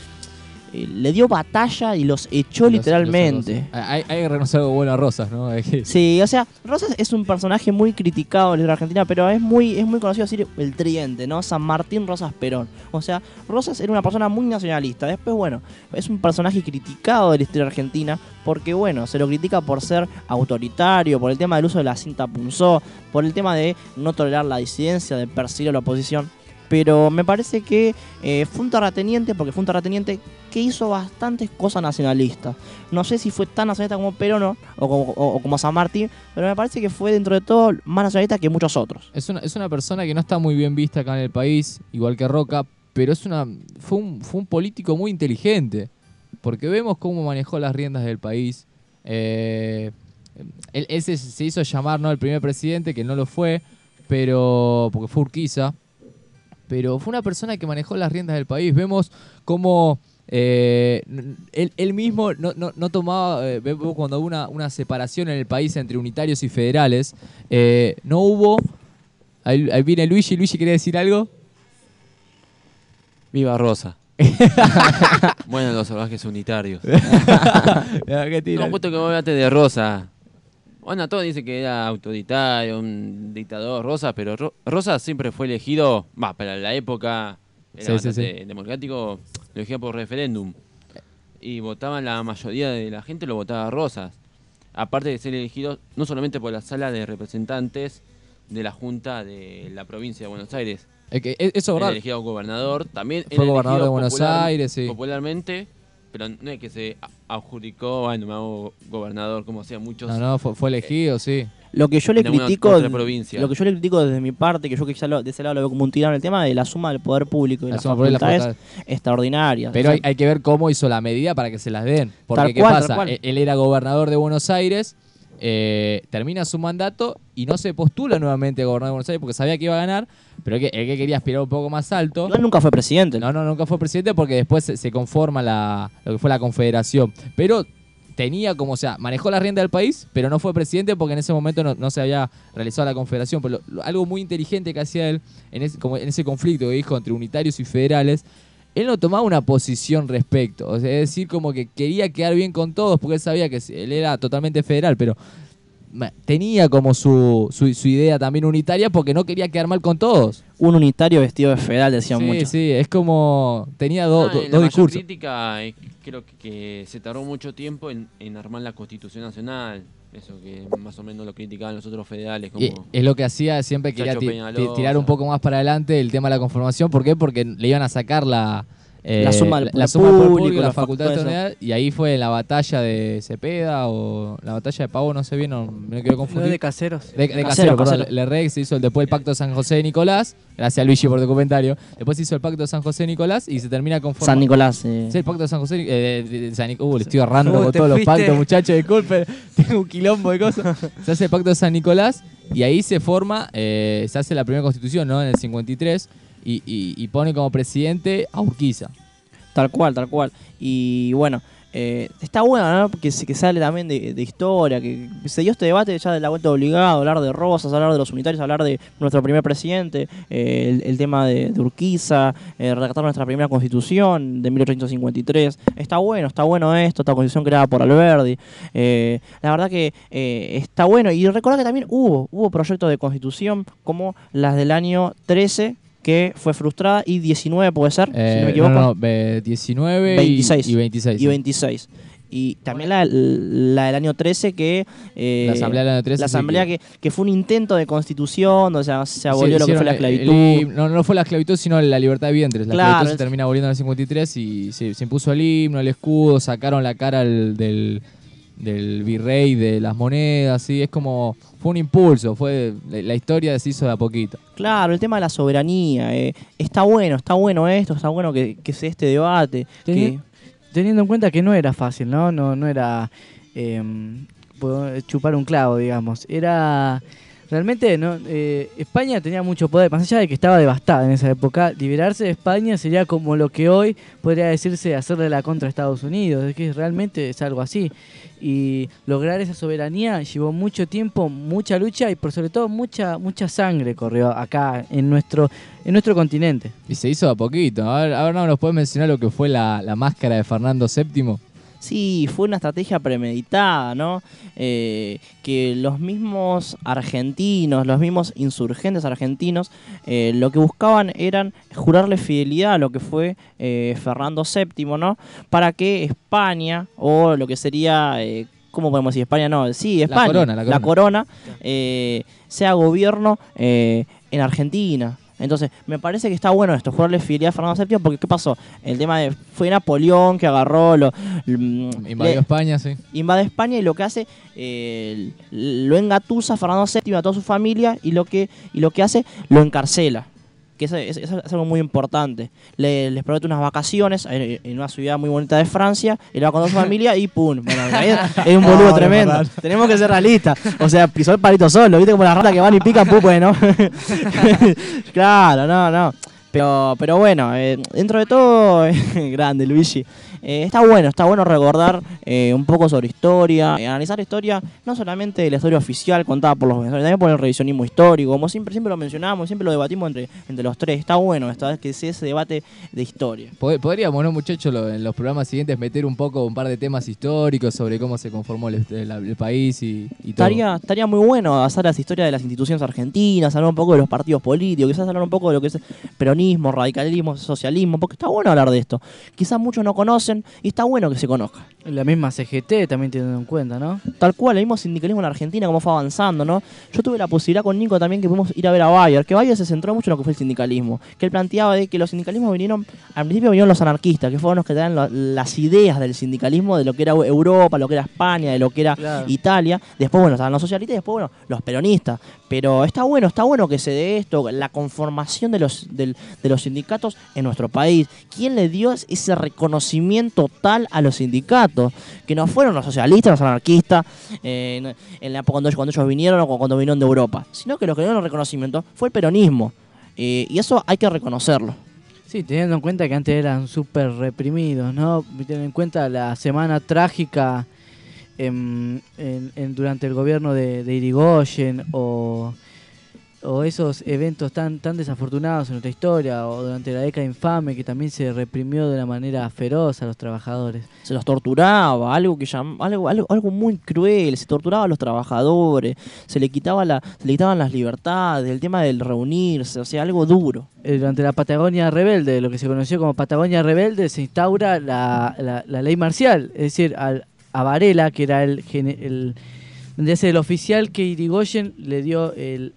eh, le dio batalla y los echó Los- literalmente. los Hay, hay que reconocer algo bueno a Rosas, ¿no? Sí, o sea, Rosas es un personaje muy criticado en la Argentina, pero es muy, es muy conocido decir el tridente, ¿no? San Martín Rosas Perón. O sea, Rosas era una persona muy nacionalista. Después, bueno, es un personaje criticado de la historia argentina, porque bueno, se lo critica por ser autoritario, por el tema del uso de la cinta punzó, por el tema de no tolerar la disidencia, de perseguir a la oposición. Pero me parece que eh, fue un terrateniente, porque fue un terrateniente que hizo bastantes cosas nacionalistas. No sé si fue tan nacionalista como Perón o, como- San Martín, pero me parece que fue dentro de todo más nacionalista que muchos otros. Es una, es una persona que no está muy bien vista acá en el país, igual que Roca, pero es una fue un, fue un político muy inteligente, porque vemos cómo manejó las riendas del país. Eh, él, él se, se hizo llamar no el primer presidente, que no lo fue, pero porque fue Urquiza, pero fue una persona que manejó las riendas del país. Vemos cómo eh, él, él mismo no, no- no tomaba, eh, vemos cuando hubo una, una separación en el país entre unitarios y federales, eh, no hubo... Ahí, ahí viene Luigi, Luigi quería decir algo. Viva Rosa. bueno, los salvajes unitarios. No, puesto que vos hablaste de Rosa. Bueno, todos dicen que era autoritario, un dictador, Rosa, pero Ro- Rosa siempre fue elegido, va, para la época era Sí, sí, sí. democrático, lo elegía por referéndum. Y votaban, la mayoría de la gente lo votaba Rosas. Aparte de ser elegido no solamente por la sala de representantes de la Junta de la provincia de Buenos Aires. Es que e- eso es Era verdad. elegido gobernador, también Fue gobernador elegido de Buenos popular- Aires, sí. popularmente, pero no es que se adjudicó, bueno, me hago gobernador como hacían muchos. No, no, fue, fue elegido, sí. Lo que yo le critico, otra provincia. lo que yo le critico desde mi parte, que yo que ya lo- de ese lado lo veo como un tirano, el tema de la suma del poder público y La las suma facultades facultades. extraordinarias. Pero O hay, sea, hay que ver cómo hizo la medida para que se las den. Porque, Tal ¿qué cual, tal pasa? cual. Él, él era gobernador de Buenos Aires, eh, termina su mandato y no se postula nuevamente a gobernador de Buenos Aires porque sabía que iba a ganar, pero el que, el que quería aspirar un poco más alto. Igual nunca fue presidente. No, no, nunca fue presidente porque después se, se conforma la, lo que fue la confederación. Pero tenía como, o sea, manejó la rienda del país, pero no fue presidente porque en ese momento no, no se había realizado la confederación. Pero lo- lo- algo muy inteligente que hacía él en como en ese conflicto que dijo entre unitarios y federales, él no tomaba una posición respecto. O sea, es decir, como que quería quedar bien con todos porque él sabía que él era totalmente federal, pero tenía como su, su, su idea también unitaria porque no quería quedar mal con todos. un unitario vestido de federal, decían Sí, muchos. sí, es como. Tenía do- Ah, do- la dos discursos. crítica que creo que, que se tardó mucho tiempo en, en armar la Constitución Nacional. Eso que más o menos lo criticaban los otros federales. Como Y es lo que hacía, siempre quería ti- tirar un poco más para adelante el tema de la conformación. ¿Por qué? Porque le iban a sacar la, eh, La suma del la, suma público, público, la la facultad facultad, extraordinaria, y ahí fue la batalla de Cepeda o la batalla de Pavo, no sé bien, no me quiero confundir. No, de Caseros. De, de Casero, Casero. Le erré, se hizo el, después el pacto de San José de Nicolás. Gracias a Luigi por tu comentario. Después se hizo el pacto de San José de Nicolás y se termina conformando. San Nicolás. eh. Sí, el pacto de San José. eh, de- de San Nic- uh, le estoy agarrando ¿Cómo con todos los pactos, muchachos, disculpen. Tengo un quilombo de cosas. Se hace el pacto de San Nicolás y ahí se forma, eh, se hace la primera constitución, ¿no? En el 53 y, y- y pone como presidente a Urquiza. Tal cual, tal cual. Y bueno, eh, está bueno, ¿no? Se- que sale también de, historia, que se dio este debate ya de la vuelta obligada, hablar de Rosas, hablar de los unitarios, hablar de nuestro primer presidente, eh, el, tema de, Urquiza, eh, redactar nuestra primera constitución de 1853. Está bueno, está bueno esto, esta constitución creada por Alberdi. Eh, la verdad que eh, está bueno. Y recordar que también hubo, hubo proyectos de constitución como las del año 13 que fue frustrada y 19 puede ser, si no Eh, me equivoco. no, no, eh, 19 y- 26. y 26. Y sí. 26. Y también la, la del año 13 que... eh, La asamblea del año 13 La asamblea que- que, fue un intento de constitución, o sea, se abolió lo que fue la esclavitud. el no, no fue la esclavitud, sino la libertad de vientres. La Claro, esclavitud se termina aboliendo en el 53 y se, se impuso el himno, el escudo, sacaron la cara del, del virrey de las monedas, ¿sí? es como, fue un impulso, fue la, la historia se hizo de a poquito. Claro, el tema de la soberanía. eh, está bueno, está bueno esto, está bueno que, que se este debate. Teni- que- Teniendo en cuenta que no era fácil, ¿no? No, no era puedo chupar un clavo, digamos. Era. Realmente, ¿no? Eh, España tenía mucho poder, más allá de que estaba devastada en esa época. Liberarse de España sería como lo que hoy podría decirse hacerle la contra Estados Unidos. Es que realmente es algo así. Y lograr esa soberanía llevó mucho tiempo, mucha lucha y por sobre todo mucha mucha sangre corrió acá en nuestro en nuestro continente. Y se hizo a poquito. A ver, a ver, ¿no nos puedes mencionar lo que fue la, la máscara de Fernando VII? Sí, fue una estrategia premeditada, ¿no? Eh, que los mismos argentinos, los mismos insurgentes argentinos, eh, lo que buscaban eran jurarle fidelidad a lo que fue eh, Fernando VII, ¿no? Para que España, o lo que sería, eh, ¿cómo podemos decir? España no, sí, España, corona, la corona. corona, eh, sea gobierno eh, en Argentina. Entonces, me parece que está bueno esto, jurarle fidelidad a Fernando VII, porque ¿qué pasó? El tema de. Fue Napoleón que agarró, lo. mm, Invadió le- España, sí. invade España y lo que hace eh, lo engatusa Fernando VII a toda su familia y lo que y lo que hace lo encarcela que eso es algo muy importante. Le- les promete unas vacaciones en, en una ciudad muy bonita de Francia y le va con toda su familia y pum bueno, es, es un boludo No, tremendo. no, no. tenemos que ser realistas. O sea pisó el palito solo viste como las ratas que van y pican pum bueno claro no no. Pero, pero bueno, eh, dentro de todo, grande Luigi. Eh, está bueno, está bueno recordar eh, un poco sobre historia, eh, analizar historia, no solamente la historia oficial contada por los vencedores, también por el revisionismo histórico, como siempre, siempre lo mencionamos, siempre lo debatimos entre, entre los tres. Está bueno esta que sea ese debate de historia. Pod- Podríamos, ¿no, muchachos, en los programas siguientes meter un poco un par de temas históricos sobre cómo se conformó el, el- el país y, y todo? Estaría, estaría muy bueno hacer las historias de las instituciones argentinas, hablar un poco de los partidos políticos, quizás hablar un poco de lo que es peronismo, radicalismo, socialismo, porque está bueno hablar de esto. Quizás muchos no conocen y está bueno que se conozca. La misma CGT también teniendo en cuenta, ¿no? Tal cual, el mismo sindicalismo en Argentina, cómo fue avanzando, ¿no? Yo tuve la posibilidad con Nico también que pudimos ir a ver a Bayer, que Bayer se centró mucho en lo que fue el sindicalismo, que él planteaba de que los sindicalismos vinieron, al principio vinieron los anarquistas, que fueron los que traían lo- las ideas del sindicalismo, de lo que era Europa, lo que era España, de lo que era Claro. Italia, después, bueno, estaban los socialistas y después, bueno, los peronistas. Pero está bueno, está bueno que se dé esto, la conformación de los, de los sindicatos en nuestro país. ¿Quién le dio ese reconocimiento tal a los sindicatos? Que no fueron los socialistas, los anarquistas, eh, en- la cuando, cuando ellos vinieron o cuando vinieron de Europa, sino que los que dieron el reconocimiento fue el peronismo. Eh, y eso hay que reconocerlo. Sí, teniendo en cuenta que antes eran súper reprimidos, ¿no? Teniendo en cuenta la semana trágica en- en- en- durante el gobierno de, de Irigoyen o, o esos eventos tan, tan desafortunados en nuestra historia o durante la década infame que también se reprimió de una manera feroz a los trabajadores. se los torturaba, algo que llam- algo, algo, algo muy cruel, se torturaba a los trabajadores, se le quitaba la, se le quitaban las libertades, el tema del reunirse, o sea, algo duro. Eh, Durante la Patagonia Rebelde, lo que se conoció como Patagonia Rebelde, se instaura la, la- la ley marcial. Es decir, al, a Varela, que era el, el, el oficial que Irigoyen le dio el,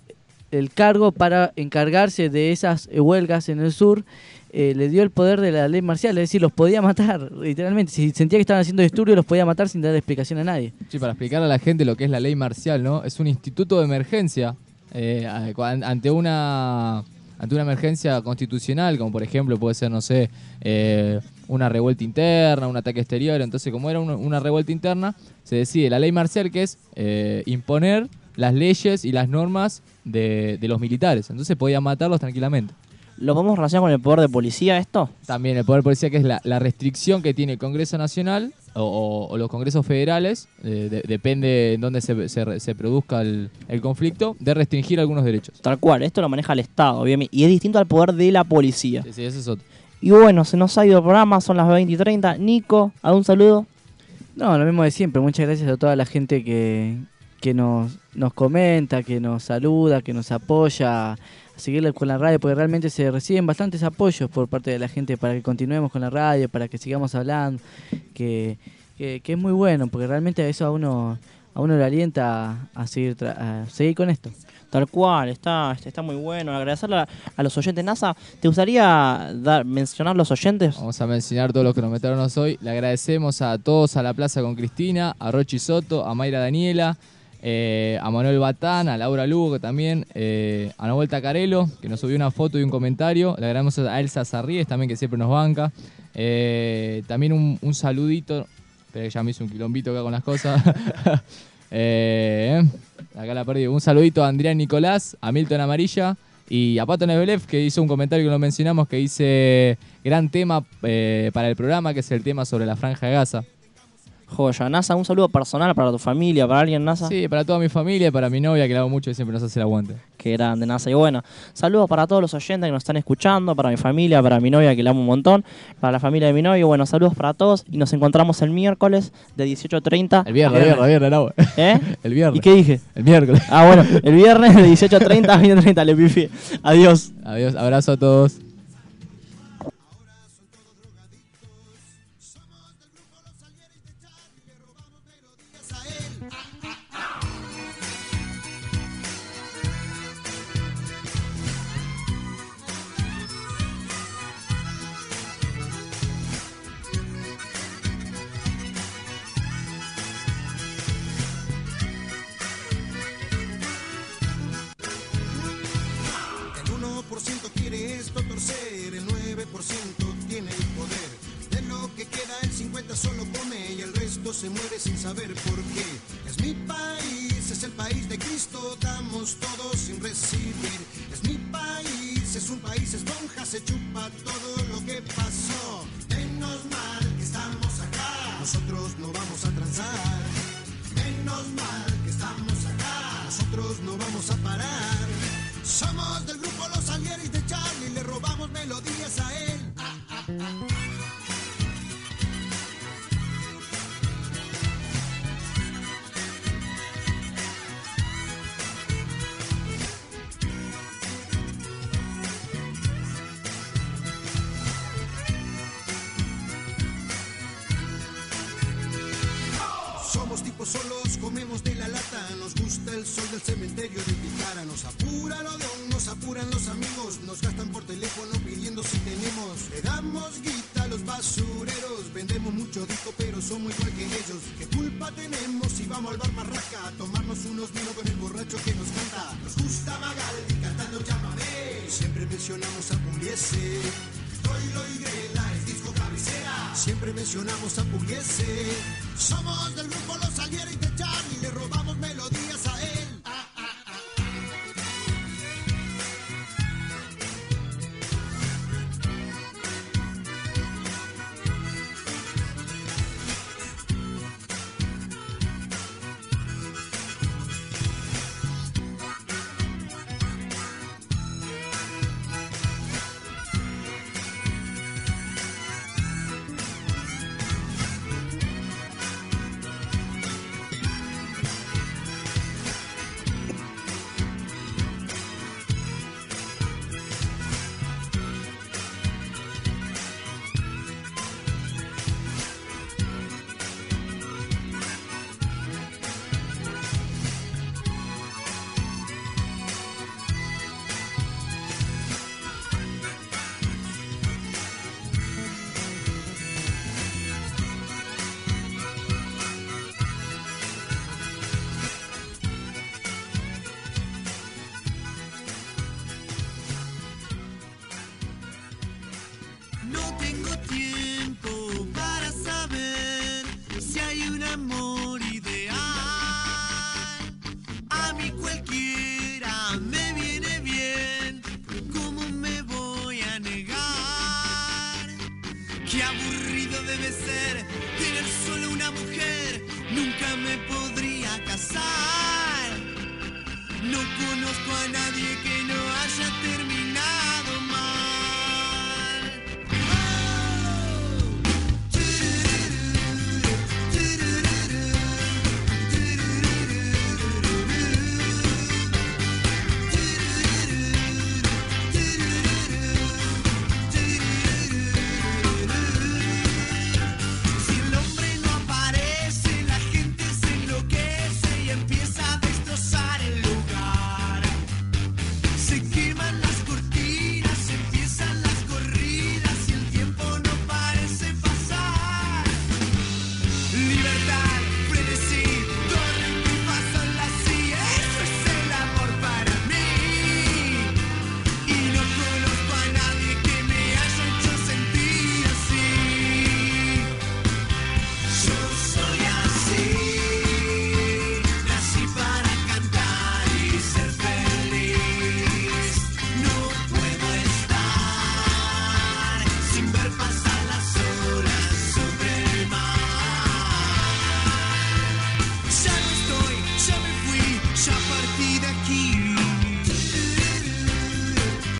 el cargo para encargarse de esas eh, huelgas en el sur, eh, le dio el poder de la ley marcial. Es decir, los podía matar, literalmente. Si sentía que estaban haciendo disturbios, los podía matar sin dar explicación a nadie. Sí, para explicar a la gente lo que es la ley marcial, ¿no? Es un instituto de emergencia eh, ante una ante una emergencia constitucional, como por ejemplo puede ser, no sé, una revuelta interna, un ataque exterior. Entonces, como era una, una revuelta interna, se decide la ley marcial que es eh, imponer las leyes y las normas de, de los militares. Entonces podía matarlos tranquilamente. ¿Lo podemos relacionar con el poder de policía esto? También el poder policía, que es la, la restricción que tiene el Congreso Nacional o, o- o los Congresos Federales, eh, de- depende en dónde se, se- se produzca el, el conflicto, de restringir algunos derechos. Tal cual, esto lo maneja el Estado, obviamente, y es distinto al poder de la policía. Sí, sí, ese es otro. Y bueno, se nos ha ido el programa, son las 20 y 30. Nico, ¿algún saludo? No, lo mismo de siempre. Muchas gracias a toda la gente que, que nos, nos comenta, que nos saluda, que nos apoya a seguirle con la radio, porque realmente se reciben bastantes apoyos por parte de la gente para que continuemos con la radio, para que sigamos hablando, que, que, es muy bueno, porque realmente eso a uno a uno le alienta a, seguir a seguir con esto. Tal cual, está, está, muy bueno. Agradecerle a, los oyentes. NASA, ¿te gustaría dar, mencionar los oyentes? Vamos a mencionar todos los que nos metieron hoy. Le agradecemos a todos, a La Plaza con Cristina, a Rochi Soto, a Mayra Daniela, eh, a Manuel Batán, a Laura Lugo también, eh, a Nahuel Tacarelo, que nos subió una foto y un comentario. Le agradecemos a Elsa Sarríes también, que siempre nos banca. Eh, también un, un saludito, que ya me hizo un quilombito acá con las cosas. Eh, acá la perdí. Un saludito a Adrián Nicolás, a Milton Amarilla y a Pato Nebelev, que hizo un comentario que lo mencionamos, que dice gran tema eh, para el programa, que es el tema sobre la franja de Gaza. Joya, NASA, un saludo personal para tu familia, para alguien, NASA. Sí, para toda mi familia, para mi novia, que la hago mucho y siempre nos hace el aguante. Qué grande, NASA. Y bueno, saludos para todos los oyentes que nos están escuchando, para mi familia, para mi novia, que la amo un montón, para la familia de mi novio. Bueno, saludos para todos y nos encontramos el miércoles de 18.30. El viernes, el viernes, el viernes, no. ¿Eh? El viernes. ¿Y qué dije? El miércoles. Ah, bueno, el viernes de 18.30 a 20.30 le pifié. Adiós. Adiós, abrazo a todos. Se muere sin saber por qué. Es mi país, es el país de Cristo, damos todo sin recibir. Es mi país, es un país esponja, se chupa todo lo que pasó. Menos mal que estamos nosotros no vamos a transar. Menos mal que estamos acá, nosotros no vamos a parar. Somos del grupo Los Alieris de Charlie, le robamos melodías a él. Sol del cementerio de Picara, nos apura el odón, nos apuran los amigos, nos gastan por teléfono pidiendo si tenemos, le damos guita a los basureros, vendemos mucho disco pero somos igual que ellos, ¿qué culpa tenemos si vamos al bar marraca a tomarnos unos vinos con el borracho que nos canta? Nos gusta Magaldi cantando llámame, siempre mencionamos a Pugliese, Troilo y Grela es disco cabecera, siempre mencionamos a Pugliese, somos del grupo Los Alieris de Charlie, le robamos